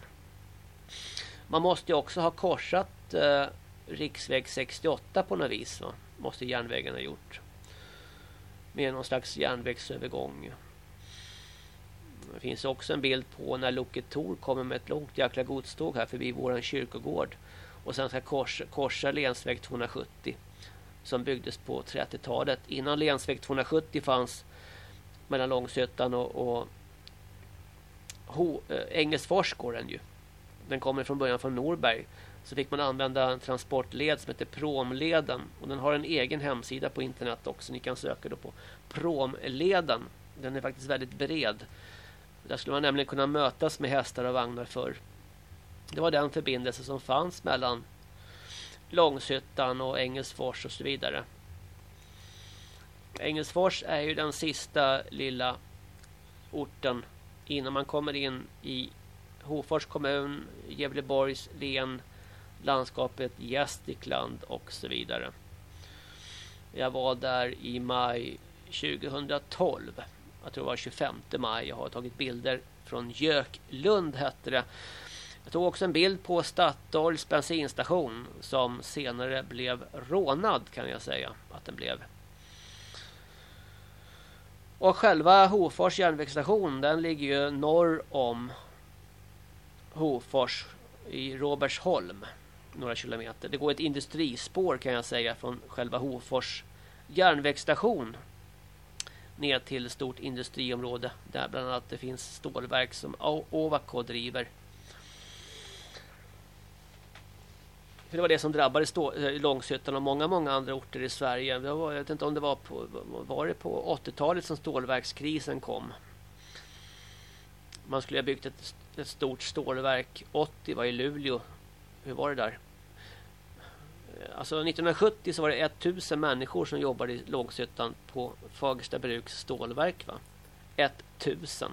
Man måste ju också ha korsat eh, riksväg 68 på något vis. Va? Måste järnvägen ha gjort. Med någon slags järnvägsövergång. Det finns också en bild på när Loket Tor kommer med ett långt jäkla godståg här förbi våran kyrkogård. Och sen ska korsa, korsa länsväg 270 som byggdes på 30-talet. Innan länsväg 270 fanns mellan Långsötan och, och Ho, eh, äh, Engelsfors går den ju. Den kommer från början från Norberg. Så fick man använda en transportled som heter Promleden. Och den har en egen hemsida på internet också. Ni kan söka då på Promleden. Den är faktiskt väldigt bred. Där skulle man nämligen kunna mötas med hästar och vagnar för. Det var den förbindelse som fanns mellan Långshyttan och Engelsfors och så vidare. Engelsfors är ju den sista lilla orten innan man kommer in i Hofors kommun, Gävleborgs län, landskapet Gästrikland och så vidare. Jag var där i maj 2012. Jag tror det var 25 maj. Jag har tagit bilder från Göklund hette det. Jag tog också en bild på Statoils bensinstation som senare blev rånad kan jag säga att den blev. Och själva Hofors järnvägsstation den ligger ju norr om Hofors i Robertsholm några kilometer. Det går ett industrispår kan jag säga från själva Hofors järnvägsstation ner till ett stort industriområde där bland annat det finns stålverk som Ovako driver. För det var det som drabbade stå, eh, Långshyttan och många, många andra orter i Sverige. Jag vet inte om det var på, var det på 80-talet som stålverkskrisen kom. Man skulle ha byggt ett, ett stort stålverk. 80 var i Luleå. Hur var det där? Eh, alltså 1970 så var det 1000 människor som jobbade i Långshyttan på Fagersta Bruks stålverk. Va? 1000.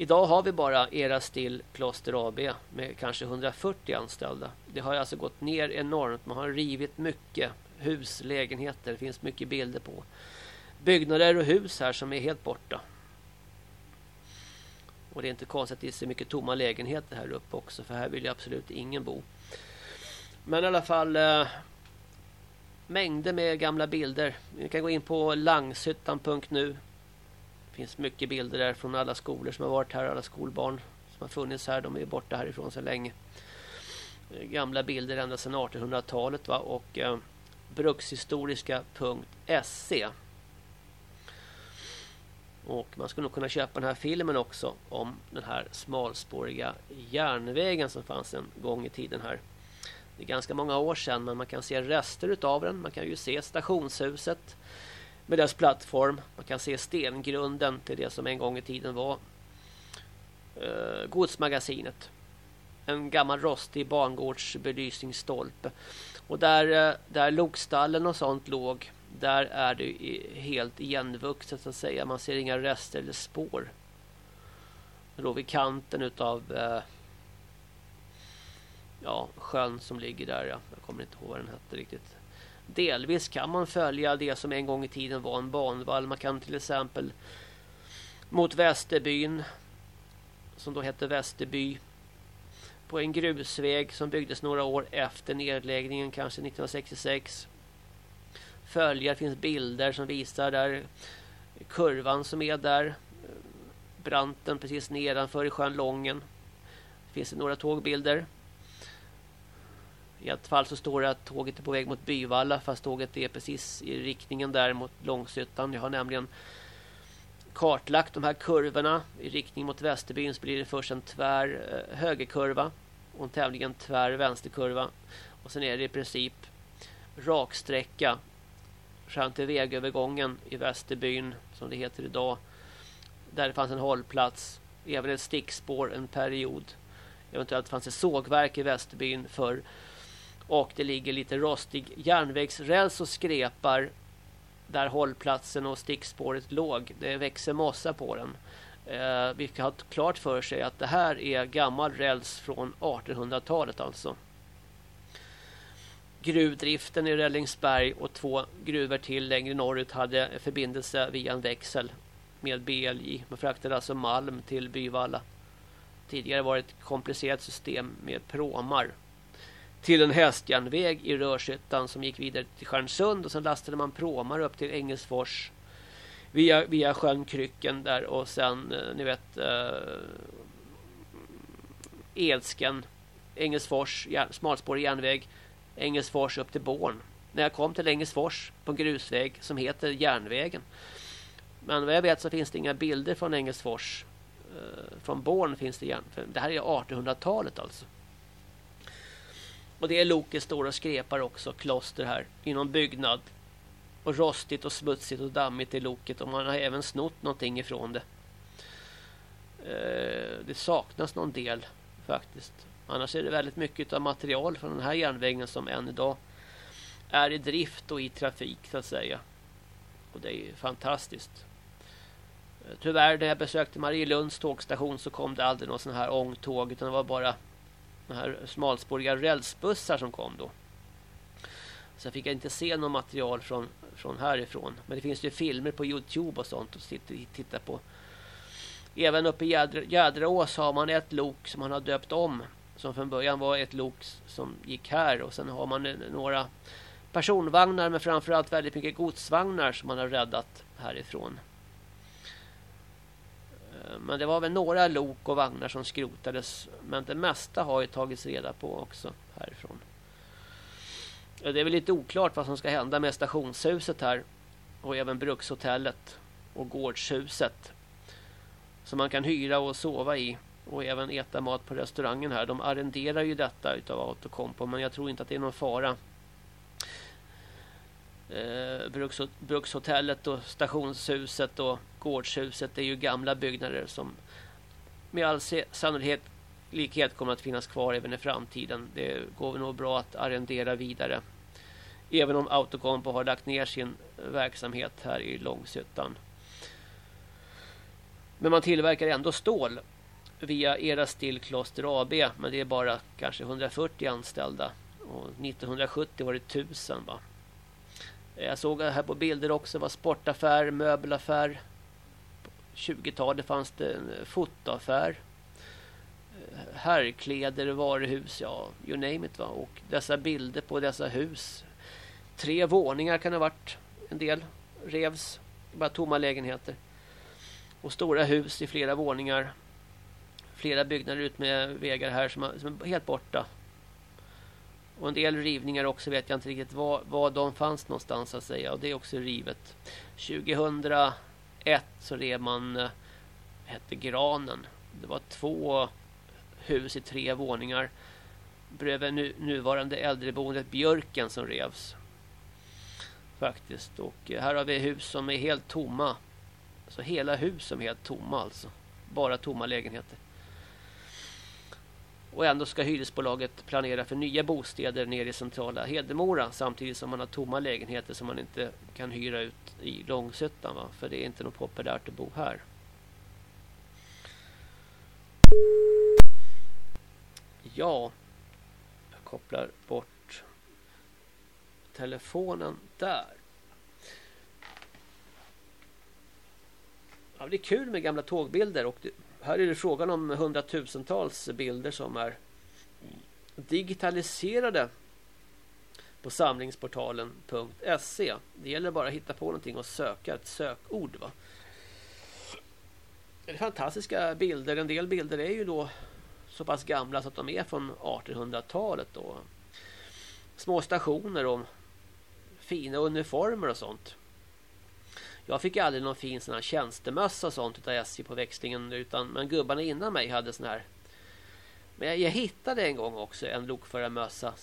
Idag har vi bara Era Still Kloster AB med kanske 140 anställda. Det har alltså gått ner enormt. Man har rivit mycket hus, lägenheter. Det finns mycket bilder på byggnader och hus här som är helt borta. Och det är inte konstigt att det är så mycket tomma lägenheter här uppe också. För här vill ju absolut ingen bo. Men i alla fall eh, mängder med gamla bilder. Ni kan gå in på langshyttan.nu. Det finns mycket bilder där från alla skolor som har varit här. Alla skolbarn som har funnits här. De är borta härifrån så länge. Eh, gamla bilder ända sedan 1800-talet. va Och eh, brukshistoriska.se och man skulle nog kunna köpa den här filmen också om den här smalspåriga järnvägen som fanns en gång i tiden här. Det är ganska många år sedan men man kan se rester utav den. Man kan ju se stationshuset med dess plattform. Man kan se stengrunden till det som en gång i tiden var eh, godsmagasinet. En gammal rostig bangårdsbelysningsstolpe. Och där, eh, där lokstallen och sånt låg där är det helt igenvuxet så att säga. Man ser inga rester eller spår. Det låg vid kanten utav eh, ja, sjön som ligger där. Ja. Jag kommer inte ihåg vad den hette riktigt. Delvis kan man följa det som en gång i tiden var en banvall. Man kan till exempel mot Västerbyn som då hette Västerby på en grusväg som byggdes några år efter nedläggningen, kanske 1966 följa. Det finns bilder som visar där kurvan som är där. Branten precis nedanför i sjön Lången. Det finns några tågbilder. I ett fall så står det att tåget är på väg mot Byvalla fast tåget är precis i riktningen där mot Långshyttan. Jag har nämligen kartlagt de här kurvorna i riktning mot Västerbyn så blir det först en tvär eh, högerkurva och en tämligen tvär vänsterkurva och sen är det i princip raksträcka fram till vägövergången i Västerbyn som det heter idag. Där det fanns en hållplats, även ett stickspår en period. Eventuellt fanns det sågverk i Västerbyn för och det ligger lite rostig järnvägsräls och skrepar där hållplatsen och stickspåret låg. Det växer mossa på den. Eh, vi ska ha klart för sig att det här är gammal räls från 1800-talet alltså gruvdriften i Rällingsberg och två gruvor till längre norrut hade förbindelse via en växel med BLJ. Man fraktade alltså malm till Byvalla. Tidigare var det ett komplicerat system med pråmar till en hästjärnväg i Rörshyttan som gick vidare till Stjärnsund och sen lastade man pråmar upp till Engelsfors via, via sjön Krycken där och sen eh, ni vet eh, Edsken Engelsfors smalspårig järnväg Engelsfors upp till Born. När jag kom till Engelsfors på en grusväg som heter Järnvägen. Men vad jag vet så finns det inga bilder från Engelsfors. Eh, från Born finns det järn. Det här är 1800-talet alltså. Och det är loket står och skrepar också, kloster här, i någon byggnad. Och rostigt och smutsigt och dammigt i loket. Och man har även snott någonting ifrån det. Eh, det saknas någon del faktiskt. Annars är det väldigt mycket av material från den här järnvägen som än idag är i drift och i trafik så att säga. Och det är ju fantastiskt. Eh, tyvärr när jag besökte Marielunds tågstation så kom det aldrig någon sån här ångtåg utan det var bara de här smalspåriga rälsbussar som kom då. Så jag fick inte se något material från, från härifrån. Men det finns ju filmer på Youtube och sånt att titta på. Även uppe i Jädraås har man ett lok som man har döpt om som från början var ett lok som gick här och sen har man eh, några personvagnar men framförallt väldigt mycket godsvagnar som man har räddat härifrån. Eh, men det var väl några lok och vagnar som skrotades men det mesta har ju tagits reda på också härifrån. Eh, det är väl lite oklart vad som ska hända med stationshuset här och även brukshotellet och gårdshuset som man kan hyra och sova i och även äta mat på restaurangen här. De arrenderar ju detta utav Autocompo men jag tror inte att det är någon fara. Eh, brukshotellet och stationshuset och gårdshuset är ju gamla byggnader som med all sannolikhet likhet kommer att finnas kvar även i framtiden. Det går nog bra att arrendera vidare. Även om Autocompo har lagt ner sin verksamhet här i Långshyttan. Men man tillverkar ändå stål via Era Stillkloster AB men det är bara kanske 140 anställda och 1970 var det 1000 va. Jag såg här på bilder också var sportaffär, möbelaffär 20-talet fanns det en fotoaffär. Herrkläder, varuhus, ja, you name it va. Och dessa bilder på dessa hus. Tre våningar kan det ha varit. En del revs. Bara tomma lägenheter. Och stora hus i flera våningar. Flera byggnader ut med vägar här som är helt borta. Och en del rivningar också vet jag inte riktigt var, var de fanns någonstans att säga. Och det är också rivet. Ett så rev man eh, hette Granen. Det var två hus i tre våningar bredvid nu, nuvarande äldreboendet Björken som revs. Faktiskt. Och eh, här har vi hus som är helt tomma. Så hela hus som är helt tomma alltså. Bara tomma lägenheter. Och ändå ska hyresbolaget planera för nya bostäder nere i centrala Hedemora samtidigt som man har tomma lägenheter som man inte kan hyra ut i Långsötan va? För det är inte något populärt att bo här. Ja, jag kopplar bort telefonen där. Ja, det är kul med gamla tågbilder och här är det frågan om hundratusentals bilder som är digitaliserade på samlingsportalen.se. Det gäller bara att hitta på någonting och söka ett sökord. Va? Det är fantastiska bilder. En del bilder är ju då så pass gamla så att de är från 1800-talet. Då. Små stationer och fina uniformer och sånt. Jag fick aldrig någon fin sån här tjänstemössa och sånt utav SJ på växlingen utan men gubbarna innan mig hade sån här. Men jag, jag hittade en gång också en lokförarmössa